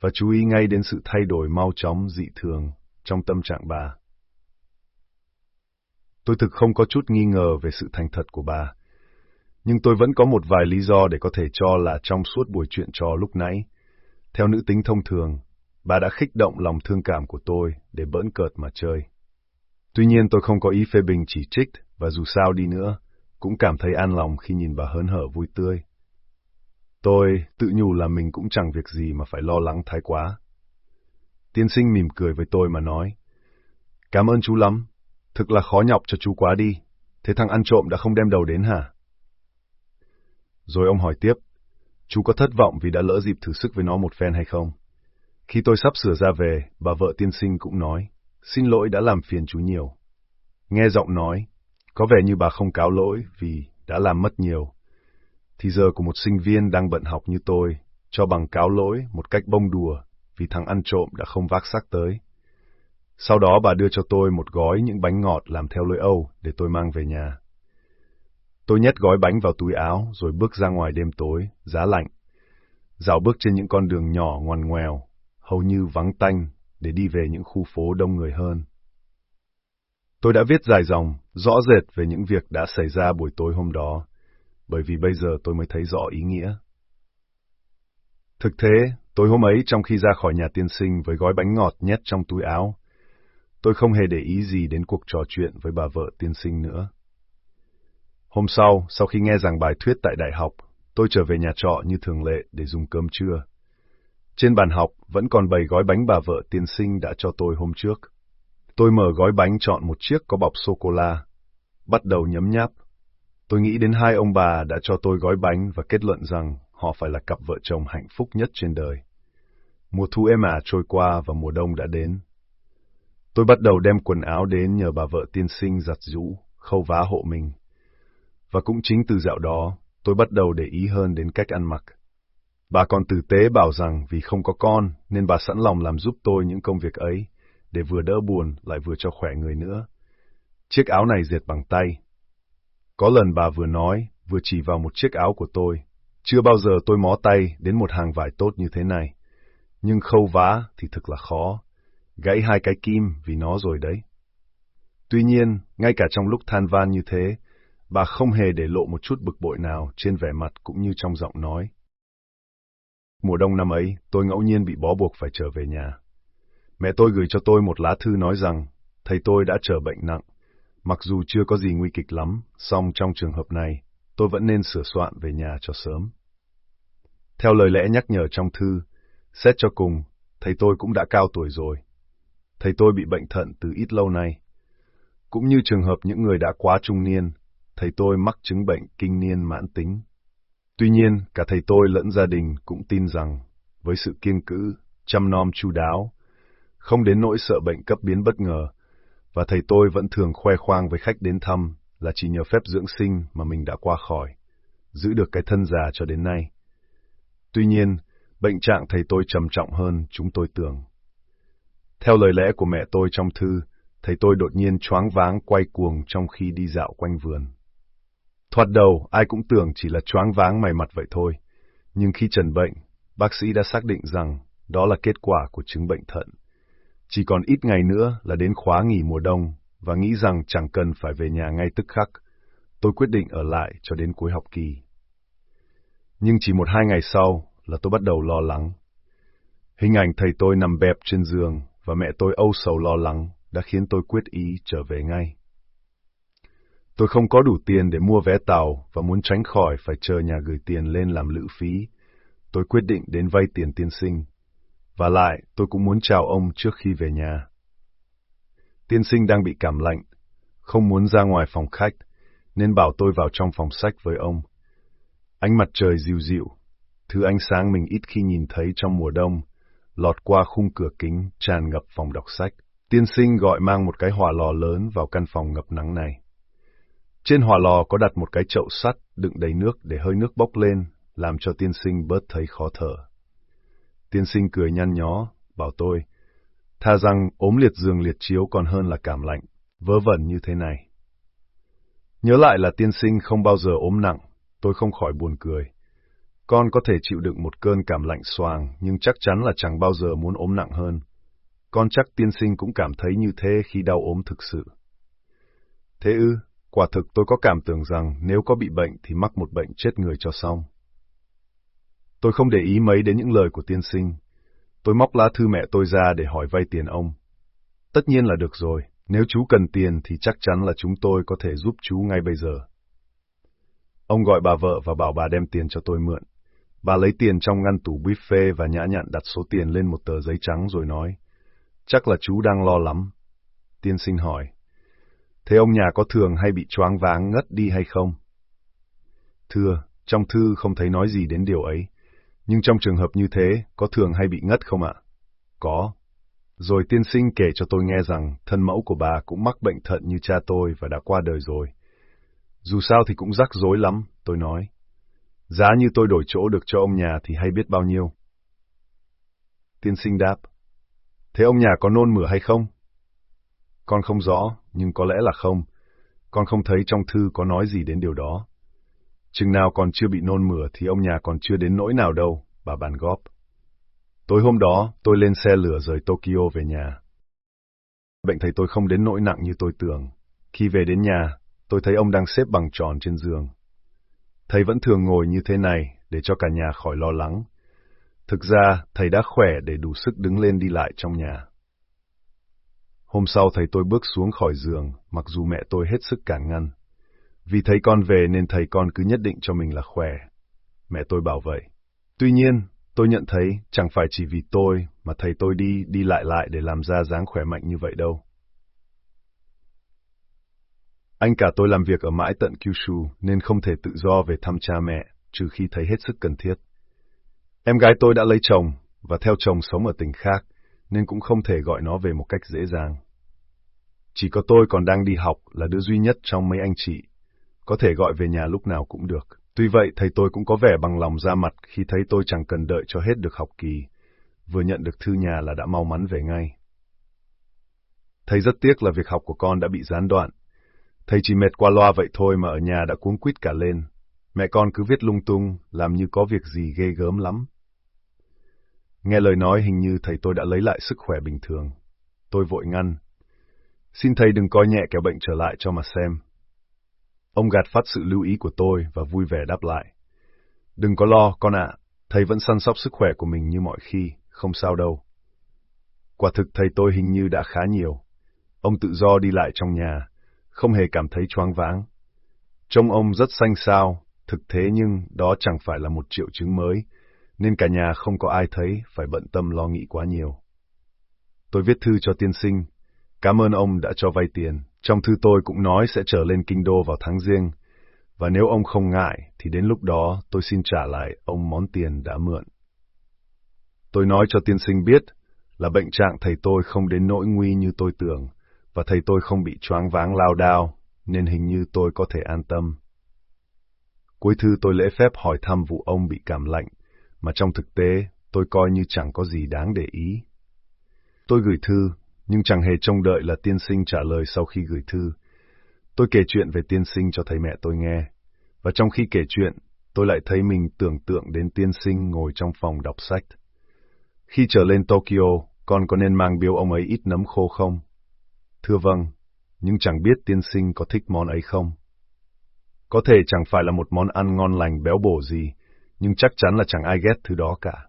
và chú ý ngay đến sự thay đổi mau chóng dị thường trong tâm trạng bà. Tôi thực không có chút nghi ngờ về sự thành thật của bà, nhưng tôi vẫn có một vài lý do để có thể cho là trong suốt buổi chuyện trò lúc nãy, theo nữ tính thông thường, bà đã khích động lòng thương cảm của tôi để bỡn cợt mà chơi. Tuy nhiên tôi không có ý phê bình chỉ trích, và dù sao đi nữa, cũng cảm thấy an lòng khi nhìn bà hớn hở vui tươi. Tôi tự nhủ là mình cũng chẳng việc gì mà phải lo lắng thái quá. Tiên sinh mỉm cười với tôi mà nói, Cảm ơn chú lắm, thực là khó nhọc cho chú quá đi, thế thằng ăn trộm đã không đem đầu đến hả? Rồi ông hỏi tiếp, chú có thất vọng vì đã lỡ dịp thử sức với nó một phen hay không? Khi tôi sắp sửa ra về, bà vợ tiên sinh cũng nói, xin lỗi đã làm phiền chú nhiều. Nghe giọng nói, có vẻ như bà không cáo lỗi vì đã làm mất nhiều. Thì giờ của một sinh viên đang bận học như tôi, cho bằng cáo lỗi một cách bông đùa vì thằng ăn trộm đã không vác xác tới. Sau đó bà đưa cho tôi một gói những bánh ngọt làm theo lối Âu để tôi mang về nhà. Tôi nhét gói bánh vào túi áo rồi bước ra ngoài đêm tối, giá lạnh. Dạo bước trên những con đường nhỏ ngoằn ngoèo, hầu như vắng tanh để đi về những khu phố đông người hơn. Tôi đã viết dài dòng, rõ rệt về những việc đã xảy ra buổi tối hôm đó, bởi vì bây giờ tôi mới thấy rõ ý nghĩa. Thực thế, tối hôm ấy trong khi ra khỏi nhà tiên sinh với gói bánh ngọt nhét trong túi áo, tôi không hề để ý gì đến cuộc trò chuyện với bà vợ tiên sinh nữa. Hôm sau, sau khi nghe giảng bài thuyết tại đại học, tôi trở về nhà trọ như thường lệ để dùng cơm trưa. Trên bàn học vẫn còn bày gói bánh bà vợ tiên sinh đã cho tôi hôm trước. Tôi mở gói bánh chọn một chiếc có bọc sô-cô-la, bắt đầu nhấm nháp. Tôi nghĩ đến hai ông bà đã cho tôi gói bánh và kết luận rằng họ phải là cặp vợ chồng hạnh phúc nhất trên đời. Mùa thu êm ả trôi qua và mùa đông đã đến. Tôi bắt đầu đem quần áo đến nhờ bà vợ tiên sinh giặt rũ, khâu vá hộ mình. Và cũng chính từ dạo đó, tôi bắt đầu để ý hơn đến cách ăn mặc. Bà còn tử tế bảo rằng vì không có con nên bà sẵn lòng làm giúp tôi những công việc ấy, để vừa đỡ buồn lại vừa cho khỏe người nữa. Chiếc áo này dệt bằng tay. Có lần bà vừa nói, vừa chỉ vào một chiếc áo của tôi. Chưa bao giờ tôi mó tay đến một hàng vải tốt như thế này. Nhưng khâu vá thì thực là khó. Gãy hai cái kim vì nó rồi đấy. Tuy nhiên, ngay cả trong lúc than van như thế, bà không hề để lộ một chút bực bội nào trên vẻ mặt cũng như trong giọng nói. Mùa đông năm ấy, tôi ngẫu nhiên bị bó buộc phải trở về nhà. Mẹ tôi gửi cho tôi một lá thư nói rằng thầy tôi đã trở bệnh nặng. Mặc dù chưa có gì nguy kịch lắm, song trong trường hợp này, tôi vẫn nên sửa soạn về nhà cho sớm. Theo lời lẽ nhắc nhở trong thư, xét cho cùng, thầy tôi cũng đã cao tuổi rồi. Thầy tôi bị bệnh thận từ ít lâu nay. Cũng như trường hợp những người đã quá trung niên, thầy tôi mắc chứng bệnh kinh niên mãn tính. Tuy nhiên, cả thầy tôi lẫn gia đình cũng tin rằng, với sự kiên cữ, chăm nom chu đáo, không đến nỗi sợ bệnh cấp biến bất ngờ, và thầy tôi vẫn thường khoe khoang với khách đến thăm là chỉ nhờ phép dưỡng sinh mà mình đã qua khỏi, giữ được cái thân già cho đến nay. Tuy nhiên, bệnh trạng thầy tôi trầm trọng hơn chúng tôi tưởng. Theo lời lẽ của mẹ tôi trong thư, thầy tôi đột nhiên choáng váng quay cuồng trong khi đi dạo quanh vườn. Thoạt đầu, ai cũng tưởng chỉ là choáng váng mày mặt vậy thôi. Nhưng khi trần bệnh, bác sĩ đã xác định rằng đó là kết quả của chứng bệnh thận, chỉ còn ít ngày nữa là đến khóa nghỉ mùa đông, và nghĩ rằng chẳng cần phải về nhà ngay tức khắc. Tôi quyết định ở lại cho đến cuối học kỳ. Nhưng chỉ một hai ngày sau là tôi bắt đầu lo lắng. Hình ảnh thầy tôi nằm bẹp trên giường và mẹ tôi âu sầu lo lắng đã khiến tôi quyết ý trở về ngay. Tôi không có đủ tiền để mua vé tàu và muốn tránh khỏi phải chờ nhà gửi tiền lên làm lữ phí. Tôi quyết định đến vay tiền tiên sinh. Và lại, tôi cũng muốn chào ông trước khi về nhà. Tiên sinh đang bị cảm lạnh, không muốn ra ngoài phòng khách, nên bảo tôi vào trong phòng sách với ông. Ánh mặt trời dịu dịu, thứ ánh sáng mình ít khi nhìn thấy trong mùa đông, lọt qua khung cửa kính tràn ngập phòng đọc sách. Tiên sinh gọi mang một cái hỏa lò lớn vào căn phòng ngập nắng này. Trên hỏa lò có đặt một cái chậu sắt đựng đầy nước để hơi nước bốc lên, làm cho tiên sinh bớt thấy khó thở. Tiên sinh cười nhăn nhó, bảo tôi, tha rằng ốm liệt giường liệt chiếu còn hơn là cảm lạnh, vớ vẩn như thế này. Nhớ lại là tiên sinh không bao giờ ốm nặng, tôi không khỏi buồn cười. Con có thể chịu đựng một cơn cảm lạnh xoàng, nhưng chắc chắn là chẳng bao giờ muốn ốm nặng hơn. Con chắc tiên sinh cũng cảm thấy như thế khi đau ốm thực sự. Thế ư, quả thực tôi có cảm tưởng rằng nếu có bị bệnh thì mắc một bệnh chết người cho xong. Tôi không để ý mấy đến những lời của tiên sinh. Tôi móc lá thư mẹ tôi ra để hỏi vay tiền ông. Tất nhiên là được rồi, nếu chú cần tiền thì chắc chắn là chúng tôi có thể giúp chú ngay bây giờ. Ông gọi bà vợ và bảo bà đem tiền cho tôi mượn. Bà lấy tiền trong ngăn tủ buffet và nhã nhặn đặt số tiền lên một tờ giấy trắng rồi nói. Chắc là chú đang lo lắm. Tiên sinh hỏi. Thế ông nhà có thường hay bị choáng váng ngất đi hay không? Thưa, trong thư không thấy nói gì đến điều ấy. Nhưng trong trường hợp như thế, có thường hay bị ngất không ạ? Có. Rồi tiên sinh kể cho tôi nghe rằng thân mẫu của bà cũng mắc bệnh thận như cha tôi và đã qua đời rồi. Dù sao thì cũng rắc rối lắm, tôi nói. Giá như tôi đổi chỗ được cho ông nhà thì hay biết bao nhiêu. Tiên sinh đáp. Thế ông nhà có nôn mửa hay không? Con không rõ, nhưng có lẽ là không. Con không thấy trong thư có nói gì đến điều đó. Chừng nào còn chưa bị nôn mửa thì ông nhà còn chưa đến nỗi nào đâu, bà bàn góp. Tối hôm đó, tôi lên xe lửa rời Tokyo về nhà. Bệnh thầy tôi không đến nỗi nặng như tôi tưởng. Khi về đến nhà, tôi thấy ông đang xếp bằng tròn trên giường. Thầy vẫn thường ngồi như thế này để cho cả nhà khỏi lo lắng. Thực ra, thầy đã khỏe để đủ sức đứng lên đi lại trong nhà. Hôm sau thầy tôi bước xuống khỏi giường, mặc dù mẹ tôi hết sức cản ngăn. Vì thấy con về nên thầy con cứ nhất định cho mình là khỏe. Mẹ tôi bảo vậy. Tuy nhiên, tôi nhận thấy chẳng phải chỉ vì tôi mà thầy tôi đi đi lại lại để làm ra dáng khỏe mạnh như vậy đâu. Anh cả tôi làm việc ở mãi tận Kyushu nên không thể tự do về thăm cha mẹ, trừ khi thấy hết sức cần thiết. Em gái tôi đã lấy chồng, và theo chồng sống ở tỉnh khác, nên cũng không thể gọi nó về một cách dễ dàng. Chỉ có tôi còn đang đi học là đứa duy nhất trong mấy anh chị, có thể gọi về nhà lúc nào cũng được. Tuy vậy, thầy tôi cũng có vẻ bằng lòng ra mặt khi thấy tôi chẳng cần đợi cho hết được học kỳ, vừa nhận được thư nhà là đã mau mắn về ngay. Thầy rất tiếc là việc học của con đã bị gián đoạn, Thầy chỉ mệt qua loa vậy thôi mà ở nhà đã cuống quýt cả lên. Mẹ con cứ viết lung tung, làm như có việc gì ghê gớm lắm. Nghe lời nói hình như thầy tôi đã lấy lại sức khỏe bình thường. Tôi vội ngăn. Xin thầy đừng coi nhẹ kẻ bệnh trở lại cho mà xem. Ông gạt phát sự lưu ý của tôi và vui vẻ đáp lại. Đừng có lo, con ạ. Thầy vẫn săn sóc sức khỏe của mình như mọi khi, không sao đâu. Quả thực thầy tôi hình như đã khá nhiều. Ông tự do đi lại trong nhà, không hề cảm thấy choáng váng. Trông ông rất xanh xao, thực thế nhưng đó chẳng phải là một triệu chứng mới, nên cả nhà không có ai thấy phải bận tâm lo nghĩ quá nhiều. Tôi viết thư cho tiên sinh, cảm ơn ông đã cho vay tiền. Trong thư tôi cũng nói sẽ trở lên kinh đô vào tháng riêng, và nếu ông không ngại thì đến lúc đó tôi xin trả lại ông món tiền đã mượn. Tôi nói cho tiên sinh biết là bệnh trạng thầy tôi không đến nỗi nguy như tôi tưởng, và thầy tôi không bị choáng váng lao đao, nên hình như tôi có thể an tâm. Cuối thư tôi lễ phép hỏi thăm vụ ông bị cảm lạnh, mà trong thực tế tôi coi như chẳng có gì đáng để ý. Tôi gửi thư, nhưng chẳng hề trông đợi là tiên sinh trả lời sau khi gửi thư. Tôi kể chuyện về tiên sinh cho thầy mẹ tôi nghe, và trong khi kể chuyện, tôi lại thấy mình tưởng tượng đến tiên sinh ngồi trong phòng đọc sách. Khi trở lên Tokyo, con có nên mang biếu ông ấy ít nấm khô không? Thưa vâng, nhưng chẳng biết tiên sinh có thích món ấy không? Có thể chẳng phải là một món ăn ngon lành béo bổ gì, nhưng chắc chắn là chẳng ai ghét thứ đó cả.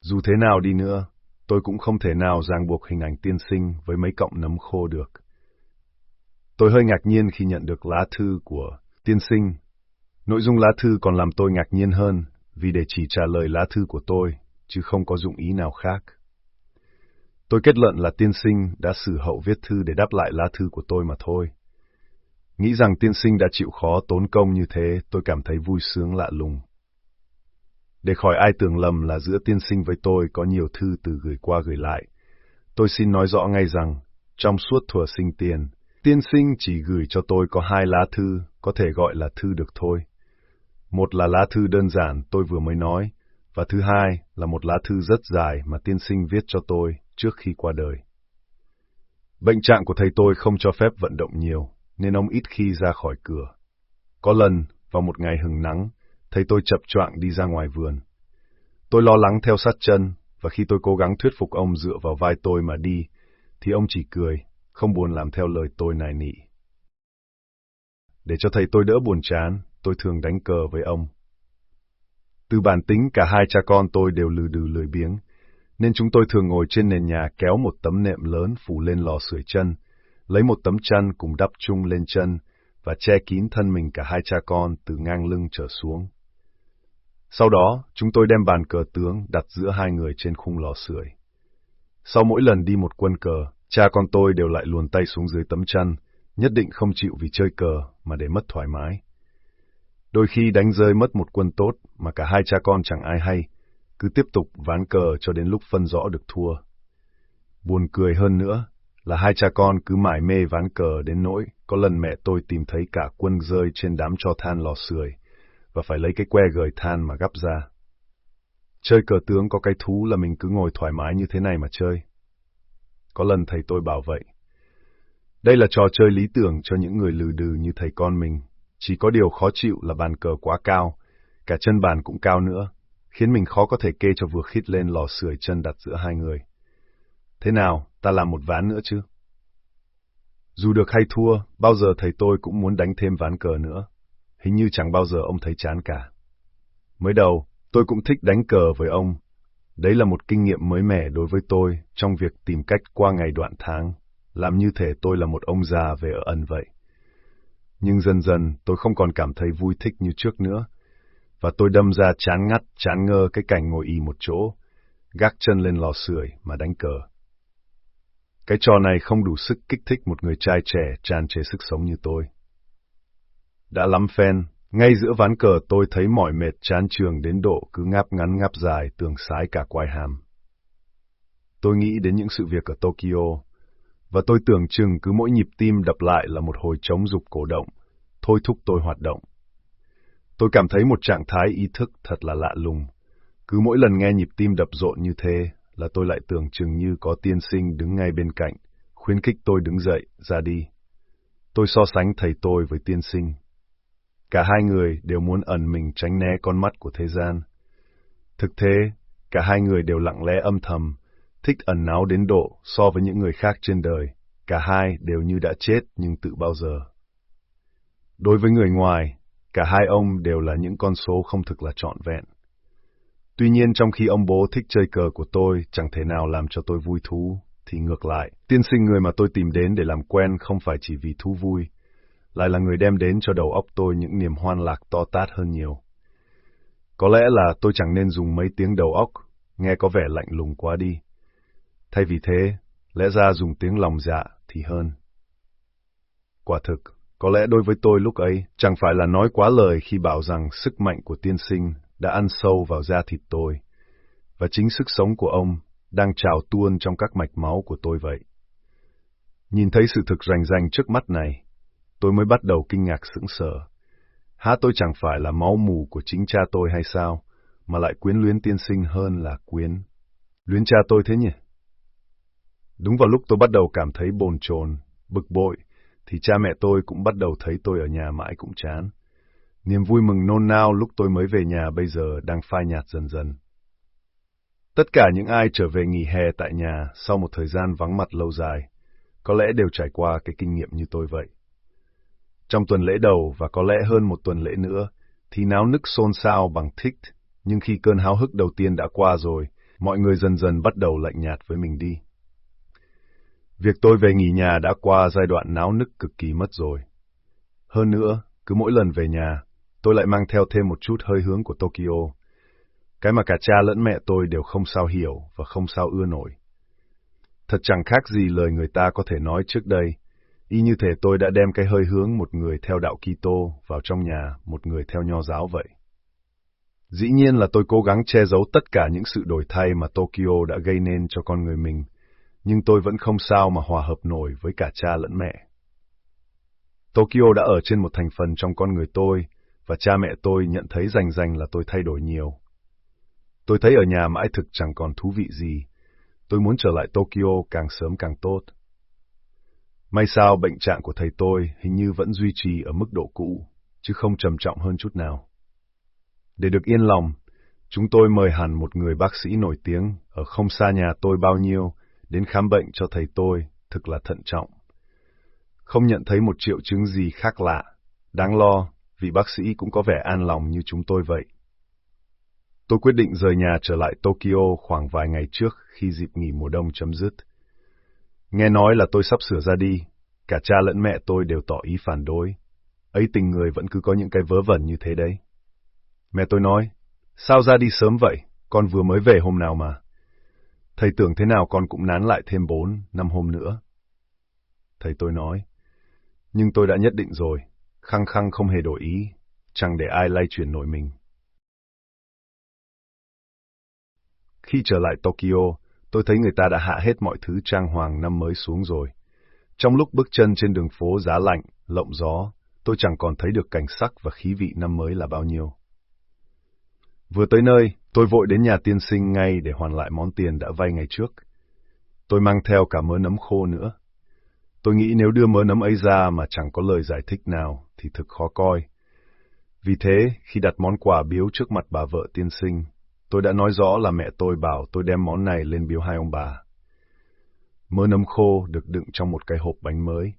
Dù thế nào đi nữa, tôi cũng không thể nào ràng buộc hình ảnh tiên sinh với mấy cọng nấm khô được. Tôi hơi ngạc nhiên khi nhận được lá thư của tiên sinh. Nội dung lá thư còn làm tôi ngạc nhiên hơn, vì để chỉ trả lời lá thư của tôi, chứ không có dụng ý nào khác. Tôi kết luận là tiên sinh đã xử hậu viết thư để đáp lại lá thư của tôi mà thôi. Nghĩ rằng tiên sinh đã chịu khó tốn công như thế, tôi cảm thấy vui sướng lạ lùng. Để khỏi ai tưởng lầm là giữa tiên sinh với tôi có nhiều thư từ gửi qua gửi lại, tôi xin nói rõ ngay rằng, trong suốt thuở sinh tiền, tiên sinh chỉ gửi cho tôi có hai lá thư, có thể gọi là thư được thôi. Một là lá thư đơn giản tôi vừa mới nói, và thứ hai là một lá thư rất dài mà tiên sinh viết cho tôi trước khi qua đời. Bệnh trạng của thầy tôi không cho phép vận động nhiều, nên ông ít khi ra khỏi cửa. Có lần, vào một ngày hừng nắng, thầy tôi chập choạng đi ra ngoài vườn. Tôi lo lắng theo sát chân, và khi tôi cố gắng thuyết phục ông dựa vào vai tôi mà đi, thì ông chỉ cười, không buồn làm theo lời tôi nài nỉ. Để cho thầy tôi đỡ buồn chán, tôi thường đánh cờ với ông. Từ bản tính cả hai cha con tôi đều lừ đừ lười biếng, nên chúng tôi thường ngồi trên nền nhà kéo một tấm nệm lớn phủ lên lò sưởi chân, lấy một tấm chăn cùng đắp chung lên chân và che kín thân mình cả hai cha con từ ngang lưng trở xuống. Sau đó, chúng tôi đem bàn cờ tướng đặt giữa hai người trên khung lò sưởi. Sau mỗi lần đi một quân cờ, cha con tôi đều lại luồn tay xuống dưới tấm chăn, nhất định không chịu vì chơi cờ mà để mất thoải mái. Đôi khi đánh rơi mất một quân tốt mà cả hai cha con chẳng ai hay, cứ tiếp tục ván cờ cho đến lúc phân rõ được thua. Buồn cười hơn nữa là hai cha con cứ mải mê ván cờ đến nỗi có lần mẹ tôi tìm thấy cả quân rơi trên đám cho than lò sưởi và phải lấy cái que gời than mà gắp ra. Chơi cờ tướng có cái thú là mình cứ ngồi thoải mái như thế này mà chơi. Có lần thầy tôi bảo vậy. Đây là trò chơi lý tưởng cho những người lừ đừ như thầy con mình. Chỉ có điều khó chịu là bàn cờ quá cao, cả chân bàn cũng cao nữa, khiến mình khó có thể kê cho vừa khít lên lò sưởi chân đặt giữa hai người. Thế nào, ta làm một ván nữa chứ? Dù được hay thua, bao giờ thầy tôi cũng muốn đánh thêm ván cờ nữa. Hình như chẳng bao giờ ông thấy chán cả. Mới đầu, tôi cũng thích đánh cờ với ông. Đấy là một kinh nghiệm mới mẻ đối với tôi trong việc tìm cách qua ngày đoạn tháng, làm như thể tôi là một ông già về ở ẩn vậy. Nhưng dần dần tôi không còn cảm thấy vui thích như trước nữa, và tôi đâm ra chán ngắt, chán ngơ cái cảnh ngồi y một chỗ, gác chân lên lò sưởi mà đánh cờ. Cái trò này không đủ sức kích thích một người trai trẻ tràn trề sức sống như tôi. Đã lắm phen, ngay giữa ván cờ tôi thấy mỏi mệt chán trường đến độ cứ ngáp ngắn ngáp dài tường sái cả quai hàm. Tôi nghĩ đến những sự việc ở Tokyo, và tôi tưởng chừng cứ mỗi nhịp tim đập lại là một hồi chống dục cổ động, thôi thúc tôi hoạt động. Tôi cảm thấy một trạng thái ý thức thật là lạ lùng. Cứ mỗi lần nghe nhịp tim đập rộn như thế là tôi lại tưởng chừng như có tiên sinh đứng ngay bên cạnh, khuyến khích tôi đứng dậy, ra đi. Tôi so sánh thầy tôi với tiên sinh. Cả hai người đều muốn ẩn mình tránh né con mắt của thế gian. Thực thế, cả hai người đều lặng lẽ âm thầm, thích ẩn náu đến độ so với những người khác trên đời. Cả hai đều như đã chết nhưng tự bao giờ. Đối với người ngoài, cả hai ông đều là những con số không thực là trọn vẹn. Tuy nhiên trong khi ông bố thích chơi cờ của tôi chẳng thể nào làm cho tôi vui thú, thì ngược lại, tiên sinh người mà tôi tìm đến để làm quen không phải chỉ vì thú vui, lại là người đem đến cho đầu óc tôi những niềm hoan lạc to tát hơn nhiều. Có lẽ là tôi chẳng nên dùng mấy tiếng đầu óc, nghe có vẻ lạnh lùng quá đi. Thay vì thế, lẽ ra dùng tiếng lòng dạ thì hơn. Quả thực, có lẽ đối với tôi lúc ấy chẳng phải là nói quá lời khi bảo rằng sức mạnh của tiên sinh đã ăn sâu vào da thịt tôi, và chính sức sống của ông đang trào tuôn trong các mạch máu của tôi vậy. Nhìn thấy sự thực rành rành trước mắt này, tôi mới bắt đầu kinh ngạc sững sờ. Há tôi chẳng phải là máu mù của chính cha tôi hay sao, mà lại quyến luyến tiên sinh hơn là quyến. Luyến cha tôi thế nhỉ? Đúng vào lúc tôi bắt đầu cảm thấy bồn chồn, bực bội, thì cha mẹ tôi cũng bắt đầu thấy tôi ở nhà mãi cũng chán. Niềm vui mừng nôn nao lúc tôi mới về nhà bây giờ đang phai nhạt dần dần. Tất cả những ai trở về nghỉ hè tại nhà sau một thời gian vắng mặt lâu dài, có lẽ đều trải qua cái kinh nghiệm như tôi vậy. Trong tuần lễ đầu và có lẽ hơn một tuần lễ nữa, thì náo nức xôn xao bằng thích, nhưng khi cơn háo hức đầu tiên đã qua rồi, mọi người dần dần bắt đầu lạnh nhạt với mình đi. Việc tôi về nghỉ nhà đã qua giai đoạn náo nức cực kỳ mất rồi. Hơn nữa, cứ mỗi lần về nhà, tôi lại mang theo thêm một chút hơi hướng của Tokyo. Cái mà cả cha lẫn mẹ tôi đều không sao hiểu và không sao ưa nổi. Thật chẳng khác gì lời người ta có thể nói trước đây, y như thể tôi đã đem cái hơi hướng một người theo đạo Kitô vào trong nhà một người theo nho giáo vậy. Dĩ nhiên là tôi cố gắng che giấu tất cả những sự đổi thay mà Tokyo đã gây nên cho con người mình, nhưng tôi vẫn không sao mà hòa hợp nổi với cả cha lẫn mẹ. Tokyo đã ở trên một thành phần trong con người tôi, và cha mẹ tôi nhận thấy rành rành là tôi thay đổi nhiều. Tôi thấy ở nhà mãi thực chẳng còn thú vị gì. Tôi muốn trở lại Tokyo càng sớm càng tốt. May sao bệnh trạng của thầy tôi hình như vẫn duy trì ở mức độ cũ, chứ không trầm trọng hơn chút nào. Để được yên lòng, chúng tôi mời hẳn một người bác sĩ nổi tiếng ở không xa nhà tôi bao nhiêu đến khám bệnh cho thầy tôi, thực là thận trọng. Không nhận thấy một triệu chứng gì khác lạ, đáng lo vì bác sĩ cũng có vẻ an lòng như chúng tôi vậy. Tôi quyết định rời nhà trở lại Tokyo khoảng vài ngày trước khi dịp nghỉ mùa đông chấm dứt. Nghe nói là tôi sắp sửa ra đi, cả cha lẫn mẹ tôi đều tỏ ý phản đối. Ấy tình người vẫn cứ có những cái vớ vẩn như thế đấy. Mẹ tôi nói, sao ra đi sớm vậy, con vừa mới về hôm nào mà. Thầy tưởng thế nào con cũng nán lại thêm bốn, năm hôm nữa. Thầy tôi nói, nhưng tôi đã nhất định rồi, khăng khăng không hề đổi ý, chẳng để ai lay chuyển nổi mình. Khi trở lại Tokyo, tôi thấy người ta đã hạ hết mọi thứ trang hoàng năm mới xuống rồi. Trong lúc bước chân trên đường phố giá lạnh, lộng gió, tôi chẳng còn thấy được cảnh sắc và khí vị năm mới là bao nhiêu. Vừa tới nơi, tôi vội đến nhà tiên sinh ngay để hoàn lại món tiền đã vay ngày trước. Tôi mang theo cả mớ nấm khô nữa. Tôi nghĩ nếu đưa mớ nấm ấy ra mà chẳng có lời giải thích nào thì thực khó coi. Vì thế, khi đặt món quà biếu trước mặt bà vợ tiên sinh, tôi đã nói rõ là mẹ tôi bảo tôi đem món này lên biếu hai ông bà. mơ nấm khô được đựng trong một cái hộp bánh mới.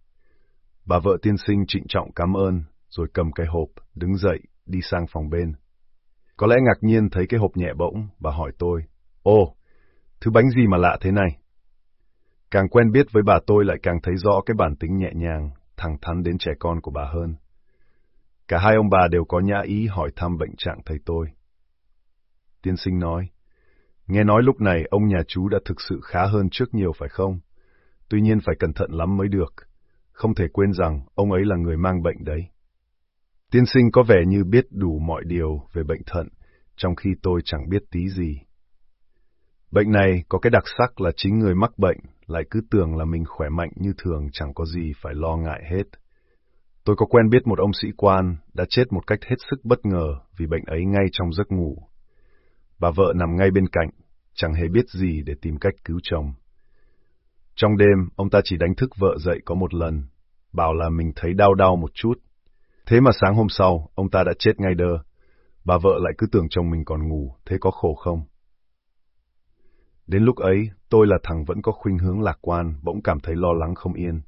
Bà vợ tiên sinh trịnh trọng cảm ơn, rồi cầm cái hộp, đứng dậy, đi sang phòng bên. Có lẽ ngạc nhiên thấy cái hộp nhẹ bỗng, bà hỏi tôi, ô, thứ bánh gì mà lạ thế này? Càng quen biết với bà tôi lại càng thấy rõ cái bản tính nhẹ nhàng, thẳng thắn đến trẻ con của bà hơn. Cả hai ông bà đều có nhã ý hỏi thăm bệnh trạng thầy tôi. Tiên sinh nói, nghe nói lúc này ông nhà chú đã thực sự khá hơn trước nhiều phải không? Tuy nhiên phải cẩn thận lắm mới được. Không thể quên rằng ông ấy là người mang bệnh đấy. Tiên sinh có vẻ như biết đủ mọi điều về bệnh thận, trong khi tôi chẳng biết tí gì. Bệnh này có cái đặc sắc là chính người mắc bệnh lại cứ tưởng là mình khỏe mạnh như thường chẳng có gì phải lo ngại hết. Tôi có quen biết một ông sĩ quan đã chết một cách hết sức bất ngờ vì bệnh ấy ngay trong giấc ngủ. Bà vợ nằm ngay bên cạnh, chẳng hề biết gì để tìm cách cứu chồng. Trong đêm, ông ta chỉ đánh thức vợ dậy có một lần, bảo là mình thấy đau đau một chút. Thế mà sáng hôm sau, ông ta đã chết ngay đơ. Bà vợ lại cứ tưởng chồng mình còn ngủ, thế có khổ không? Đến lúc ấy, tôi là thằng vẫn có khuynh hướng lạc quan, bỗng cảm thấy lo lắng không yên.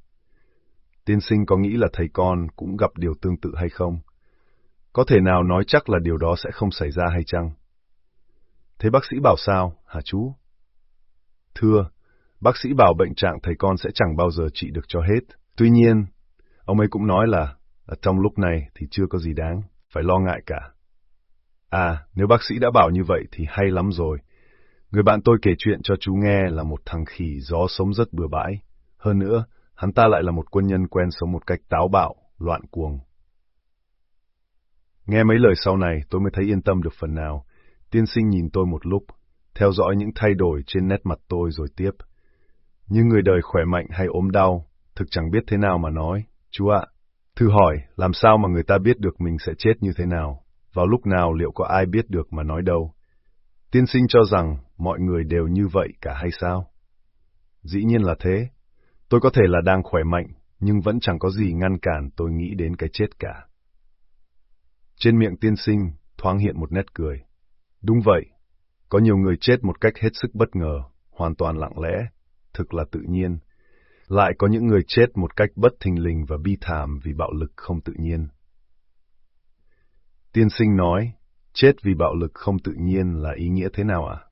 Tiên sinh có nghĩ là thầy con cũng gặp điều tương tự hay không? Có thể nào nói chắc là điều đó sẽ không xảy ra hay chăng? Thế bác sĩ bảo sao, hả chú? Thưa, bác sĩ bảo bệnh trạng thầy con sẽ chẳng bao giờ trị được cho hết. Tuy nhiên, ông ấy cũng nói là ở trong lúc này thì chưa có gì đáng, phải lo ngại cả. À, nếu bác sĩ đã bảo như vậy thì hay lắm rồi. Người bạn tôi kể chuyện cho chú nghe là một thằng khỉ gió sống rất bừa bãi. Hơn nữa, hắn ta lại là một quân nhân quen sống một cách táo bạo, loạn cuồng. Nghe mấy lời sau này tôi mới thấy yên tâm được phần nào. Tiên sinh nhìn tôi một lúc, theo dõi những thay đổi trên nét mặt tôi rồi tiếp. Như người đời khỏe mạnh hay ốm đau, thực chẳng biết thế nào mà nói. Chú ạ, thử hỏi, làm sao mà người ta biết được mình sẽ chết như thế nào? Vào lúc nào liệu có ai biết được mà nói đâu? Tiên sinh cho rằng mọi người đều như vậy cả hay sao? Dĩ nhiên là thế. Tôi có thể là đang khỏe mạnh, nhưng vẫn chẳng có gì ngăn cản tôi nghĩ đến cái chết cả. Trên miệng tiên sinh thoáng hiện một nét cười. Đúng vậy, Có nhiều người chết một cách hết sức bất ngờ, hoàn toàn lặng lẽ, thực là tự nhiên. Lại có những người chết một cách bất thình lình và bi thảm vì bạo lực không tự nhiên. Tiên sinh nói, chết vì bạo lực không tự nhiên là ý nghĩa thế nào ạ? À?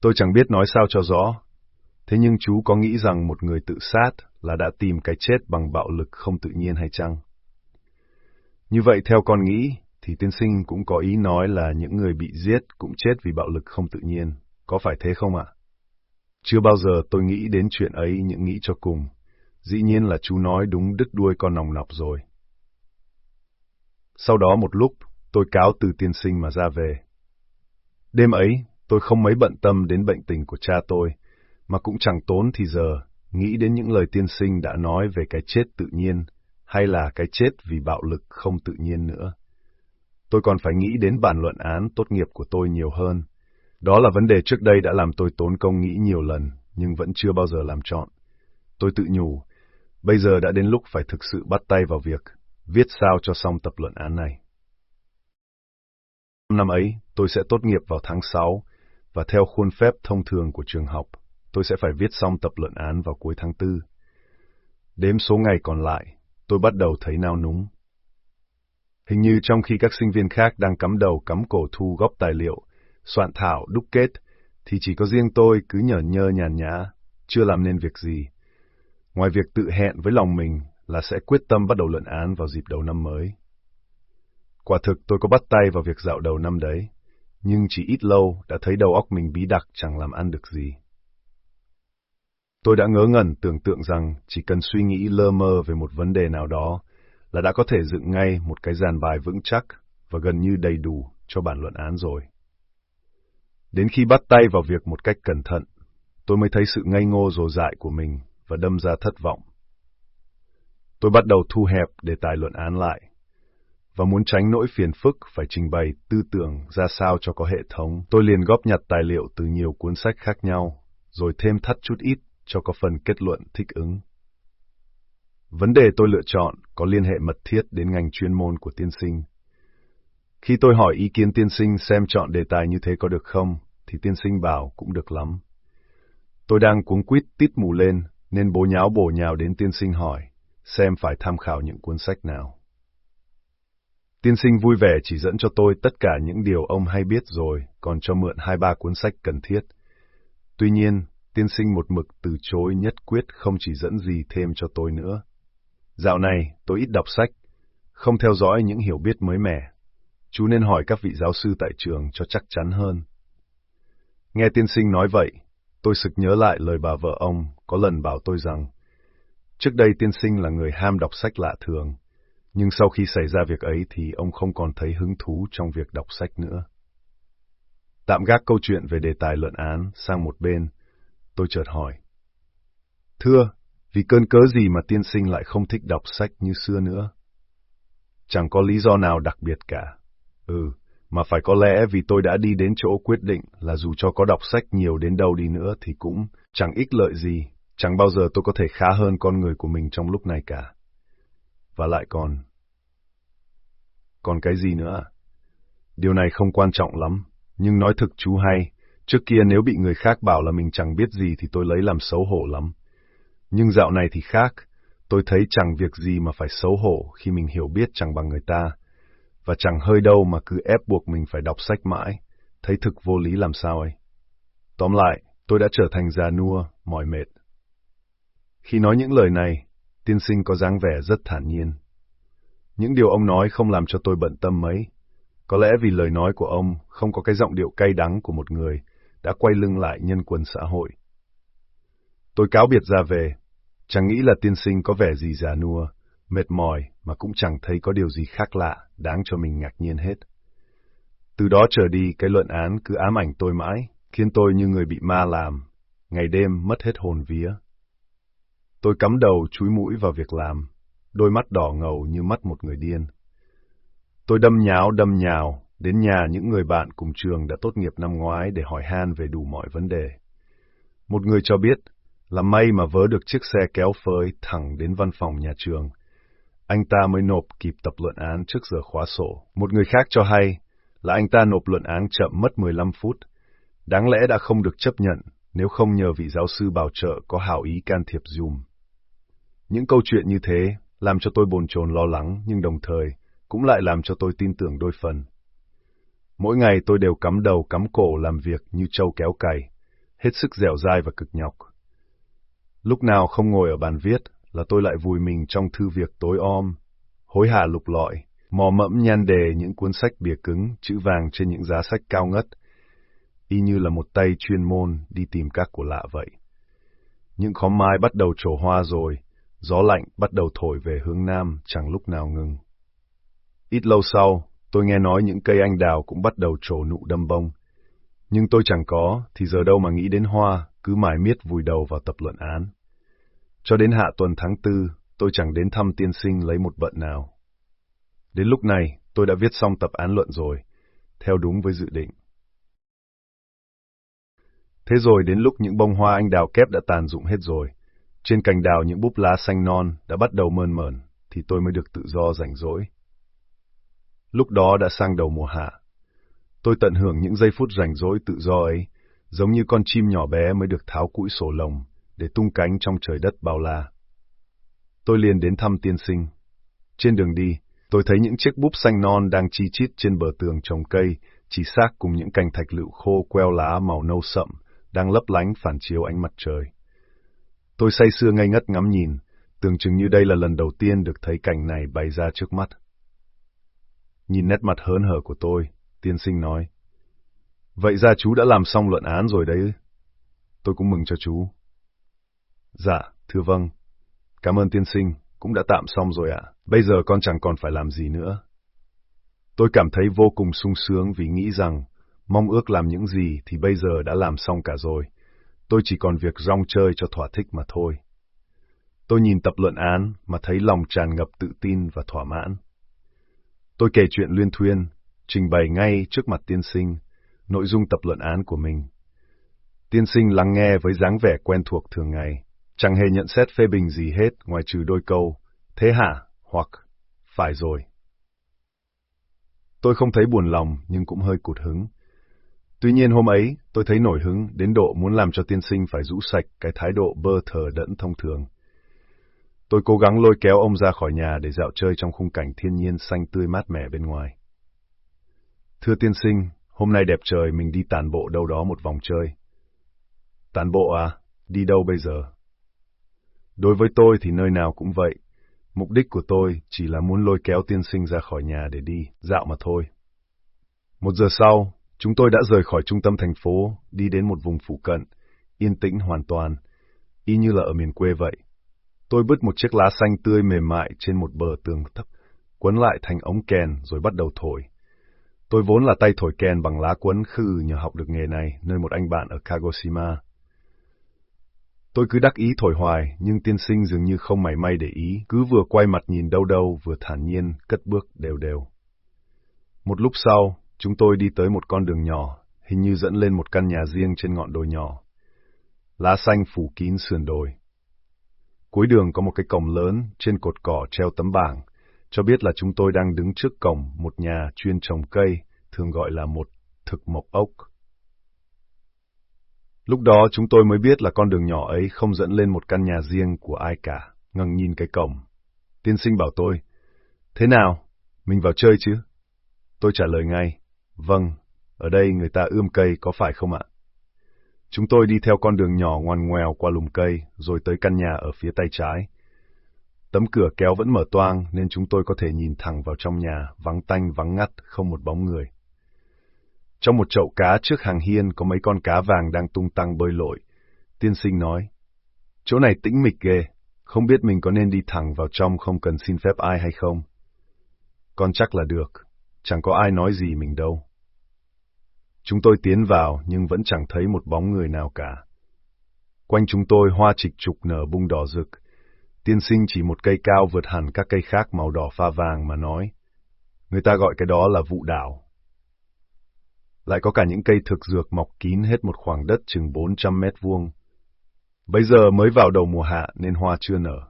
Tôi chẳng biết nói sao cho rõ, thế nhưng chú có nghĩ rằng một người tự sát là đã tìm cái chết bằng bạo lực không tự nhiên hay chăng? Như vậy theo con nghĩ, thì tiên sinh cũng có ý nói là những người bị giết cũng chết vì bạo lực không tự nhiên, có phải thế không ạ? Chưa bao giờ tôi nghĩ đến chuyện ấy những nghĩ cho cùng. Dĩ nhiên là chú nói đúng đứt đuôi con nòng nọc rồi. Sau đó một lúc, tôi cáo từ tiên sinh mà ra về. Đêm ấy, tôi không mấy bận tâm đến bệnh tình của cha tôi, mà cũng chẳng tốn thì giờ nghĩ đến những lời tiên sinh đã nói về cái chết tự nhiên, hay là cái chết vì bạo lực không tự nhiên nữa. Tôi còn phải nghĩ đến bản luận án tốt nghiệp của tôi nhiều hơn. Đó là vấn đề trước đây đã làm tôi tốn công nghĩ nhiều lần, nhưng vẫn chưa bao giờ làm chọn. Tôi tự nhủ, bây giờ đã đến lúc phải thực sự bắt tay vào việc, viết sao cho xong tập luận án này. Năm ấy, tôi sẽ tốt nghiệp vào tháng 6, và theo khuôn phép thông thường của trường học, tôi sẽ phải viết xong tập luận án vào cuối tháng 4. Đếm số ngày còn lại, tôi bắt đầu thấy nao núng. Hình như trong khi các sinh viên khác đang cắm đầu cắm cổ thu góp tài liệu, soạn thảo, đúc kết, thì chỉ có riêng tôi cứ nhở nhơ nhàn nhã, chưa làm nên việc gì. Ngoài việc tự hẹn với lòng mình là sẽ quyết tâm bắt đầu luận án vào dịp đầu năm mới. Quả thực tôi có bắt tay vào việc dạo đầu năm đấy, nhưng chỉ ít lâu đã thấy đầu óc mình bí đặc chẳng làm ăn được gì. Tôi đã ngớ ngẩn tưởng tượng rằng chỉ cần suy nghĩ lơ mơ về một vấn đề nào đó là đã có thể dựng ngay một cái dàn bài vững chắc và gần như đầy đủ cho bản luận án rồi. Đến khi bắt tay vào việc một cách cẩn thận, tôi mới thấy sự ngây ngô rồ dại của mình và đâm ra thất vọng. Tôi bắt đầu thu hẹp đề tài luận án lại, và muốn tránh nỗi phiền phức phải trình bày tư tưởng ra sao cho có hệ thống, tôi liền góp nhặt tài liệu từ nhiều cuốn sách khác nhau, rồi thêm thắt chút ít cho có phần kết luận thích ứng. Vấn đề tôi lựa chọn có liên hệ mật thiết đến ngành chuyên môn của tiên sinh. Khi tôi hỏi ý kiến tiên sinh xem chọn đề tài như thế có được không, thì tiên sinh bảo cũng được lắm. Tôi đang cuống quýt tít mù lên, nên bố nháo bổ nhào đến tiên sinh hỏi, xem phải tham khảo những cuốn sách nào. Tiên sinh vui vẻ chỉ dẫn cho tôi tất cả những điều ông hay biết rồi, còn cho mượn hai ba cuốn sách cần thiết. Tuy nhiên, tiên sinh một mực từ chối nhất quyết không chỉ dẫn gì thêm cho tôi nữa. Dạo này, tôi ít đọc sách, không theo dõi những hiểu biết mới mẻ. Chú nên hỏi các vị giáo sư tại trường cho chắc chắn hơn. Nghe tiên sinh nói vậy, tôi sực nhớ lại lời bà vợ ông có lần bảo tôi rằng, trước đây tiên sinh là người ham đọc sách lạ thường, nhưng sau khi xảy ra việc ấy thì ông không còn thấy hứng thú trong việc đọc sách nữa. Tạm gác câu chuyện về đề tài luận án sang một bên, tôi chợt hỏi. Thưa, vì cơn cớ gì mà tiên sinh lại không thích đọc sách như xưa nữa? Chẳng có lý do nào đặc biệt cả. Ừ, mà phải có lẽ vì tôi đã đi đến chỗ quyết định là dù cho có đọc sách nhiều đến đâu đi nữa thì cũng chẳng ích lợi gì, chẳng bao giờ tôi có thể khá hơn con người của mình trong lúc này cả. Và lại còn... Còn cái gì nữa à? Điều này không quan trọng lắm, nhưng nói thực chú hay, trước kia nếu bị người khác bảo là mình chẳng biết gì thì tôi lấy làm xấu hổ lắm. Nhưng dạo này thì khác, tôi thấy chẳng việc gì mà phải xấu hổ khi mình hiểu biết chẳng bằng người ta, và chẳng hơi đâu mà cứ ép buộc mình phải đọc sách mãi, thấy thực vô lý làm sao ấy. Tóm lại, tôi đã trở thành già nua, mỏi mệt. Khi nói những lời này, tiên sinh có dáng vẻ rất thản nhiên. Những điều ông nói không làm cho tôi bận tâm mấy. Có lẽ vì lời nói của ông không có cái giọng điệu cay đắng của một người đã quay lưng lại nhân quân xã hội. Tôi cáo biệt ra về, chẳng nghĩ là tiên sinh có vẻ gì già nua, mệt mỏi mà cũng chẳng thấy có điều gì khác lạ, đáng cho mình ngạc nhiên hết. Từ đó trở đi, cái luận án cứ ám ảnh tôi mãi, khiến tôi như người bị ma làm, ngày đêm mất hết hồn vía. Tôi cắm đầu chúi mũi vào việc làm, đôi mắt đỏ ngầu như mắt một người điên. Tôi đâm nháo đâm nhào, đến nhà những người bạn cùng trường đã tốt nghiệp năm ngoái để hỏi han về đủ mọi vấn đề. Một người cho biết là may mà vớ được chiếc xe kéo phơi thẳng đến văn phòng nhà trường. Anh ta mới nộp kịp tập luận án trước giờ khóa sổ. Một người khác cho hay là anh ta nộp luận án chậm mất 15 phút, đáng lẽ đã không được chấp nhận nếu không nhờ vị giáo sư bảo trợ có hảo ý can thiệp dùm. Những câu chuyện như thế làm cho tôi bồn chồn lo lắng nhưng đồng thời cũng lại làm cho tôi tin tưởng đôi phần. Mỗi ngày tôi đều cắm đầu cắm cổ làm việc như trâu kéo cày, hết sức dẻo dai và cực nhọc. Lúc nào không ngồi ở bàn viết là tôi lại vùi mình trong thư việc tối om, hối hả lục lọi, mò mẫm nhan đề những cuốn sách bìa cứng, chữ vàng trên những giá sách cao ngất, y như là một tay chuyên môn đi tìm các của lạ vậy. Những khóm mai bắt đầu trổ hoa rồi, gió lạnh bắt đầu thổi về hướng nam chẳng lúc nào ngừng. Ít lâu sau, tôi nghe nói những cây anh đào cũng bắt đầu trổ nụ đâm bông. Nhưng tôi chẳng có, thì giờ đâu mà nghĩ đến hoa, cứ mải miết vùi đầu vào tập luận án. Cho đến hạ tuần tháng tư, tôi chẳng đến thăm tiên sinh lấy một bận nào. Đến lúc này, tôi đã viết xong tập án luận rồi, theo đúng với dự định. Thế rồi đến lúc những bông hoa anh đào kép đã tàn dụng hết rồi, trên cành đào những búp lá xanh non đã bắt đầu mơn mởn, thì tôi mới được tự do rảnh rỗi. Lúc đó đã sang đầu mùa hạ. Tôi tận hưởng những giây phút rảnh rỗi tự do ấy, giống như con chim nhỏ bé mới được tháo cũi sổ lồng để tung cánh trong trời đất bao la. Tôi liền đến thăm tiên sinh. Trên đường đi, tôi thấy những chiếc búp xanh non đang chi chít trên bờ tường trồng cây, chỉ xác cùng những cành thạch lựu khô queo lá màu nâu sậm, đang lấp lánh phản chiếu ánh mặt trời. Tôi say sưa ngây ngất ngắm nhìn, tưởng chừng như đây là lần đầu tiên được thấy cảnh này bày ra trước mắt. Nhìn nét mặt hớn hở của tôi, tiên sinh nói. Vậy ra chú đã làm xong luận án rồi đấy. Tôi cũng mừng cho chú. Dạ, thưa vâng. Cảm ơn tiên sinh, cũng đã tạm xong rồi ạ. Bây giờ con chẳng còn phải làm gì nữa. Tôi cảm thấy vô cùng sung sướng vì nghĩ rằng mong ước làm những gì thì bây giờ đã làm xong cả rồi. Tôi chỉ còn việc rong chơi cho thỏa thích mà thôi. Tôi nhìn tập luận án mà thấy lòng tràn ngập tự tin và thỏa mãn. Tôi kể chuyện luyên thuyên, trình bày ngay trước mặt tiên sinh, nội dung tập luận án của mình. Tiên sinh lắng nghe với dáng vẻ quen thuộc thường ngày, chẳng hề nhận xét phê bình gì hết ngoài trừ đôi câu, thế hả, hoặc, phải rồi. Tôi không thấy buồn lòng nhưng cũng hơi cụt hứng. Tuy nhiên hôm ấy, tôi thấy nổi hứng đến độ muốn làm cho tiên sinh phải rũ sạch cái thái độ bơ thờ đẫn thông thường. Tôi cố gắng lôi kéo ông ra khỏi nhà để dạo chơi trong khung cảnh thiên nhiên xanh tươi mát mẻ bên ngoài. Thưa tiên sinh, hôm nay đẹp trời mình đi tàn bộ đâu đó một vòng chơi. Tàn bộ à? Đi đâu bây giờ? Đối với tôi thì nơi nào cũng vậy. Mục đích của tôi chỉ là muốn lôi kéo tiên sinh ra khỏi nhà để đi, dạo mà thôi. Một giờ sau, chúng tôi đã rời khỏi trung tâm thành phố, đi đến một vùng phụ cận, yên tĩnh hoàn toàn, y như là ở miền quê vậy. Tôi bứt một chiếc lá xanh tươi mềm mại trên một bờ tường thấp, quấn lại thành ống kèn rồi bắt đầu thổi. Tôi vốn là tay thổi kèn bằng lá quấn khư nhờ học được nghề này nơi một anh bạn ở Kagoshima. Tôi cứ đắc ý thổi hoài, nhưng tiên sinh dường như không mảy may để ý, cứ vừa quay mặt nhìn đâu đâu vừa thản nhiên, cất bước đều đều. Một lúc sau, chúng tôi đi tới một con đường nhỏ, hình như dẫn lên một căn nhà riêng trên ngọn đồi nhỏ. Lá xanh phủ kín sườn đồi. Cuối đường có một cái cổng lớn, trên cột cỏ treo tấm bảng, cho biết là chúng tôi đang đứng trước cổng một nhà chuyên trồng cây, thường gọi là một thực mộc ốc. Lúc đó chúng tôi mới biết là con đường nhỏ ấy không dẫn lên một căn nhà riêng của ai cả, ngẩng nhìn cái cổng. Tiên sinh bảo tôi, thế nào, mình vào chơi chứ? Tôi trả lời ngay, vâng, ở đây người ta ươm cây có phải không ạ? Chúng tôi đi theo con đường nhỏ ngoằn ngoèo qua lùm cây, rồi tới căn nhà ở phía tay trái. Tấm cửa kéo vẫn mở toang nên chúng tôi có thể nhìn thẳng vào trong nhà, vắng tanh vắng ngắt, không một bóng người. Trong một chậu cá trước hàng hiên có mấy con cá vàng đang tung tăng bơi lội. Tiên sinh nói, chỗ này tĩnh mịch ghê, không biết mình có nên đi thẳng vào trong không cần xin phép ai hay không. Con chắc là được, chẳng có ai nói gì mình đâu. Chúng tôi tiến vào nhưng vẫn chẳng thấy một bóng người nào cả. Quanh chúng tôi hoa trịch trục nở bung đỏ rực. Tiên sinh chỉ một cây cao vượt hẳn các cây khác màu đỏ pha vàng mà nói. Người ta gọi cái đó là vụ đảo. Lại có cả những cây thực dược mọc kín hết một khoảng đất chừng 400 mét vuông. Bây giờ mới vào đầu mùa hạ nên hoa chưa nở.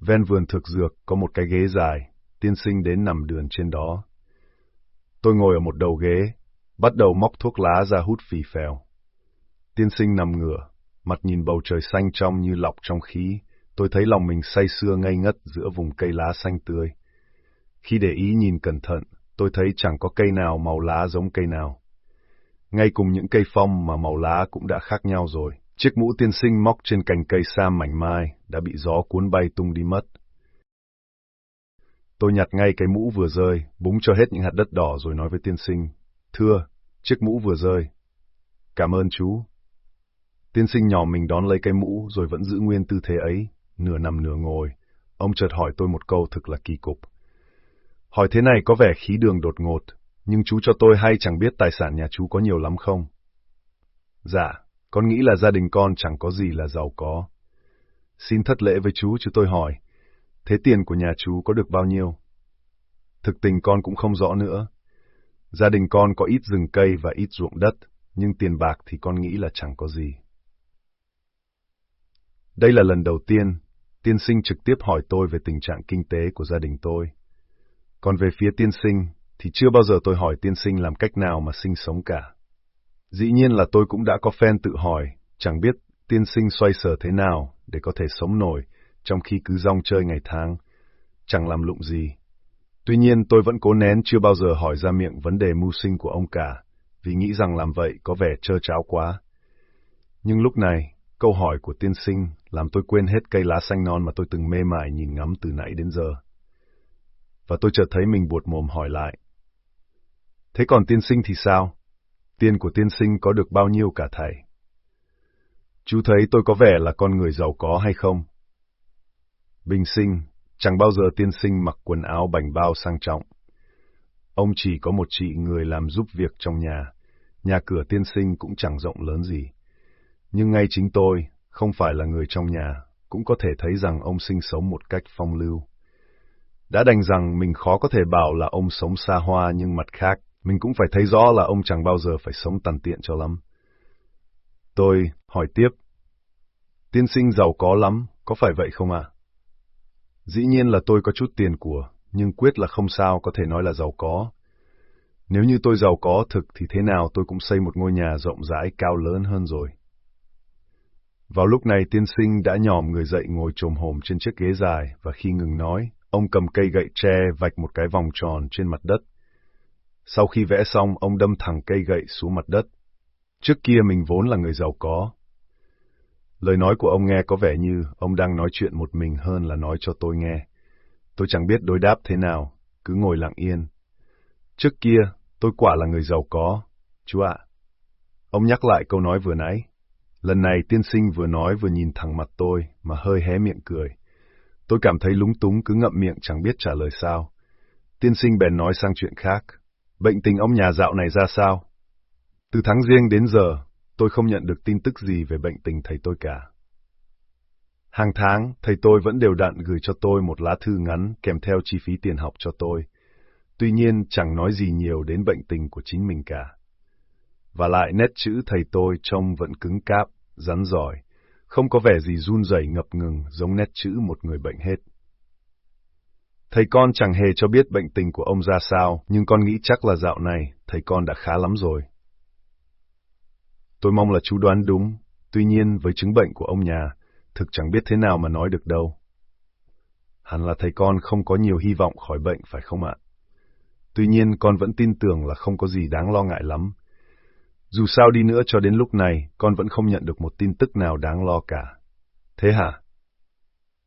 Ven vườn thực dược có một cái ghế dài, tiên sinh đến nằm đường trên đó. Tôi ngồi ở một đầu ghế, bắt đầu móc thuốc lá ra hút phì phèo. Tiên sinh nằm ngửa, mặt nhìn bầu trời xanh trong như lọc trong khí, tôi thấy lòng mình say sưa ngây ngất giữa vùng cây lá xanh tươi. Khi để ý nhìn cẩn thận, tôi thấy chẳng có cây nào màu lá giống cây nào. Ngay cùng những cây phong mà màu lá cũng đã khác nhau rồi. Chiếc mũ tiên sinh móc trên cành cây sam mảnh mai đã bị gió cuốn bay tung đi mất. Tôi nhặt ngay cái mũ vừa rơi, búng cho hết những hạt đất đỏ rồi nói với tiên sinh. Thưa, chiếc mũ vừa rơi. Cảm ơn chú. Tiên sinh nhỏ mình đón lấy cái mũ rồi vẫn giữ nguyên tư thế ấy, nửa nằm nửa ngồi. Ông chợt hỏi tôi một câu thực là kỳ cục. Hỏi thế này có vẻ khí đường đột ngột, nhưng chú cho tôi hay chẳng biết tài sản nhà chú có nhiều lắm không? Dạ, con nghĩ là gia đình con chẳng có gì là giàu có. Xin thất lễ với chú chứ tôi hỏi, thế tiền của nhà chú có được bao nhiêu? Thực tình con cũng không rõ nữa. Gia đình con có ít rừng cây và ít ruộng đất, nhưng tiền bạc thì con nghĩ là chẳng có gì. Đây là lần đầu tiên, tiên sinh trực tiếp hỏi tôi về tình trạng kinh tế của gia đình tôi. Còn về phía tiên sinh, thì chưa bao giờ tôi hỏi tiên sinh làm cách nào mà sinh sống cả. Dĩ nhiên là tôi cũng đã có phen tự hỏi, chẳng biết tiên sinh xoay sở thế nào để có thể sống nổi, trong khi cứ rong chơi ngày tháng, chẳng làm lụng gì. Tuy nhiên tôi vẫn cố nén chưa bao giờ hỏi ra miệng vấn đề mưu sinh của ông cả, vì nghĩ rằng làm vậy có vẻ trơ tráo quá. Nhưng lúc này, câu hỏi của tiên sinh làm tôi quên hết cây lá xanh non mà tôi từng mê mải nhìn ngắm từ nãy đến giờ. Và tôi chợt thấy mình buột mồm hỏi lại. Thế còn tiên sinh thì sao? Tiền của tiên sinh có được bao nhiêu cả thầy? Chú thấy tôi có vẻ là con người giàu có hay không? Bình sinh, chẳng bao giờ tiên sinh mặc quần áo bảnh bao sang trọng. Ông chỉ có một chị người làm giúp việc trong nhà, nhà cửa tiên sinh cũng chẳng rộng lớn gì. Nhưng ngay chính tôi, không phải là người trong nhà, cũng có thể thấy rằng ông sinh sống một cách phong lưu. Đã đành rằng mình khó có thể bảo là ông sống xa hoa nhưng mặt khác, mình cũng phải thấy rõ là ông chẳng bao giờ phải sống tàn tiện cho lắm. Tôi hỏi tiếp. Tiên sinh giàu có lắm, có phải vậy không ạ? Dĩ nhiên là tôi có chút tiền của, nhưng quyết là không sao có thể nói là giàu có. Nếu như tôi giàu có thực thì thế nào tôi cũng xây một ngôi nhà rộng rãi cao lớn hơn rồi. Vào lúc này tiên sinh đã nhòm người dậy ngồi trồm hồm trên chiếc ghế dài và khi ngừng nói, ông cầm cây gậy tre vạch một cái vòng tròn trên mặt đất. Sau khi vẽ xong, ông đâm thẳng cây gậy xuống mặt đất. Trước kia mình vốn là người giàu có. Lời nói của ông nghe có vẻ như ông đang nói chuyện một mình hơn là nói cho tôi nghe. Tôi chẳng biết đối đáp thế nào, cứ ngồi lặng yên. Trước kia, tôi quả là người giàu có, chú ạ. Ông nhắc lại câu nói vừa nãy. Lần này tiên sinh vừa nói vừa nhìn thẳng mặt tôi mà hơi hé miệng cười. Tôi cảm thấy lúng túng cứ ngậm miệng chẳng biết trả lời sao. Tiên sinh bèn nói sang chuyện khác. Bệnh tình ông nhà dạo này ra sao? Từ tháng riêng đến giờ, tôi không nhận được tin tức gì về bệnh tình thầy tôi cả. Hàng tháng, thầy tôi vẫn đều đặn gửi cho tôi một lá thư ngắn kèm theo chi phí tiền học cho tôi. Tuy nhiên, chẳng nói gì nhiều đến bệnh tình của chính mình cả. Và lại nét chữ thầy tôi trông vẫn cứng cáp, rắn giỏi, không có vẻ gì run rẩy ngập ngừng giống nét chữ một người bệnh hết. Thầy con chẳng hề cho biết bệnh tình của ông ra sao, nhưng con nghĩ chắc là dạo này, thầy con đã khá lắm rồi. Tôi mong là chú đoán đúng, tuy nhiên với chứng bệnh của ông nhà, thực chẳng biết thế nào mà nói được đâu. Hẳn là thầy con không có nhiều hy vọng khỏi bệnh phải không ạ? Tuy nhiên con vẫn tin tưởng là không có gì đáng lo ngại lắm. Dù sao đi nữa cho đến lúc này, con vẫn không nhận được một tin tức nào đáng lo cả. Thế hả?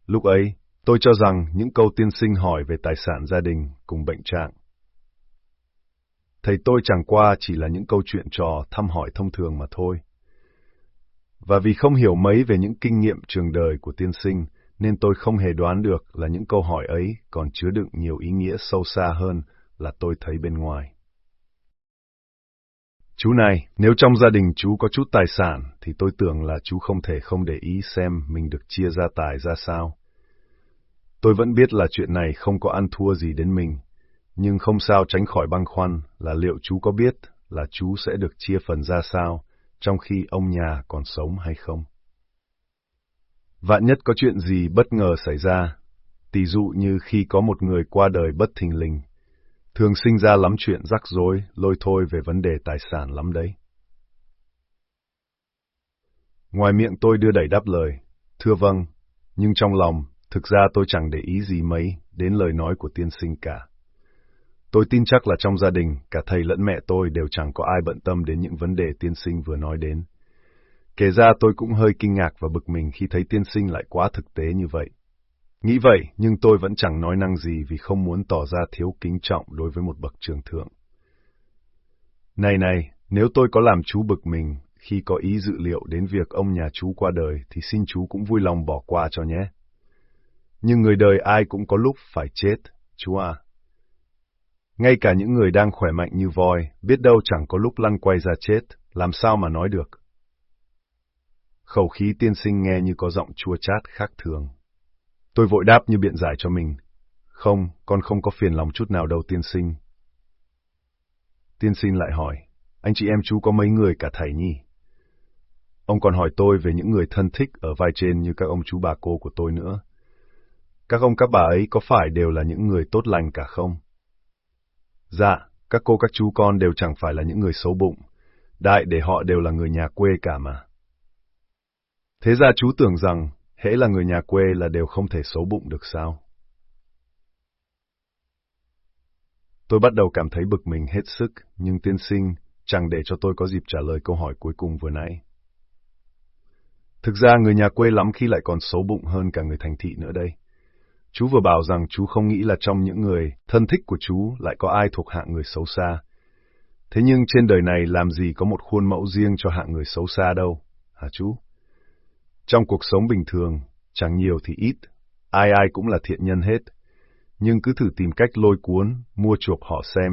Lúc ấy, tôi cho rằng những câu tiên sinh hỏi về tài sản gia đình cùng bệnh trạng. Thầy tôi chẳng qua chỉ là những câu chuyện trò thăm hỏi thông thường mà thôi. Và vì không hiểu mấy về những kinh nghiệm trường đời của tiên sinh, nên tôi không hề đoán được là những câu hỏi ấy còn chứa đựng nhiều ý nghĩa sâu xa hơn là tôi thấy bên ngoài. Chú này, nếu trong gia đình chú có chút tài sản, thì tôi tưởng là chú không thể không để ý xem mình được chia ra tài ra sao. Tôi vẫn biết là chuyện này không có ăn thua gì đến mình, nhưng không sao tránh khỏi băn khoăn là liệu chú có biết là chú sẽ được chia phần ra sao, trong khi ông nhà còn sống hay không. Vạn nhất có chuyện gì bất ngờ xảy ra, tỷ dụ như khi có một người qua đời bất thình lình, thường sinh ra lắm chuyện rắc rối, lôi thôi về vấn đề tài sản lắm đấy. Ngoài miệng tôi đưa đẩy đáp lời, thưa vâng, nhưng trong lòng, thực ra tôi chẳng để ý gì mấy đến lời nói của tiên sinh cả. Tôi tin chắc là trong gia đình, cả thầy lẫn mẹ tôi đều chẳng có ai bận tâm đến những vấn đề tiên sinh vừa nói đến. Kể ra tôi cũng hơi kinh ngạc và bực mình khi thấy tiên sinh lại quá thực tế như vậy. Nghĩ vậy, nhưng tôi vẫn chẳng nói năng gì vì không muốn tỏ ra thiếu kính trọng đối với một bậc trường thượng. Này này, nếu tôi có làm chú bực mình khi có ý dự liệu đến việc ông nhà chú qua đời thì xin chú cũng vui lòng bỏ qua cho nhé. Nhưng người đời ai cũng có lúc phải chết, chú à. Ngay cả những người đang khỏe mạnh như voi, biết đâu chẳng có lúc lăn quay ra chết, làm sao mà nói được. Khẩu khí tiên sinh nghe như có giọng chua chát khác thường. Tôi vội đáp như biện giải cho mình. Không, con không có phiền lòng chút nào đâu tiên sinh. Tiên sinh lại hỏi, anh chị em chú có mấy người cả thầy nhi? Ông còn hỏi tôi về những người thân thích ở vai trên như các ông chú bà cô của tôi nữa. Các ông các bà ấy có phải đều là những người tốt lành cả không? Dạ, các cô các chú con đều chẳng phải là những người xấu bụng. Đại để họ đều là người nhà quê cả mà. Thế ra chú tưởng rằng, hễ là người nhà quê là đều không thể xấu bụng được sao? Tôi bắt đầu cảm thấy bực mình hết sức, nhưng tiên sinh chẳng để cho tôi có dịp trả lời câu hỏi cuối cùng vừa nãy. Thực ra người nhà quê lắm khi lại còn xấu bụng hơn cả người thành thị nữa đây. Chú vừa bảo rằng chú không nghĩ là trong những người thân thích của chú lại có ai thuộc hạng người xấu xa. Thế nhưng trên đời này làm gì có một khuôn mẫu riêng cho hạng người xấu xa đâu, hả chú? Trong cuộc sống bình thường, chẳng nhiều thì ít, ai ai cũng là thiện nhân hết. Nhưng cứ thử tìm cách lôi cuốn, mua chuộc họ xem,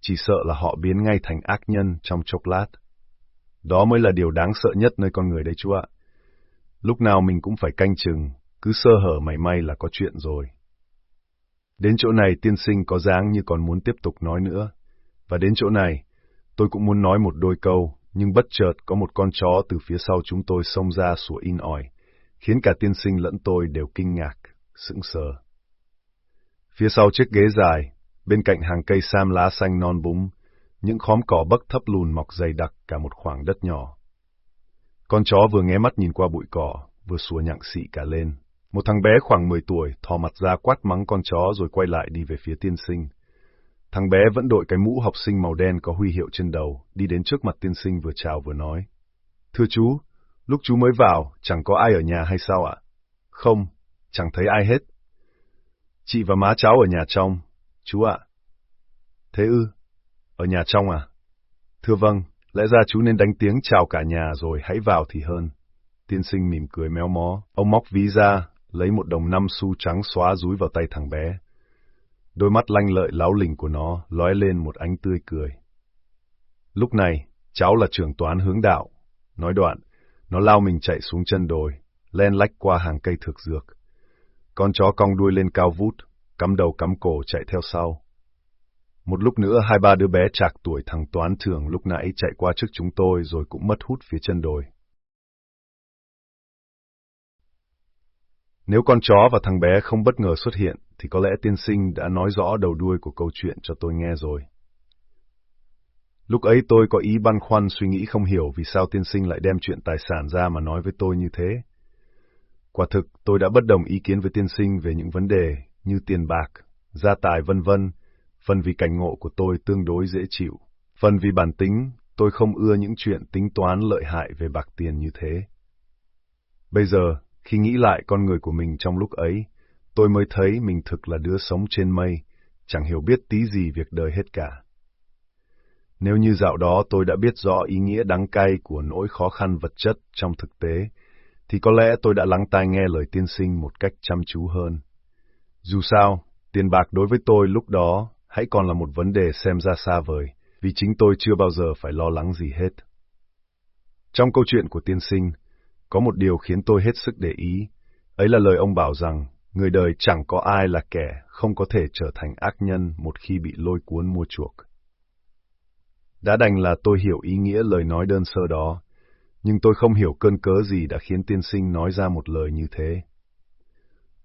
chỉ sợ là họ biến ngay thành ác nhân trong chốc lát. Đó mới là điều đáng sợ nhất nơi con người đấy chú ạ. Lúc nào mình cũng phải canh chừng, cứ sơ hở mảy may là có chuyện rồi. Đến chỗ này tiên sinh có dáng như còn muốn tiếp tục nói nữa. Và đến chỗ này, tôi cũng muốn nói một đôi câu, nhưng bất chợt có một con chó từ phía sau chúng tôi xông ra sủa in ỏi, khiến cả tiên sinh lẫn tôi đều kinh ngạc, sững sờ. Phía sau chiếc ghế dài, bên cạnh hàng cây sam lá xanh non búng, những khóm cỏ bấc thấp lùn mọc dày đặc cả một khoảng đất nhỏ. Con chó vừa nghe mắt nhìn qua bụi cỏ, vừa sủa nhặng xị cả lên. Một thằng bé khoảng 10 tuổi thò mặt ra quát mắng con chó rồi quay lại đi về phía tiên sinh. Thằng bé vẫn đội cái mũ học sinh màu đen có huy hiệu trên đầu, đi đến trước mặt tiên sinh vừa chào vừa nói. Thưa chú, lúc chú mới vào, chẳng có ai ở nhà hay sao ạ? Không, chẳng thấy ai hết. Chị và má cháu ở nhà trong, chú ạ. Thế ư, ở nhà trong à? Thưa vâng, lẽ ra chú nên đánh tiếng chào cả nhà rồi hãy vào thì hơn. Tiên sinh mỉm cười méo mó, ông móc ví ra, lấy một đồng năm xu trắng xóa rúi vào tay thằng bé. Đôi mắt lanh lợi láo lình của nó lóe lên một ánh tươi cười. Lúc này, cháu là trưởng toán hướng đạo. Nói đoạn, nó lao mình chạy xuống chân đồi, len lách qua hàng cây thực dược. Con chó cong đuôi lên cao vút, cắm đầu cắm cổ chạy theo sau. Một lúc nữa hai ba đứa bé chạc tuổi thằng Toán thường lúc nãy chạy qua trước chúng tôi rồi cũng mất hút phía chân đồi. Nếu con chó và thằng bé không bất ngờ xuất hiện, thì có lẽ tiên sinh đã nói rõ đầu đuôi của câu chuyện cho tôi nghe rồi. Lúc ấy tôi có ý băn khoăn suy nghĩ không hiểu vì sao tiên sinh lại đem chuyện tài sản ra mà nói với tôi như thế. Quả thực, tôi đã bất đồng ý kiến với tiên sinh về những vấn đề như tiền bạc, gia tài vân vân, phần vì cảnh ngộ của tôi tương đối dễ chịu, phần vì bản tính tôi không ưa những chuyện tính toán lợi hại về bạc tiền như thế. Bây giờ, khi nghĩ lại con người của mình trong lúc ấy, tôi mới thấy mình thực là đứa sống trên mây, chẳng hiểu biết tí gì việc đời hết cả. Nếu như dạo đó tôi đã biết rõ ý nghĩa đắng cay của nỗi khó khăn vật chất trong thực tế, thì có lẽ tôi đã lắng tai nghe lời tiên sinh một cách chăm chú hơn. Dù sao, tiền bạc đối với tôi lúc đó hãy còn là một vấn đề xem ra xa vời, vì chính tôi chưa bao giờ phải lo lắng gì hết. Trong câu chuyện của tiên sinh, có một điều khiến tôi hết sức để ý, ấy là lời ông bảo rằng người đời chẳng có ai là kẻ không có thể trở thành ác nhân một khi bị lôi cuốn mua chuộc. Đã đành là tôi hiểu ý nghĩa lời nói đơn sơ đó, nhưng tôi không hiểu cơn cớ gì đã khiến tiên sinh nói ra một lời như thế.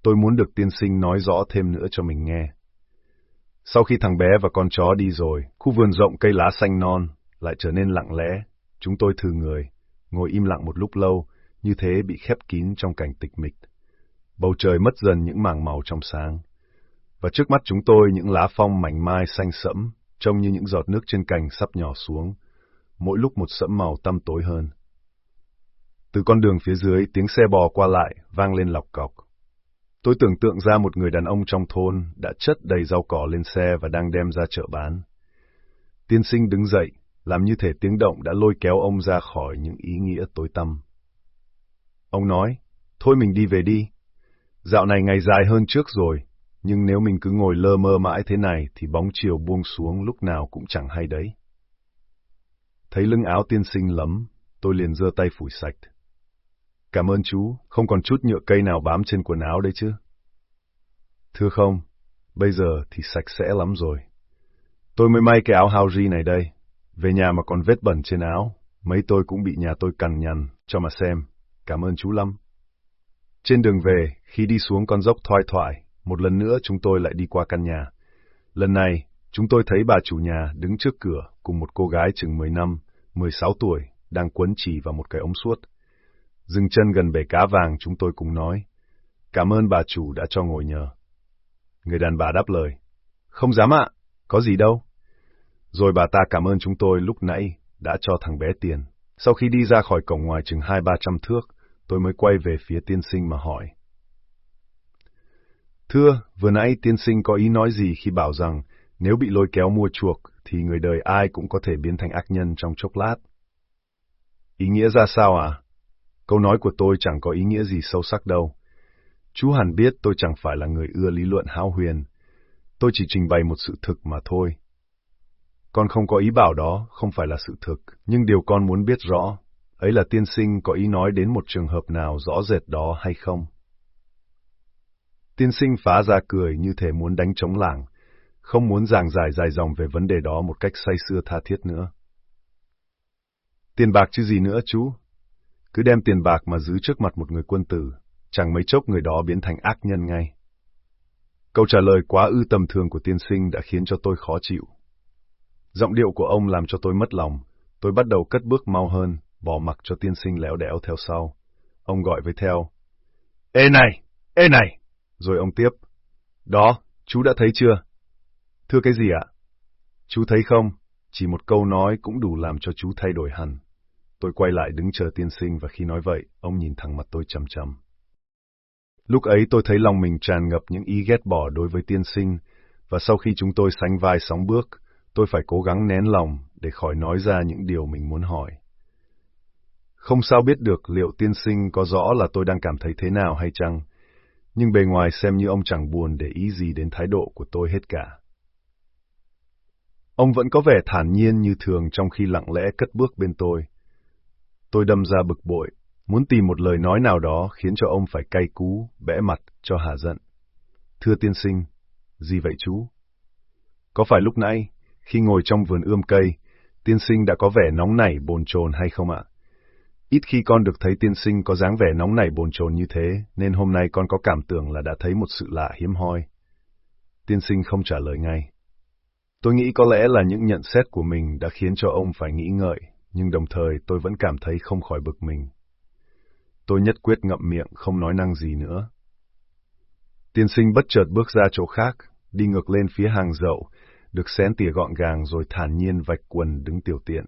Tôi muốn được tiên sinh nói rõ thêm nữa cho mình nghe. Sau khi thằng bé và con chó đi rồi, khu vườn rộng cây lá xanh non lại trở nên lặng lẽ. Chúng tôi thử người, ngồi im lặng một lúc lâu, như thế bị khép kín trong cảnh tịch mịch. Bầu trời mất dần những mảng màu trong sáng. Và trước mắt chúng tôi những lá phong mảnh mai xanh sẫm, trông như những giọt nước trên cành sắp nhỏ xuống, mỗi lúc một sẫm màu tăm tối hơn. Từ con đường phía dưới, tiếng xe bò qua lại, vang lên lọc cọc. Tôi tưởng tượng ra một người đàn ông trong thôn đã chất đầy rau cỏ lên xe và đang đem ra chợ bán. Tiên sinh đứng dậy, làm như thể tiếng động đã lôi kéo ông ra khỏi những ý nghĩa tối tăm. Ông nói, thôi mình đi về đi. Dạo này ngày dài hơn trước rồi, nhưng nếu mình cứ ngồi lơ mơ mãi thế này thì bóng chiều buông xuống lúc nào cũng chẳng hay đấy. Thấy lưng áo tiên sinh lắm, tôi liền giơ tay phủi sạch. Cảm ơn chú, không còn chút nhựa cây nào bám trên quần áo đấy chứ. Thưa không, bây giờ thì sạch sẽ lắm rồi. Tôi mới may cái áo Hauji này đây. Về nhà mà còn vết bẩn trên áo, mấy tôi cũng bị nhà tôi cằn nhằn, cho mà xem. Cảm ơn chú lắm. Trên đường về, khi đi xuống con dốc thoai thoải, một lần nữa chúng tôi lại đi qua căn nhà. Lần này, chúng tôi thấy bà chủ nhà đứng trước cửa cùng một cô gái chừng 10 năm, 16 tuổi, đang quấn chỉ vào một cái ống suốt. Dừng chân gần bể cá vàng chúng tôi cùng nói, cảm ơn bà chủ đã cho ngồi nhờ. Người đàn bà đáp lời, không dám ạ, có gì đâu. Rồi bà ta cảm ơn chúng tôi lúc nãy đã cho thằng bé tiền. Sau khi đi ra khỏi cổng ngoài chừng hai ba trăm thước, tôi mới quay về phía tiên sinh mà hỏi. Thưa, vừa nãy tiên sinh có ý nói gì khi bảo rằng nếu bị lôi kéo mua chuộc thì người đời ai cũng có thể biến thành ác nhân trong chốc lát. Ý nghĩa ra sao à? Câu nói của tôi chẳng có ý nghĩa gì sâu sắc đâu. Chú hẳn biết tôi chẳng phải là người ưa lý luận hao huyền. Tôi chỉ trình bày một sự thực mà thôi. Con không có ý bảo đó không phải là sự thực, nhưng điều con muốn biết rõ, ấy là tiên sinh có ý nói đến một trường hợp nào rõ rệt đó hay không. Tiên sinh phá ra cười như thể muốn đánh trống làng, không muốn giảng giải dài dòng về vấn đề đó một cách say sưa tha thiết nữa. Tiền bạc chứ gì nữa chú? Cứ đem tiền bạc mà giữ trước mặt một người quân tử, chẳng mấy chốc người đó biến thành ác nhân ngay. Câu trả lời quá ư tầm thường của tiên sinh đã khiến cho tôi khó chịu. Giọng điệu của ông làm cho tôi mất lòng, tôi bắt đầu cất bước mau hơn, bỏ mặc cho tiên sinh léo đẽo theo sau. Ông gọi với theo. Ê này! Ê này! Rồi ông tiếp. Đó, chú đã thấy chưa? Thưa cái gì ạ? Chú thấy không? Chỉ một câu nói cũng đủ làm cho chú thay đổi hẳn. Tôi quay lại đứng chờ tiên sinh và khi nói vậy, ông nhìn thẳng mặt tôi chầm chầm. Lúc ấy tôi thấy lòng mình tràn ngập những ý ghét bỏ đối với tiên sinh, và sau khi chúng tôi sánh vai sóng bước, tôi phải cố gắng nén lòng để khỏi nói ra những điều mình muốn hỏi. Không sao biết được liệu tiên sinh có rõ là tôi đang cảm thấy thế nào hay chăng, nhưng bề ngoài xem như ông chẳng buồn để ý gì đến thái độ của tôi hết cả. Ông vẫn có vẻ thản nhiên như thường trong khi lặng lẽ cất bước bên tôi. Tôi đâm ra bực bội, muốn tìm một lời nói nào đó khiến cho ông phải cay cú, bẽ mặt, cho hà giận. Thưa tiên sinh, gì vậy chú? Có phải lúc nãy, khi ngồi trong vườn ươm cây, tiên sinh đã có vẻ nóng nảy bồn chồn hay không ạ? Ít khi con được thấy tiên sinh có dáng vẻ nóng nảy bồn chồn như thế, nên hôm nay con có cảm tưởng là đã thấy một sự lạ hiếm hoi. Tiên sinh không trả lời ngay. Tôi nghĩ có lẽ là những nhận xét của mình đã khiến cho ông phải nghĩ ngợi, nhưng đồng thời tôi vẫn cảm thấy không khỏi bực mình. Tôi nhất quyết ngậm miệng, không nói năng gì nữa. Tiên sinh bất chợt bước ra chỗ khác, đi ngược lên phía hàng dậu, được xén tỉa gọn gàng rồi thản nhiên vạch quần đứng tiểu tiện.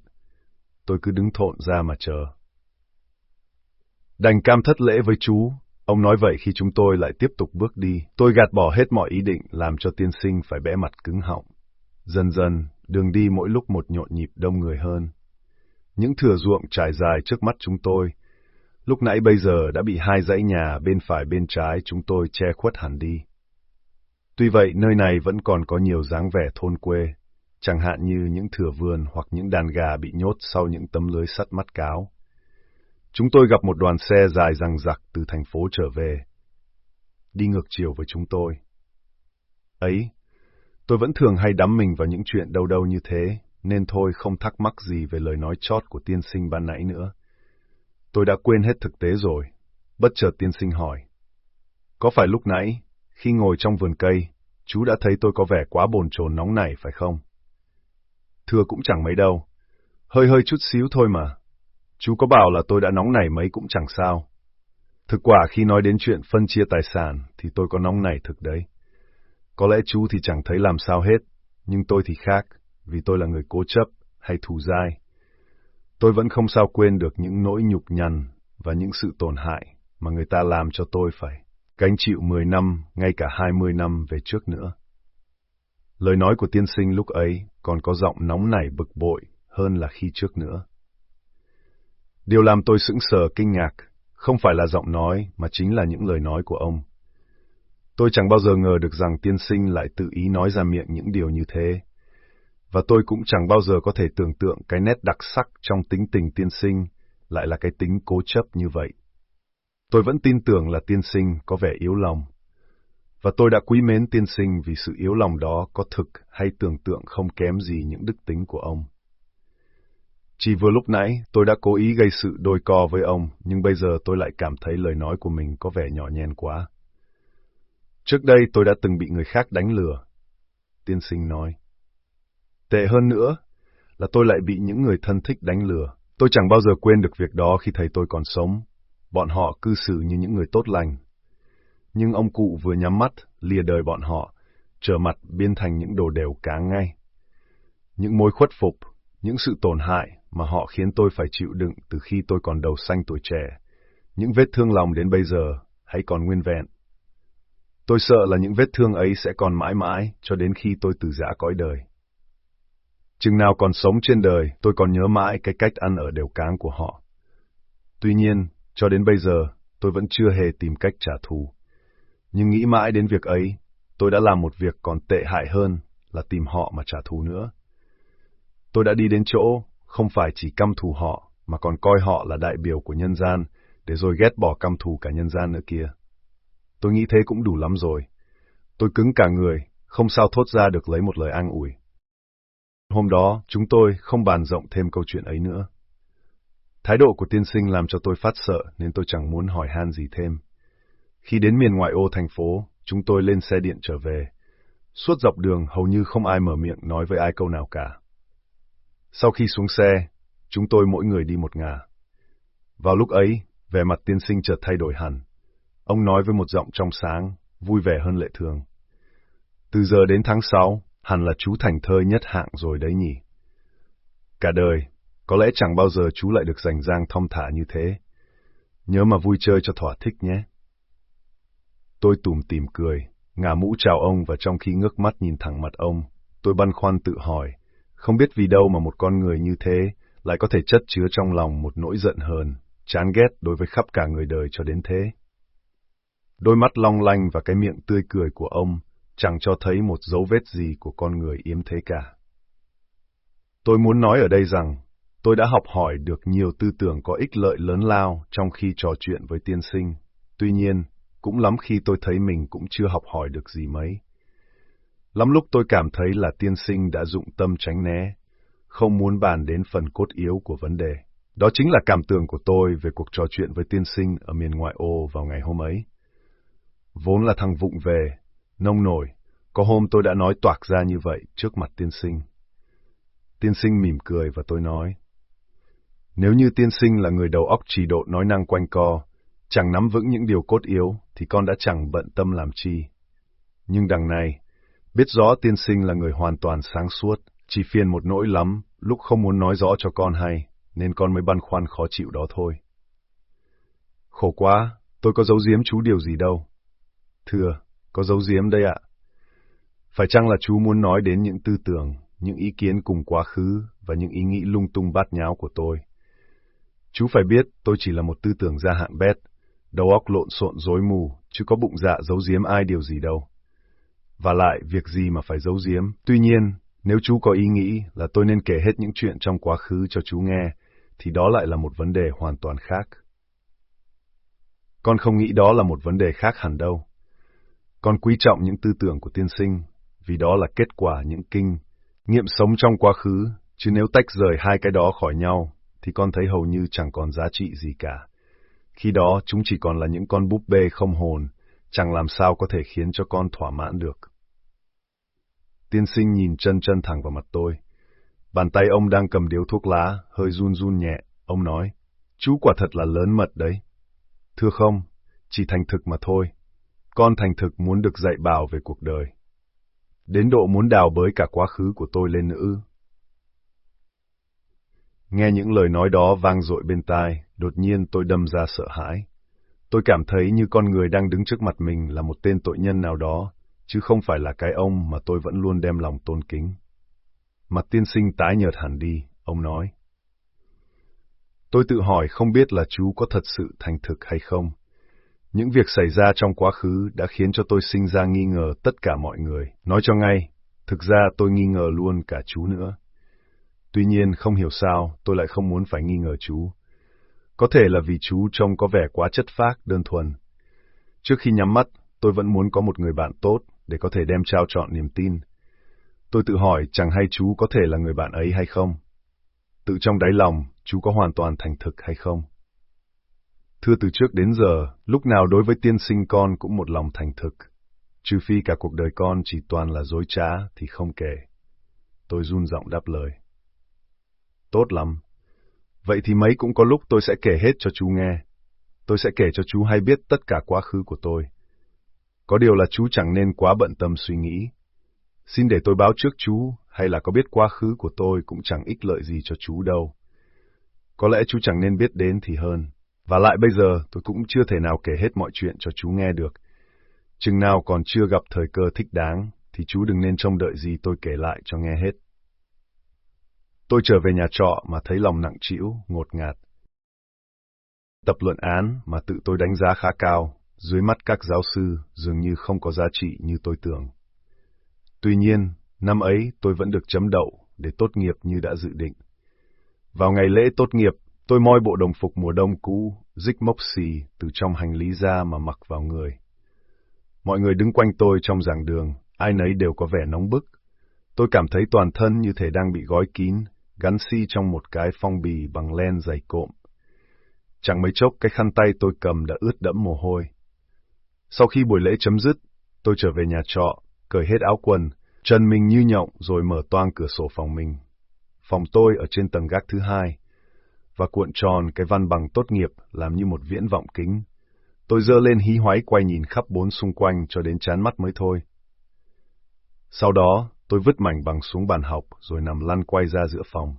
Tôi cứ đứng thộn ra mà chờ. Đành cam thất lễ với chú, ông nói vậy khi chúng tôi lại tiếp tục bước đi. Tôi gạt bỏ hết mọi ý định làm cho tiên sinh phải bẽ mặt cứng họng. Dần dần, đường đi mỗi lúc một nhộn nhịp đông người hơn. Những thửa ruộng trải dài trước mắt chúng tôi, lúc nãy bây giờ đã bị hai dãy nhà bên phải bên trái chúng tôi che khuất hẳn đi. Tuy vậy, nơi này vẫn còn có nhiều dáng vẻ thôn quê, chẳng hạn như những thửa vườn hoặc những đàn gà bị nhốt sau những tấm lưới sắt mắt cáo. Chúng tôi gặp một đoàn xe dài răng rặc từ thành phố trở về, đi ngược chiều với chúng tôi. Ấy, tôi vẫn thường hay đắm mình vào những chuyện đâu đâu như thế, nên thôi không thắc mắc gì về lời nói chót của tiên sinh ban nãy nữa. Tôi đã quên hết thực tế rồi. Bất chợt tiên sinh hỏi. Có phải lúc nãy, khi ngồi trong vườn cây, chú đã thấy tôi có vẻ quá bồn chồn nóng nảy phải không? Thưa cũng chẳng mấy đâu. Hơi hơi chút xíu thôi mà. Chú có bảo là tôi đã nóng nảy mấy cũng chẳng sao. Thực quả khi nói đến chuyện phân chia tài sản thì tôi có nóng nảy thực đấy. Có lẽ chú thì chẳng thấy làm sao hết, nhưng tôi thì khác, vì tôi là người cố chấp hay thù dai. Tôi vẫn không sao quên được những nỗi nhục nhằn và những sự tổn hại mà người ta làm cho tôi phải gánh chịu 10 năm, ngay cả 20 năm về trước nữa. Lời nói của tiên sinh lúc ấy còn có giọng nóng nảy bực bội hơn là khi trước nữa. Điều làm tôi sững sờ kinh ngạc không phải là giọng nói mà chính là những lời nói của ông. Tôi chẳng bao giờ ngờ được rằng tiên sinh lại tự ý nói ra miệng những điều như thế. Và tôi cũng chẳng bao giờ có thể tưởng tượng cái nét đặc sắc trong tính tình tiên sinh lại là cái tính cố chấp như vậy. Tôi vẫn tin tưởng là tiên sinh có vẻ yếu lòng. Và tôi đã quý mến tiên sinh vì sự yếu lòng đó có thực hay tưởng tượng không kém gì những đức tính của ông. Chỉ vừa lúc nãy, tôi đã cố ý gây sự đôi co với ông, nhưng bây giờ tôi lại cảm thấy lời nói của mình có vẻ nhỏ nhen quá. Trước đây tôi đã từng bị người khác đánh lừa. Tiên sinh nói. Tệ hơn nữa là tôi lại bị những người thân thích đánh lừa. Tôi chẳng bao giờ quên được việc đó khi thầy tôi còn sống. Bọn họ cư xử như những người tốt lành. Nhưng ông cụ vừa nhắm mắt, lìa đời bọn họ, trở mặt biến thành những đồ đều cá ngay. Những mối khuất phục, những sự tổn hại mà họ khiến tôi phải chịu đựng từ khi tôi còn đầu xanh tuổi trẻ, những vết thương lòng đến bây giờ hãy còn nguyên vẹn. Tôi sợ là những vết thương ấy sẽ còn mãi mãi cho đến khi tôi từ giã cõi đời. Chừng nào còn sống trên đời, tôi còn nhớ mãi cái cách ăn ở đều cáng của họ. Tuy nhiên, cho đến bây giờ, tôi vẫn chưa hề tìm cách trả thù. Nhưng nghĩ mãi đến việc ấy, tôi đã làm một việc còn tệ hại hơn là tìm họ mà trả thù nữa. Tôi đã đi đến chỗ không phải chỉ căm thù họ, mà còn coi họ là đại biểu của nhân gian, để rồi ghét bỏ căm thù cả nhân gian nữa kia. Tôi nghĩ thế cũng đủ lắm rồi. Tôi cứng cả người, không sao thốt ra được lấy một lời an ủi. Hôm đó, chúng tôi không bàn rộng thêm câu chuyện ấy nữa. Thái độ của tiên sinh làm cho tôi phát sợ nên tôi chẳng muốn hỏi han gì thêm. Khi đến miền ngoại ô thành phố, chúng tôi lên xe điện trở về. Suốt dọc đường hầu như không ai mở miệng nói với ai câu nào cả. Sau khi xuống xe, chúng tôi mỗi người đi một ngả. Vào lúc ấy, vẻ mặt tiên sinh chợt thay đổi hẳn. Ông nói với một giọng trong sáng, vui vẻ hơn lệ thường. Từ giờ đến tháng 6, hẳn là chú thành thơ nhất hạng rồi đấy nhỉ. Cả đời, có lẽ chẳng bao giờ chú lại được rảnh rang thong thả như thế. Nhớ mà vui chơi cho thỏa thích nhé. Tôi tủm tỉm cười, ngả mũ chào ông và trong khi ngước mắt nhìn thẳng mặt ông, tôi băn khoăn tự hỏi, không biết vì đâu mà một con người như thế lại có thể chất chứa trong lòng một nỗi giận hờn, chán ghét đối với khắp cả người đời cho đến thế. Đôi mắt long lanh và cái miệng tươi cười của ông chẳng cho thấy một dấu vết gì của con người yếm thế cả. Tôi muốn nói ở đây rằng, tôi đã học hỏi được nhiều tư tưởng có ích lợi lớn lao trong khi trò chuyện với tiên sinh. Tuy nhiên, cũng lắm khi tôi thấy mình cũng chưa học hỏi được gì mấy. Lắm lúc tôi cảm thấy là tiên sinh đã dụng tâm tránh né, không muốn bàn đến phần cốt yếu của vấn đề. Đó chính là cảm tưởng của tôi về cuộc trò chuyện với tiên sinh ở miền ngoại ô vào ngày hôm ấy. Vốn là thằng vụng về, nông nổi, có hôm tôi đã nói toạc ra như vậy trước mặt tiên sinh. Tiên sinh mỉm cười và tôi nói, nếu như tiên sinh là người đầu óc trì độ nói năng quanh co, chẳng nắm vững những điều cốt yếu, thì con đã chẳng bận tâm làm chi. Nhưng đằng này, biết rõ tiên sinh là người hoàn toàn sáng suốt, chỉ phiền một nỗi lắm, lúc không muốn nói rõ cho con hay, nên con mới băn khoăn khó chịu đó thôi. Khổ quá, tôi có giấu giếm chú điều gì đâu. Thưa, có giấu giếm đây ạ. Phải chăng là chú muốn nói đến những tư tưởng, những ý kiến cùng quá khứ và những ý nghĩ lung tung bát nháo của tôi? Chú phải biết tôi chỉ là một tư tưởng gia hạng bét, đầu óc lộn xộn rối mù, chứ có bụng dạ giấu giếm ai điều gì đâu. Và lại, việc gì mà phải giấu giếm. Tuy nhiên, nếu chú có ý nghĩ là tôi nên kể hết những chuyện trong quá khứ cho chú nghe, thì đó lại là một vấn đề hoàn toàn khác. Con không nghĩ đó là một vấn đề khác hẳn đâu. Con quý trọng những tư tưởng của tiên sinh, vì đó là kết quả những kinh, nghiệm sống trong quá khứ, chứ nếu tách rời hai cái đó khỏi nhau, thì con thấy hầu như chẳng còn giá trị gì cả. Khi đó chúng chỉ còn là những con búp bê không hồn, chẳng làm sao có thể khiến cho con thỏa mãn được. Tiên sinh nhìn chân chân thẳng vào mặt tôi. Bàn tay ông đang cầm điếu thuốc lá, hơi run run nhẹ. Ông nói, chú quả thật là lớn mật đấy. Thưa không, chỉ thành thực mà thôi. Con thành thực muốn được dạy bảo về cuộc đời. Đến độ muốn đào bới cả quá khứ của tôi lên nữa. Nghe những lời nói đó vang dội bên tai, đột nhiên tôi đâm ra sợ hãi. Tôi cảm thấy như con người đang đứng trước mặt mình là một tên tội nhân nào đó, chứ không phải là cái ông mà tôi vẫn luôn đem lòng tôn kính. Mặt tiên sinh tái nhợt hẳn đi, ông nói. Tôi tự hỏi không biết là chú có thật sự thành thực hay không. Những việc xảy ra trong quá khứ đã khiến cho tôi sinh ra nghi ngờ tất cả mọi người. Nói cho ngay, thực ra tôi nghi ngờ luôn cả chú nữa. Tuy nhiên không hiểu sao tôi lại không muốn phải nghi ngờ chú. Có thể là vì chú trông có vẻ quá chất phác, đơn thuần. Trước khi nhắm mắt, tôi vẫn muốn có một người bạn tốt để có thể đem trao chọn niềm tin. Tôi tự hỏi chẳng hay chú có thể là người bạn ấy hay không. Tự trong đáy lòng, chú có hoàn toàn thành thực hay không? Thưa từ trước đến giờ, lúc nào đối với tiên sinh con cũng một lòng thành thực. Trừ phi cả cuộc đời con chỉ toàn là dối trá thì không kể. Tôi run giọng đáp lời. Tốt lắm. Vậy thì mấy cũng có lúc tôi sẽ kể hết cho chú nghe. Tôi sẽ kể cho chú hay biết tất cả quá khứ của tôi. Có điều là chú chẳng nên quá bận tâm suy nghĩ. Xin để tôi báo trước chú, hay là có biết quá khứ của tôi cũng chẳng ích lợi gì cho chú đâu. Có lẽ chú chẳng nên biết đến thì hơn. Và lại bây giờ tôi cũng chưa thể nào kể hết mọi chuyện cho chú nghe được. Chừng nào còn chưa gặp thời cơ thích đáng, thì chú đừng nên trông đợi gì tôi kể lại cho nghe hết. Tôi trở về nhà trọ mà thấy lòng nặng trĩu, ngột ngạt. Tập luận án mà tự tôi đánh giá khá cao, dưới mắt các giáo sư dường như không có giá trị như tôi tưởng. Tuy nhiên, năm ấy tôi vẫn được chấm đậu để tốt nghiệp như đã dự định. Vào ngày lễ tốt nghiệp, tôi moi bộ đồng phục mùa đông cũ, dích mốc xì từ trong hành lý ra mà mặc vào người. Mọi người đứng quanh tôi trong giảng đường, ai nấy đều có vẻ nóng bức. Tôi cảm thấy toàn thân như thể đang bị gói kín, gắn xi trong một cái phong bì bằng len dày cộm. Chẳng mấy chốc cái khăn tay tôi cầm đã ướt đẫm mồ hôi. Sau khi buổi lễ chấm dứt, tôi trở về nhà trọ, cởi hết áo quần, chân mình như nhộng rồi mở toang cửa sổ phòng mình. Phòng tôi ở trên tầng gác thứ hai, và cuộn tròn cái văn bằng tốt nghiệp làm như một viễn vọng kính. Tôi dơ lên hí hoái quay nhìn khắp bốn xung quanh cho đến chán mắt mới thôi. Sau đó, tôi vứt mảnh bằng xuống bàn học rồi nằm lăn quay ra giữa phòng.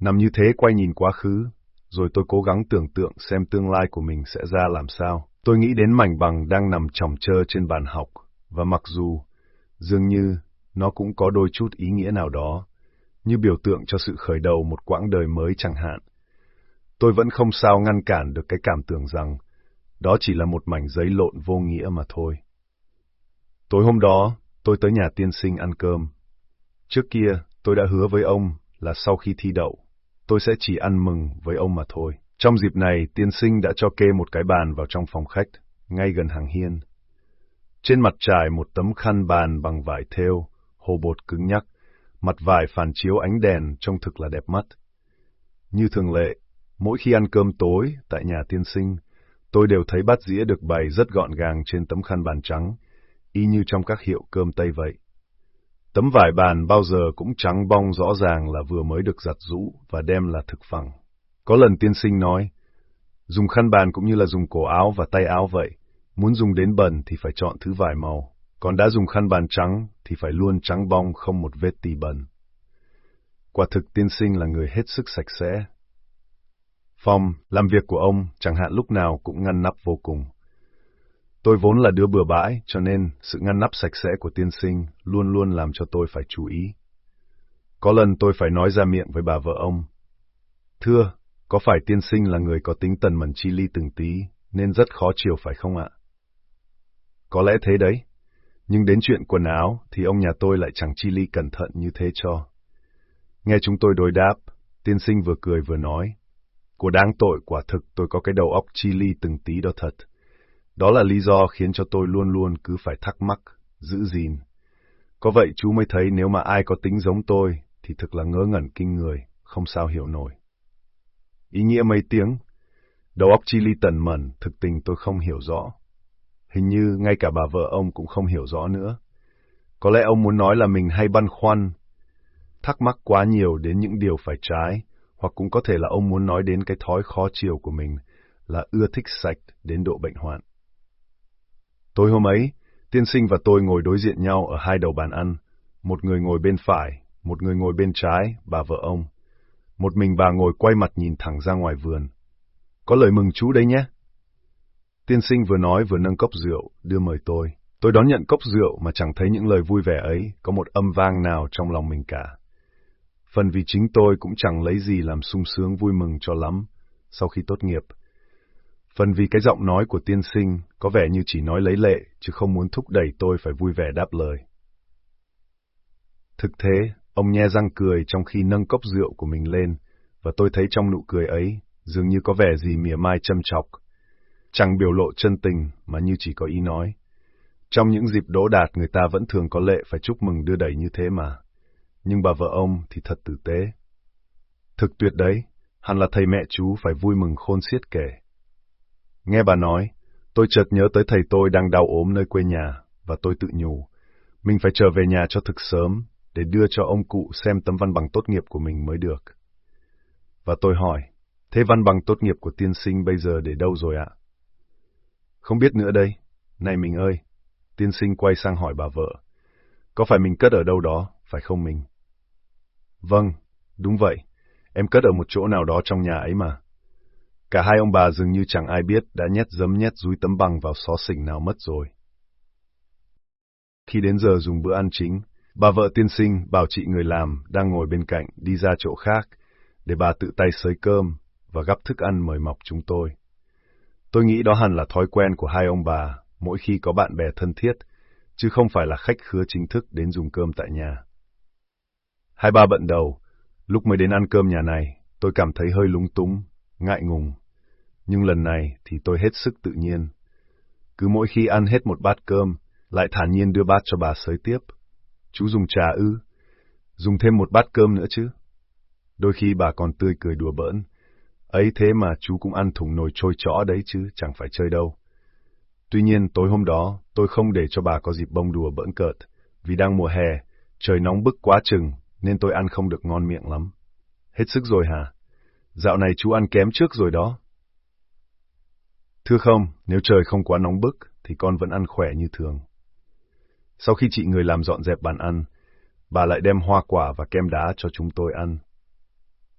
Nằm như thế quay nhìn quá khứ, rồi tôi cố gắng tưởng tượng xem tương lai của mình sẽ ra làm sao. Tôi nghĩ đến mảnh bằng đang nằm chồng chơ trên bàn học, và mặc dù, dường như, nó cũng có đôi chút ý nghĩa nào đó, như biểu tượng cho sự khởi đầu một quãng đời mới chẳng hạn. Tôi vẫn không sao ngăn cản được cái cảm tưởng rằng, đó chỉ là một mảnh giấy lộn vô nghĩa mà thôi. Tối hôm đó, tôi tới nhà tiên sinh ăn cơm. Trước kia, tôi đã hứa với ông là sau khi thi đậu, tôi sẽ chỉ ăn mừng với ông mà thôi. Trong dịp này, tiên sinh đã cho kê một cái bàn vào trong phòng khách, ngay gần hàng hiên. Trên mặt trải một tấm khăn bàn bằng vải thêu, hồ bột cứng nhắc, mặt vải phản chiếu ánh đèn trông thực là đẹp mắt. Như thường lệ, mỗi khi ăn cơm tối tại nhà tiên sinh, tôi đều thấy bát dĩa được bày rất gọn gàng trên tấm khăn bàn trắng, y như trong các hiệu cơm Tây vậy. Tấm vải bàn bao giờ cũng trắng bong rõ ràng là vừa mới được giặt rũ và đem là thực phẩm. Có lần tiên sinh nói, dùng khăn bàn cũng như là dùng cổ áo và tay áo vậy, muốn dùng đến bẩn thì phải chọn thứ vải màu, còn đã dùng khăn bàn trắng thì phải luôn trắng bong không một vết tì bẩn. Quả thực tiên sinh là người hết sức sạch sẽ. Phòng, làm việc của ông chẳng hạn lúc nào cũng ngăn nắp vô cùng. Tôi vốn là đứa bừa bãi, cho nên sự ngăn nắp sạch sẽ của tiên sinh luôn luôn làm cho tôi phải chú ý. Có lần tôi phải nói ra miệng với bà vợ ông. Thưa, có phải tiên sinh là người có tính tần mẩn chi ly từng tí, nên rất khó chiều phải không ạ? Có lẽ thế đấy. Nhưng đến chuyện quần áo thì ông nhà tôi lại chẳng chi ly cẩn thận như thế cho. Nghe chúng tôi đối đáp, tiên sinh vừa cười vừa nói. Của đáng tội quả thực tôi có cái đầu óc chi ly từng tí đó thật. Đó là lý do khiến cho tôi luôn luôn cứ phải thắc mắc, giữ gìn. Có vậy chú mới thấy nếu mà ai có tính giống tôi thì thực là ngớ ngẩn kinh người, không sao hiểu nổi. Ý nghĩa mấy tiếng, đầu óc chi ly tần mẩn, thực tình tôi không hiểu rõ. Hình như ngay cả bà vợ ông cũng không hiểu rõ nữa. Có lẽ ông muốn nói là mình hay băn khoăn, thắc mắc quá nhiều đến những điều phải trái, hoặc cũng có thể là ông muốn nói đến cái thói khó chiều của mình, là ưa thích sạch đến độ bệnh hoạn. Tối hôm ấy, tiên sinh và tôi ngồi đối diện nhau ở hai đầu bàn ăn, một người ngồi bên phải, một người ngồi bên trái, bà vợ ông. Một mình bà ngồi quay mặt nhìn thẳng ra ngoài vườn. Có lời mừng chú đấy nhé. Tiên sinh vừa nói vừa nâng cốc rượu, đưa mời tôi. Tôi đón nhận cốc rượu mà chẳng thấy những lời vui vẻ ấy có một âm vang nào trong lòng mình cả. Phần vì chính tôi cũng chẳng lấy gì làm sung sướng vui mừng cho lắm sau khi tốt nghiệp. Phần vì cái giọng nói của tiên sinh có vẻ như chỉ nói lấy lệ, chứ không muốn thúc đẩy tôi phải vui vẻ đáp lời. Thực thế, ông nhe răng cười trong khi nâng cốc rượu của mình lên, và tôi thấy trong nụ cười ấy dường như có vẻ gì mỉa mai châm chọc. Chẳng biểu lộ chân tình mà như chỉ có ý nói. Trong những dịp đỗ đạt người ta vẫn thường có lệ phải chúc mừng đưa đẩy như thế mà. Nhưng bà vợ ông thì thật tử tế. Thực tuyệt đấy, hẳn là thầy mẹ chú phải vui mừng khôn xiết kể. Nghe bà nói, tôi chợt nhớ tới thầy tôi đang đau ốm nơi quê nhà, và tôi tự nhủ, mình phải trở về nhà cho thực sớm, để đưa cho ông cụ xem tấm văn bằng tốt nghiệp của mình mới được. Và tôi hỏi, thế văn bằng tốt nghiệp của tiên sinh bây giờ để đâu rồi ạ? Không biết nữa đây. Này mình ơi, tiên sinh quay sang hỏi bà vợ. Có phải mình cất ở đâu đó, phải không mình? Vâng, đúng vậy. Em cất ở một chỗ nào đó trong nhà ấy mà. Cả hai ông bà dường như chẳng ai biết đã nhét dấm nhét dúi tấm bằng vào xó xỉnh nào mất rồi. Khi đến giờ dùng bữa ăn chính, bà vợ tiên sinh bảo chị người làm đang ngồi bên cạnh đi ra chỗ khác để bà tự tay xới cơm và gắp thức ăn mời mọc chúng tôi. Tôi nghĩ đó hẳn là thói quen của hai ông bà mỗi khi có bạn bè thân thiết, chứ không phải là khách khứa chính thức đến dùng cơm tại nhà. Hai ba bận đầu, lúc mới đến ăn cơm nhà này, tôi cảm thấy hơi lúng túng, ngại ngùng. Nhưng lần này thì tôi hết sức tự nhiên. Cứ mỗi khi ăn hết một bát cơm, lại thản nhiên đưa bát cho bà sới tiếp. Chú dùng trà ư? Dùng thêm một bát cơm nữa chứ? Đôi khi bà còn tươi cười đùa bỡn. Ấy thế mà chú cũng ăn thùng nồi trôi chõ đấy chứ, chẳng phải chơi đâu. Tuy nhiên tối hôm đó, tôi không để cho bà có dịp bông đùa bỡn cợt, vì đang mùa hè, trời nóng bức quá chừng, nên tôi ăn không được ngon miệng lắm. Hết sức rồi hả? Dạo này chú ăn kém trước rồi đó. Thưa không, nếu trời không quá nóng bức, thì con vẫn ăn khỏe như thường. Sau khi chị người làm dọn dẹp bàn ăn, bà lại đem hoa quả và kem đá cho chúng tôi ăn.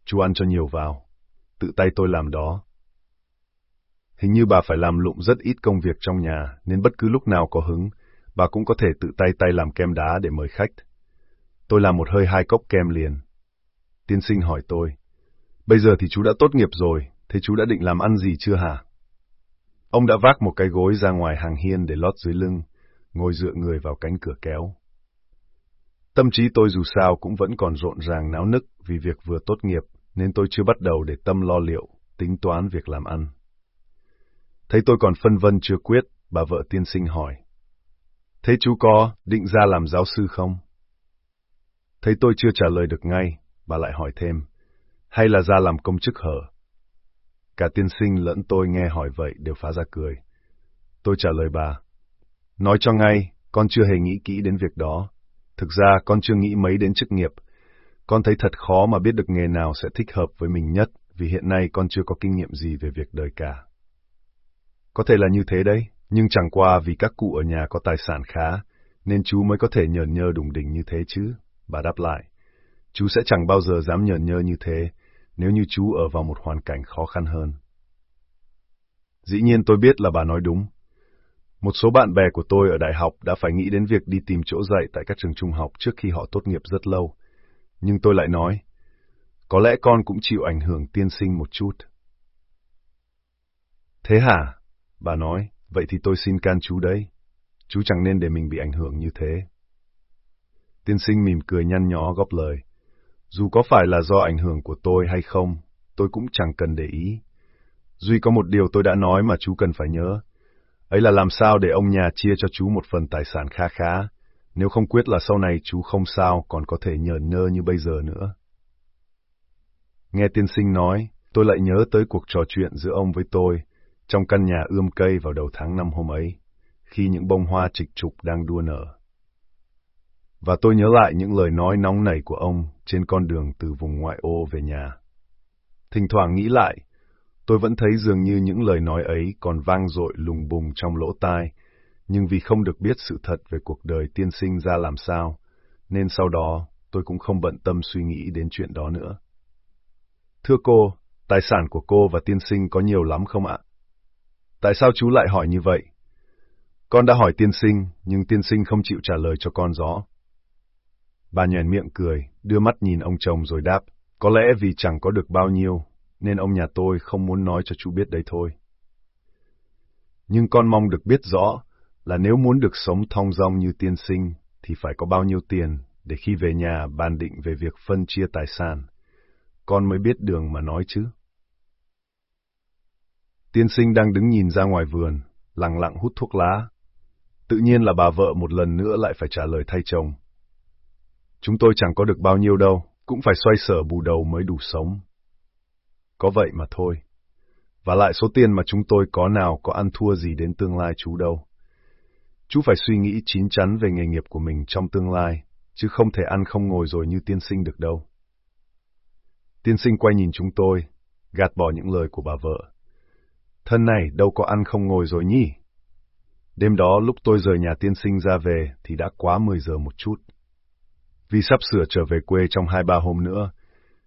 Chú ăn cho nhiều vào, tự tay tôi làm đó. Hình như bà phải làm lụng rất ít công việc trong nhà, nên bất cứ lúc nào có hứng, bà cũng có thể tự tay tay làm kem đá để mời khách. Tôi làm một hơi hai cốc kem liền. Tiên sinh hỏi tôi, bây giờ thì chú đã tốt nghiệp rồi, thế chú đã định làm ăn gì chưa hả? Ông đã vác một cái gối ra ngoài hàng hiên để lót dưới lưng, ngồi dựa người vào cánh cửa kéo. Tâm trí tôi dù sao cũng vẫn còn rộn ràng náo nức vì việc vừa tốt nghiệp, nên tôi chưa bắt đầu để tâm lo liệu, tính toán việc làm ăn. Thấy tôi còn phân vân chưa quyết, bà vợ tiên sinh hỏi. Thế chú có định ra làm giáo sư không? Thấy tôi chưa trả lời được ngay, bà lại hỏi thêm. Hay là ra làm công chức hở? Cả tiên sinh lẫn tôi nghe hỏi vậy đều phá ra cười. Tôi trả lời bà. Nói cho ngay, con chưa hề nghĩ kỹ đến việc đó. Thực ra con chưa nghĩ mấy đến chức nghiệp. Con thấy thật khó mà biết được nghề nào sẽ thích hợp với mình nhất, vì hiện nay con chưa có kinh nghiệm gì về việc đời cả. Có thể là như thế đấy, nhưng chẳng qua vì các cụ ở nhà có tài sản khá, nên chú mới có thể nhờn nhơ đùng đỉnh như thế chứ. Bà đáp lại, chú sẽ chẳng bao giờ dám nhờn nhơ như thế, nếu như chú ở vào một hoàn cảnh khó khăn hơn. Dĩ nhiên tôi biết là bà nói đúng. Một số bạn bè của tôi ở đại học đã phải nghĩ đến việc đi tìm chỗ dạy tại các trường trung học trước khi họ tốt nghiệp rất lâu. Nhưng tôi lại nói, có lẽ con cũng chịu ảnh hưởng tiên sinh một chút. Thế hả? Bà nói, vậy thì tôi xin can chú đấy. Chú chẳng nên để mình bị ảnh hưởng như thế. Tiên sinh mỉm cười nhăn nhó góp lời. Dù có phải là do ảnh hưởng của tôi hay không, tôi cũng chẳng cần để ý. Duy có một điều tôi đã nói mà chú cần phải nhớ. Ấy là làm sao để ông nhà chia cho chú một phần tài sản khá khá, nếu không quyết là sau này chú không sao còn có thể nhờn nhơ như bây giờ nữa. Nghe tiên sinh nói, tôi lại nhớ tới cuộc trò chuyện giữa ông với tôi, trong căn nhà ươm cây vào đầu tháng năm hôm ấy, khi những bông hoa trịch trục đang đua nở. Và tôi nhớ lại những lời nói nóng nảy của ông trên con đường từ vùng ngoại ô về nhà. Thỉnh thoảng nghĩ lại, Tôi vẫn thấy dường như những lời nói ấy còn vang dội lùng bùng trong lỗ tai, nhưng vì không được biết sự thật về cuộc đời tiên sinh ra làm sao, nên sau đó tôi cũng không bận tâm suy nghĩ đến chuyện đó nữa. Thưa cô, tài sản của cô và tiên sinh có nhiều lắm không ạ? Tại sao chú lại hỏi như vậy? Con đã hỏi tiên sinh, nhưng tiên sinh không chịu trả lời cho con rõ. Bà nhoèn miệng cười, đưa mắt nhìn ông chồng rồi đáp, có lẽ vì chẳng có được bao nhiêu, nên ông nhà tôi không muốn nói cho chú biết đấy thôi. Nhưng con mong được biết rõ là nếu muốn được sống thong dong như tiên sinh, thì phải có bao nhiêu tiền để khi về nhà bàn định về việc phân chia tài sản. Con mới biết đường mà nói chứ. Tiên sinh đang đứng nhìn ra ngoài vườn, lặng lặng hút thuốc lá. Tự nhiên là bà vợ một lần nữa lại phải trả lời thay chồng. Chúng tôi chẳng có được bao nhiêu đâu, cũng phải xoay sở bù đầu mới đủ sống. Có vậy mà thôi. Và lại số tiền mà chúng tôi có nào có ăn thua gì đến tương lai chú đâu. Chú phải suy nghĩ chín chắn về nghề nghiệp của mình trong tương lai, chứ không thể ăn không ngồi rồi như tiên sinh được đâu. Tiên sinh quay nhìn chúng tôi, gạt bỏ những lời của bà vợ. Thân này đâu có ăn không ngồi rồi nhỉ? Đêm đó lúc tôi rời nhà tiên sinh ra về thì đã quá 10 giờ một chút. Vì sắp sửa trở về quê trong hai ba hôm nữa,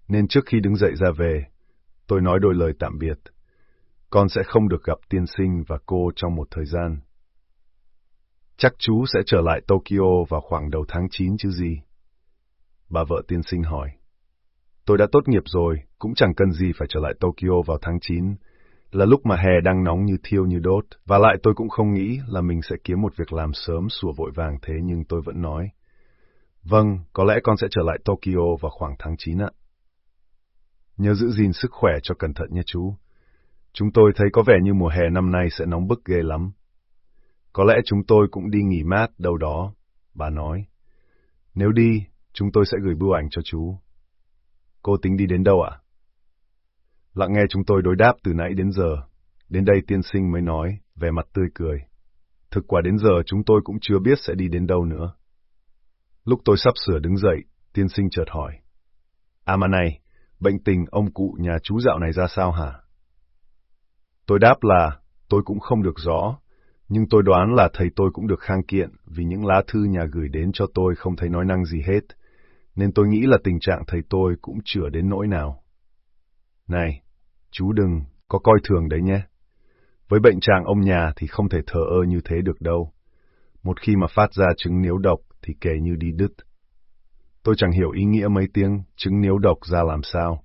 nên trước khi đứng dậy ra về, tôi nói đôi lời tạm biệt. Con sẽ không được gặp tiên sinh và cô trong một thời gian. Chắc chú sẽ trở lại Tokyo vào khoảng đầu tháng 9 chứ gì? Bà vợ tiên sinh hỏi. Tôi đã tốt nghiệp rồi, cũng chẳng cần gì phải trở lại Tokyo vào tháng 9, là lúc mà hè đang nóng như thiêu như đốt, và lại tôi cũng không nghĩ là mình sẽ kiếm một việc làm sớm sủa vội vàng thế nhưng tôi vẫn nói. Vâng, có lẽ con sẽ trở lại Tokyo vào khoảng tháng 9 ạ. Nhớ giữ gìn sức khỏe cho cẩn thận nhé chú. Chúng tôi thấy có vẻ như mùa hè năm nay sẽ nóng bức ghê lắm. Có lẽ chúng tôi cũng đi nghỉ mát đâu đó, bà nói. Nếu đi, chúng tôi sẽ gửi bưu ảnh cho chú. Cô tính đi đến đâu ạ? Lặng nghe chúng tôi đối đáp từ nãy đến giờ. Đến đây tiên sinh mới nói, vẻ mặt tươi cười. Thực quả đến giờ chúng tôi cũng chưa biết sẽ đi đến đâu nữa. Lúc tôi sắp sửa đứng dậy, tiên sinh chợt hỏi. À mà này, bệnh tình ông cụ nhà chú dạo này ra sao hả? Tôi đáp là, tôi cũng không được rõ, nhưng tôi đoán là thầy tôi cũng được khang kiện vì những lá thư nhà gửi đến cho tôi không thấy nói năng gì hết, nên tôi nghĩ là tình trạng thầy tôi cũng chưa đến nỗi nào. Này, chú đừng có coi thường đấy nhé. Với bệnh trạng ông nhà thì không thể thờ ơ như thế được đâu. Một khi mà phát ra chứng nếu độc thì kể như đi đứt. Tôi chẳng hiểu ý nghĩa mấy tiếng chứng niếu độc ra làm sao.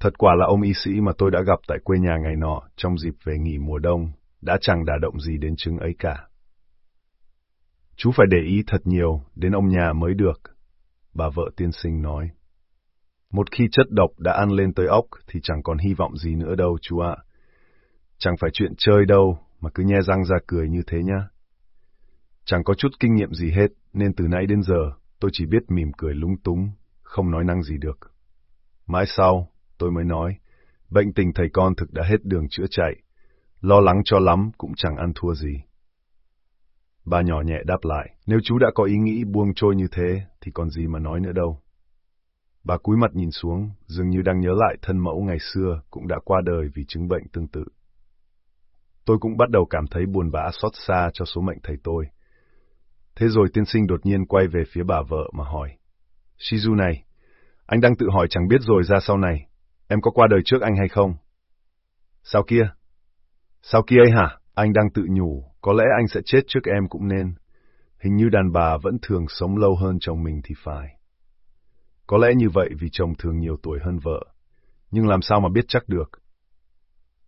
Thật quả là ông y sĩ mà tôi đã gặp tại quê nhà ngày nọ trong dịp về nghỉ mùa đông đã chẳng đả động gì đến chứng ấy cả. Chú phải để ý thật nhiều đến ông nhà mới được, bà vợ tiên sinh nói. Một khi chất độc đã ăn lên tới ốc thì chẳng còn hy vọng gì nữa đâu chú ạ. Chẳng phải chuyện chơi đâu mà cứ nhe răng ra cười như thế nhá. Chẳng có chút kinh nghiệm gì hết nên từ nãy đến giờ tôi chỉ biết mỉm cười lúng túng, không nói năng gì được. Mãi sau, tôi mới nói, bệnh tình thầy con thực đã hết đường chữa chạy, lo lắng cho lắm cũng chẳng ăn thua gì. Bà nhỏ nhẹ đáp lại, nếu chú đã có ý nghĩ buông trôi như thế, thì còn gì mà nói nữa đâu. Bà cúi mặt nhìn xuống, dường như đang nhớ lại thân mẫu ngày xưa cũng đã qua đời vì chứng bệnh tương tự. Tôi cũng bắt đầu cảm thấy buồn bã xót xa cho số mệnh thầy tôi. Thế rồi tiên sinh đột nhiên quay về phía bà vợ mà hỏi. Shizu này, anh đang tự hỏi chẳng biết rồi ra sau này, em có qua đời trước anh hay không? Sao kia? Sao kia ấy hả? Anh đang tự nhủ, có lẽ anh sẽ chết trước em cũng nên. Hình như đàn bà vẫn thường sống lâu hơn chồng mình thì phải. Có lẽ như vậy vì chồng thường nhiều tuổi hơn vợ. Nhưng làm sao mà biết chắc được?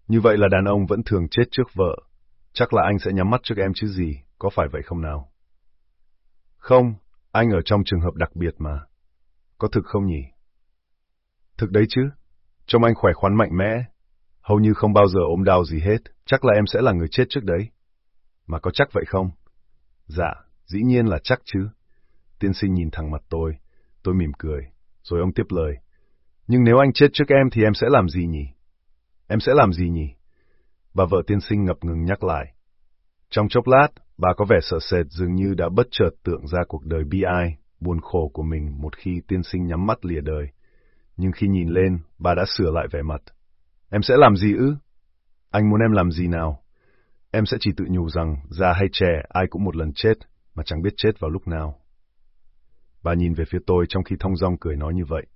Như vậy là đàn ông vẫn thường chết trước vợ. Chắc là anh sẽ nhắm mắt trước em chứ gì, có phải vậy không nào? Không, anh ở trong trường hợp đặc biệt mà. Có thực không nhỉ? Thực đấy chứ. Trông anh khỏe khoắn mạnh mẽ. Hầu như không bao giờ ốm đau gì hết. Chắc là em sẽ là người chết trước đấy. Mà có chắc vậy không? Dạ, dĩ nhiên là chắc chứ. Tiên sinh nhìn thẳng mặt tôi. Tôi mỉm cười. Rồi ông tiếp lời. Nhưng nếu anh chết trước em thì em sẽ làm gì nhỉ? Em sẽ làm gì nhỉ? Bà vợ tiên sinh ngập ngừng nhắc lại. Trong chốc lát, bà có vẻ sợ sệt dường như đã bất chợt tượng ra cuộc đời bi ai, buồn khổ của mình một khi tiên sinh nhắm mắt lìa đời. Nhưng khi nhìn lên, bà đã sửa lại vẻ mặt. Em sẽ làm gì ư? Anh muốn em làm gì nào? Em sẽ chỉ tự nhủ rằng, già hay trẻ, ai cũng một lần chết, mà chẳng biết chết vào lúc nào. Bà nhìn về phía tôi trong khi thông dong cười nói như vậy.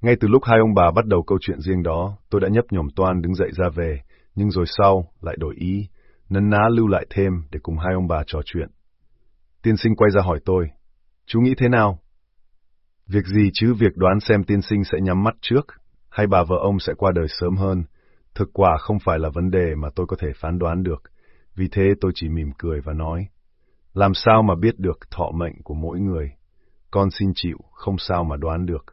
Ngay từ lúc hai ông bà bắt đầu câu chuyện riêng đó, tôi đã nhấp nhổm toan đứng dậy ra về, nhưng rồi sau lại đổi ý, nấn ná lưu lại thêm để cùng hai ông bà trò chuyện. Tiên sinh quay ra hỏi tôi, chú nghĩ thế nào? Việc gì chứ việc đoán xem tiên sinh sẽ nhắm mắt trước, hay bà vợ ông sẽ qua đời sớm hơn, thực quả không phải là vấn đề mà tôi có thể phán đoán được, vì thế tôi chỉ mỉm cười và nói, làm sao mà biết được thọ mệnh của mỗi người, con xin chịu, không sao mà đoán được.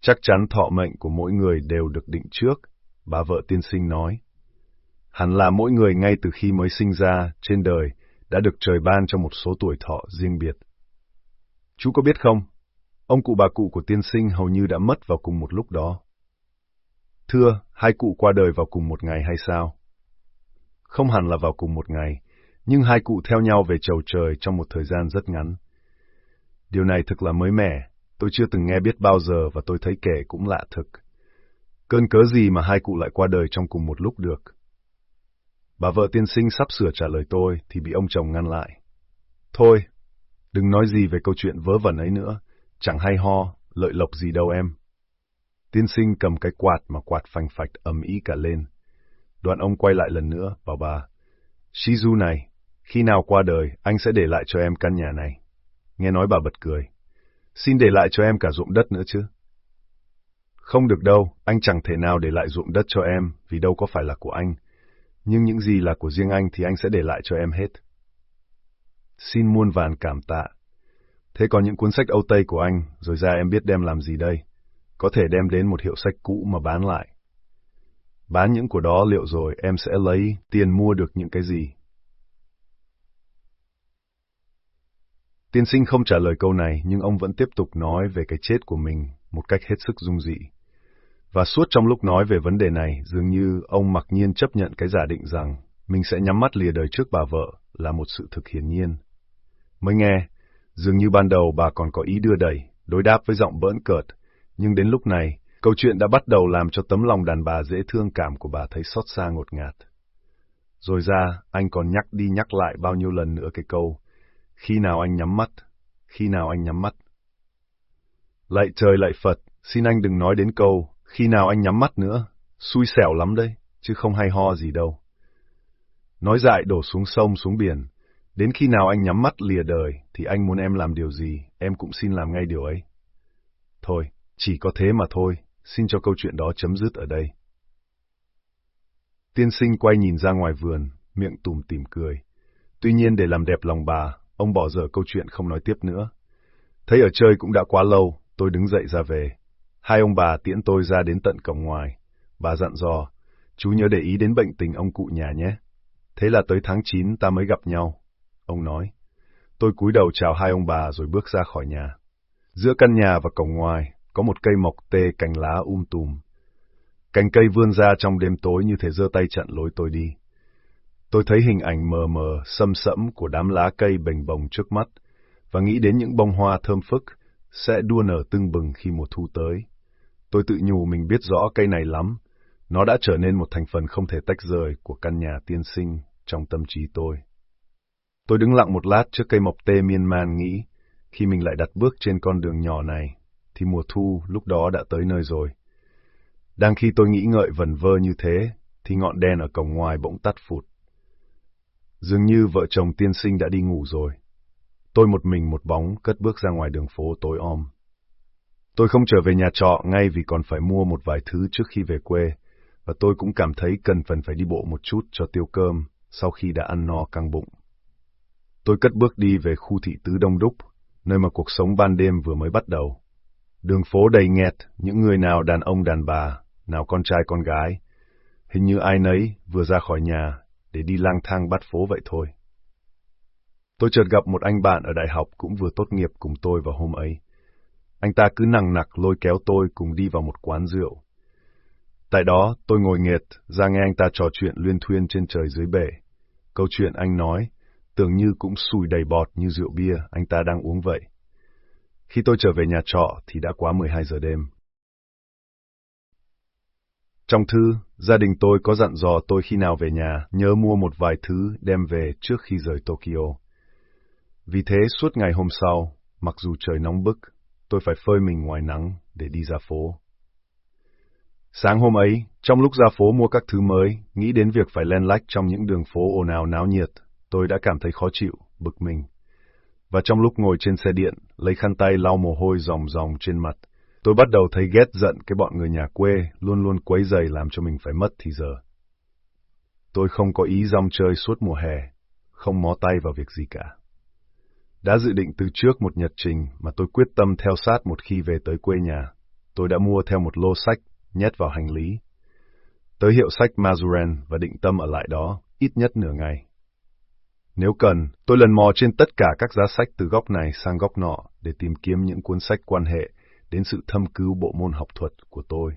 Chắc chắn thọ mệnh của mỗi người đều được định trước, bà vợ tiên sinh nói. Hẳn là mỗi người ngay từ khi mới sinh ra, trên đời, đã được trời ban cho một số tuổi thọ riêng biệt. Chú có biết không, ông cụ bà cụ của tiên sinh hầu như đã mất vào cùng một lúc đó. Thưa, hai cụ qua đời vào cùng một ngày hay sao? Không hẳn là vào cùng một ngày, nhưng hai cụ theo nhau về chầu trời trong một thời gian rất ngắn. Điều này thực là mới mẻ, tôi chưa từng nghe biết bao giờ và tôi thấy kể cũng lạ thực. Cơn cớ gì mà hai cụ lại qua đời trong cùng một lúc được? Bà vợ tiên sinh sắp sửa trả lời tôi thì bị ông chồng ngăn lại. Thôi, đừng nói gì về câu chuyện vớ vẩn ấy nữa, chẳng hay ho, lợi lộc gì đâu em. Tiên sinh cầm cái quạt mà quạt phành phạch ầm ý cả lên. Đoạn ông quay lại lần nữa, bảo bà, Shizu này, khi nào qua đời, anh sẽ để lại cho em căn nhà này. Nghe nói bà bật cười. Xin để lại cho em cả ruộng đất nữa chứ. Không được đâu, anh chẳng thể nào để lại ruộng đất cho em, vì đâu có phải là của anh. Nhưng những gì là của riêng anh thì anh sẽ để lại cho em hết. Xin muôn vàn cảm tạ. Thế còn những cuốn sách Âu Tây của anh, rồi ra em biết đem làm gì đây? Có thể đem đến một hiệu sách cũ mà bán lại. Bán những của đó liệu rồi em sẽ lấy tiền mua được những cái gì? Tiên sinh không trả lời câu này, nhưng ông vẫn tiếp tục nói về cái chết của mình một cách hết sức dung dị. Và suốt trong lúc nói về vấn đề này, dường như ông mặc nhiên chấp nhận cái giả định rằng mình sẽ nhắm mắt lìa đời trước bà vợ là một sự thực hiển nhiên. Mới nghe, dường như ban đầu bà còn có ý đưa đẩy, đối đáp với giọng bỡn cợt, nhưng đến lúc này, câu chuyện đã bắt đầu làm cho tấm lòng đàn bà dễ thương cảm của bà thấy xót xa ngột ngạt. Rồi ra, anh còn nhắc đi nhắc lại bao nhiêu lần nữa cái câu, khi nào anh nhắm mắt, khi nào anh nhắm mắt. Lạy trời lạy Phật, xin anh đừng nói đến câu, khi nào anh nhắm mắt nữa, xui xẻo lắm đây, chứ không hay ho gì đâu. Nói dại đổ xuống sông xuống biển, đến khi nào anh nhắm mắt lìa đời, thì anh muốn em làm điều gì, em cũng xin làm ngay điều ấy. Thôi, chỉ có thế mà thôi, xin cho câu chuyện đó chấm dứt ở đây. Tiên sinh quay nhìn ra ngoài vườn, miệng tùm tìm cười. Tuy nhiên để làm đẹp lòng bà, ông bỏ dở câu chuyện không nói tiếp nữa. Thấy ở chơi cũng đã quá lâu, tôi đứng dậy ra về. Hai ông bà tiễn tôi ra đến tận cổng ngoài. Bà dặn dò, chú nhớ để ý đến bệnh tình ông cụ nhà nhé. Thế là tới tháng 9 ta mới gặp nhau. Ông nói. Tôi cúi đầu chào hai ông bà rồi bước ra khỏi nhà. Giữa căn nhà và cổng ngoài, có một cây mọc tê cành lá um tùm. Cành cây vươn ra trong đêm tối như thể giơ tay chặn lối tôi đi. Tôi thấy hình ảnh mờ mờ, sâm sẫm của đám lá cây bềnh bồng trước mắt, và nghĩ đến những bông hoa thơm phức sẽ đua nở tưng bừng khi mùa thu tới. Tôi tự nhủ mình biết rõ cây này lắm, nó đã trở nên một thành phần không thể tách rời của căn nhà tiên sinh trong tâm trí tôi. Tôi đứng lặng một lát trước cây mộc tê miên man nghĩ, khi mình lại đặt bước trên con đường nhỏ này, thì mùa thu lúc đó đã tới nơi rồi. Đang khi tôi nghĩ ngợi vần vơ như thế, thì ngọn đèn ở cổng ngoài bỗng tắt phụt. Dường như vợ chồng tiên sinh đã đi ngủ rồi. Tôi một mình một bóng cất bước ra ngoài đường phố tối om. Tôi không trở về nhà trọ ngay vì còn phải mua một vài thứ trước khi về quê, và tôi cũng cảm thấy cần phần phải đi bộ một chút cho tiêu cơm sau khi đã ăn no căng bụng. Tôi cất bước đi về khu thị tứ Đông Đúc, nơi mà cuộc sống ban đêm vừa mới bắt đầu. Đường phố đầy nghẹt, những người nào đàn ông đàn bà, nào con trai con gái. Hình như ai nấy vừa ra khỏi nhà để đi lang thang bắt phố vậy thôi. Tôi chợt gặp một anh bạn ở đại học cũng vừa tốt nghiệp cùng tôi vào hôm ấy. Anh ta cứ nằng nặc lôi kéo tôi cùng đi vào một quán rượu. Tại đó, tôi ngồi nghiệt, ra nghe anh ta trò chuyện luyên thuyên trên trời dưới bể. Câu chuyện anh nói, tưởng như cũng sùi đầy bọt như rượu bia anh ta đang uống vậy. Khi tôi trở về nhà trọ thì đã quá 12 giờ đêm. Trong thư, gia đình tôi có dặn dò tôi khi nào về nhà nhớ mua một vài thứ đem về trước khi rời Tokyo. Vì thế suốt ngày hôm sau, mặc dù trời nóng bức, tôi phải phơi mình ngoài nắng để đi ra phố. Sáng hôm ấy, trong lúc ra phố mua các thứ mới, nghĩ đến việc phải len lách trong những đường phố ồn ào náo nhiệt, tôi đã cảm thấy khó chịu, bực mình. Và trong lúc ngồi trên xe điện, lấy khăn tay lau mồ hôi ròng ròng trên mặt, tôi bắt đầu thấy ghét giận cái bọn người nhà quê luôn luôn quấy giày làm cho mình phải mất thì giờ. Tôi không có ý rong chơi suốt mùa hè, không mó tay vào việc gì cả. Đã dự định từ trước một nhật trình mà tôi quyết tâm theo sát một khi về tới quê nhà. Tôi đã mua theo một lô sách, nhét vào hành lý. Tới hiệu sách Mazuren và định tâm ở lại đó, ít nhất nửa ngày. Nếu cần, tôi lần mò trên tất cả các giá sách từ góc này sang góc nọ để tìm kiếm những cuốn sách quan hệ đến sự thâm cứu bộ môn học thuật của tôi.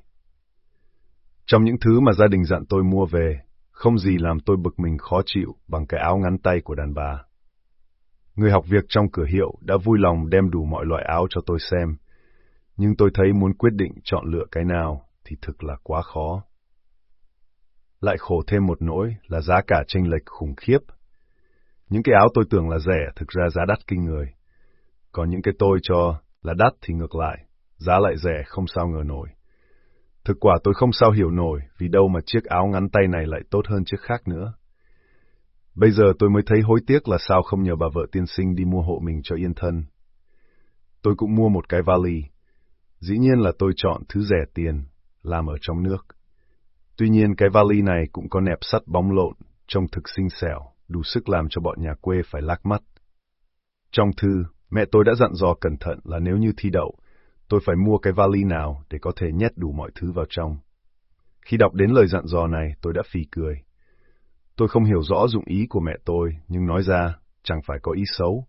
Trong những thứ mà gia đình dặn tôi mua về, không gì làm tôi bực mình khó chịu bằng cái áo ngắn tay của đàn bà. Người học việc trong cửa hiệu đã vui lòng đem đủ mọi loại áo cho tôi xem, nhưng tôi thấy muốn quyết định chọn lựa cái nào thì thực là quá khó. Lại khổ thêm một nỗi là giá cả chênh lệch khủng khiếp. Những cái áo tôi tưởng là rẻ thực ra giá đắt kinh người. Còn những cái tôi cho là đắt thì ngược lại, giá lại rẻ không sao ngờ nổi. Thực quả tôi không sao hiểu nổi vì đâu mà chiếc áo ngắn tay này lại tốt hơn chiếc khác nữa. Bây giờ tôi mới thấy hối tiếc là sao không nhờ bà vợ tiên sinh đi mua hộ mình cho yên thân. Tôi cũng mua một cái vali. Dĩ nhiên là tôi chọn thứ rẻ tiền, làm ở trong nước. Tuy nhiên cái vali này cũng có nẹp sắt bóng lộn, trông thực xinh xẻo, đủ sức làm cho bọn nhà quê phải lác mắt. Trong thư, mẹ tôi đã dặn dò cẩn thận là nếu như thi đậu, tôi phải mua cái vali nào để có thể nhét đủ mọi thứ vào trong. Khi đọc đến lời dặn dò này, tôi đã phì cười. Tôi không hiểu rõ dụng ý của mẹ tôi, nhưng nói ra, chẳng phải có ý xấu.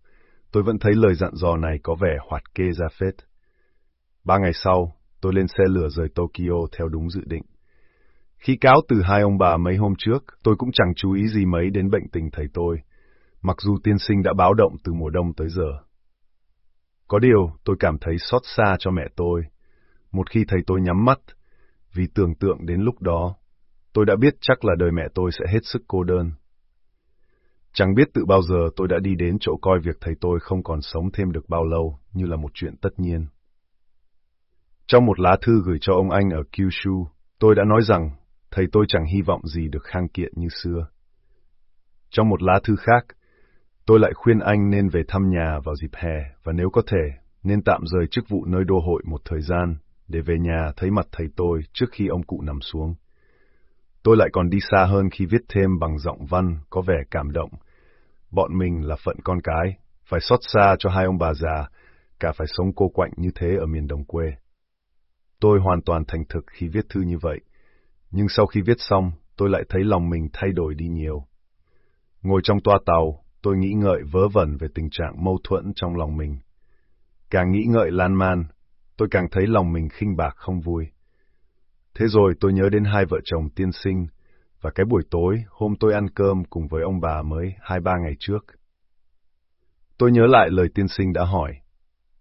Tôi vẫn thấy lời dặn dò này có vẻ hoạt kê ra phết. Ba ngày sau, tôi lên xe lửa rời Tokyo theo đúng dự định. Khi cáo từ hai ông bà mấy hôm trước, tôi cũng chẳng chú ý gì mấy đến bệnh tình thầy tôi, mặc dù tiên sinh đã báo động từ mùa đông tới giờ. Có điều, tôi cảm thấy xót xa cho mẹ tôi. Một khi thầy tôi nhắm mắt, vì tưởng tượng đến lúc đó, tôi đã biết chắc là đời mẹ tôi sẽ hết sức cô đơn. Chẳng biết tự bao giờ tôi đã đi đến chỗ coi việc thầy tôi không còn sống thêm được bao lâu như là một chuyện tất nhiên. Trong một lá thư gửi cho ông anh ở Kyushu, tôi đã nói rằng thầy tôi chẳng hy vọng gì được khang kiện như xưa. Trong một lá thư khác, tôi lại khuyên anh nên về thăm nhà vào dịp hè và nếu có thể, nên tạm rời chức vụ nơi đô hội một thời gian để về nhà thấy mặt thầy tôi trước khi ông cụ nằm xuống. Tôi lại còn đi xa hơn khi viết thêm bằng giọng văn có vẻ cảm động. Bọn mình là phận con cái, phải xót xa cho hai ông bà già, cả phải sống cô quạnh như thế ở miền đồng quê. Tôi hoàn toàn thành thực khi viết thư như vậy, nhưng sau khi viết xong, tôi lại thấy lòng mình thay đổi đi nhiều. Ngồi trong toa tàu, tôi nghĩ ngợi vớ vẩn về tình trạng mâu thuẫn trong lòng mình. Càng nghĩ ngợi lan man, tôi càng thấy lòng mình khinh bạc không vui. Thế rồi tôi nhớ đến hai vợ chồng tiên sinh, và cái buổi tối hôm tôi ăn cơm cùng với ông bà mới hai ba ngày trước. Tôi nhớ lại lời tiên sinh đã hỏi,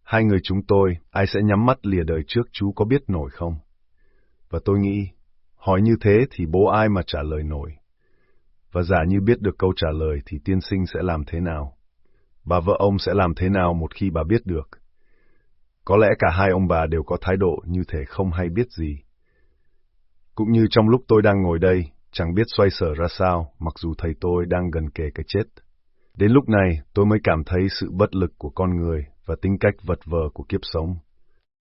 hai người chúng tôi, ai sẽ nhắm mắt lìa đời trước chú có biết nổi không? Và tôi nghĩ, hỏi như thế thì bố ai mà trả lời nổi? Và giả như biết được câu trả lời thì tiên sinh sẽ làm thế nào? Bà vợ ông sẽ làm thế nào một khi bà biết được? Có lẽ cả hai ông bà đều có thái độ như thể không hay biết gì. Cũng như trong lúc tôi đang ngồi đây, chẳng biết xoay sở ra sao, mặc dù thầy tôi đang gần kề cái chết. Đến lúc này, tôi mới cảm thấy sự bất lực của con người và tính cách vật vờ của kiếp sống.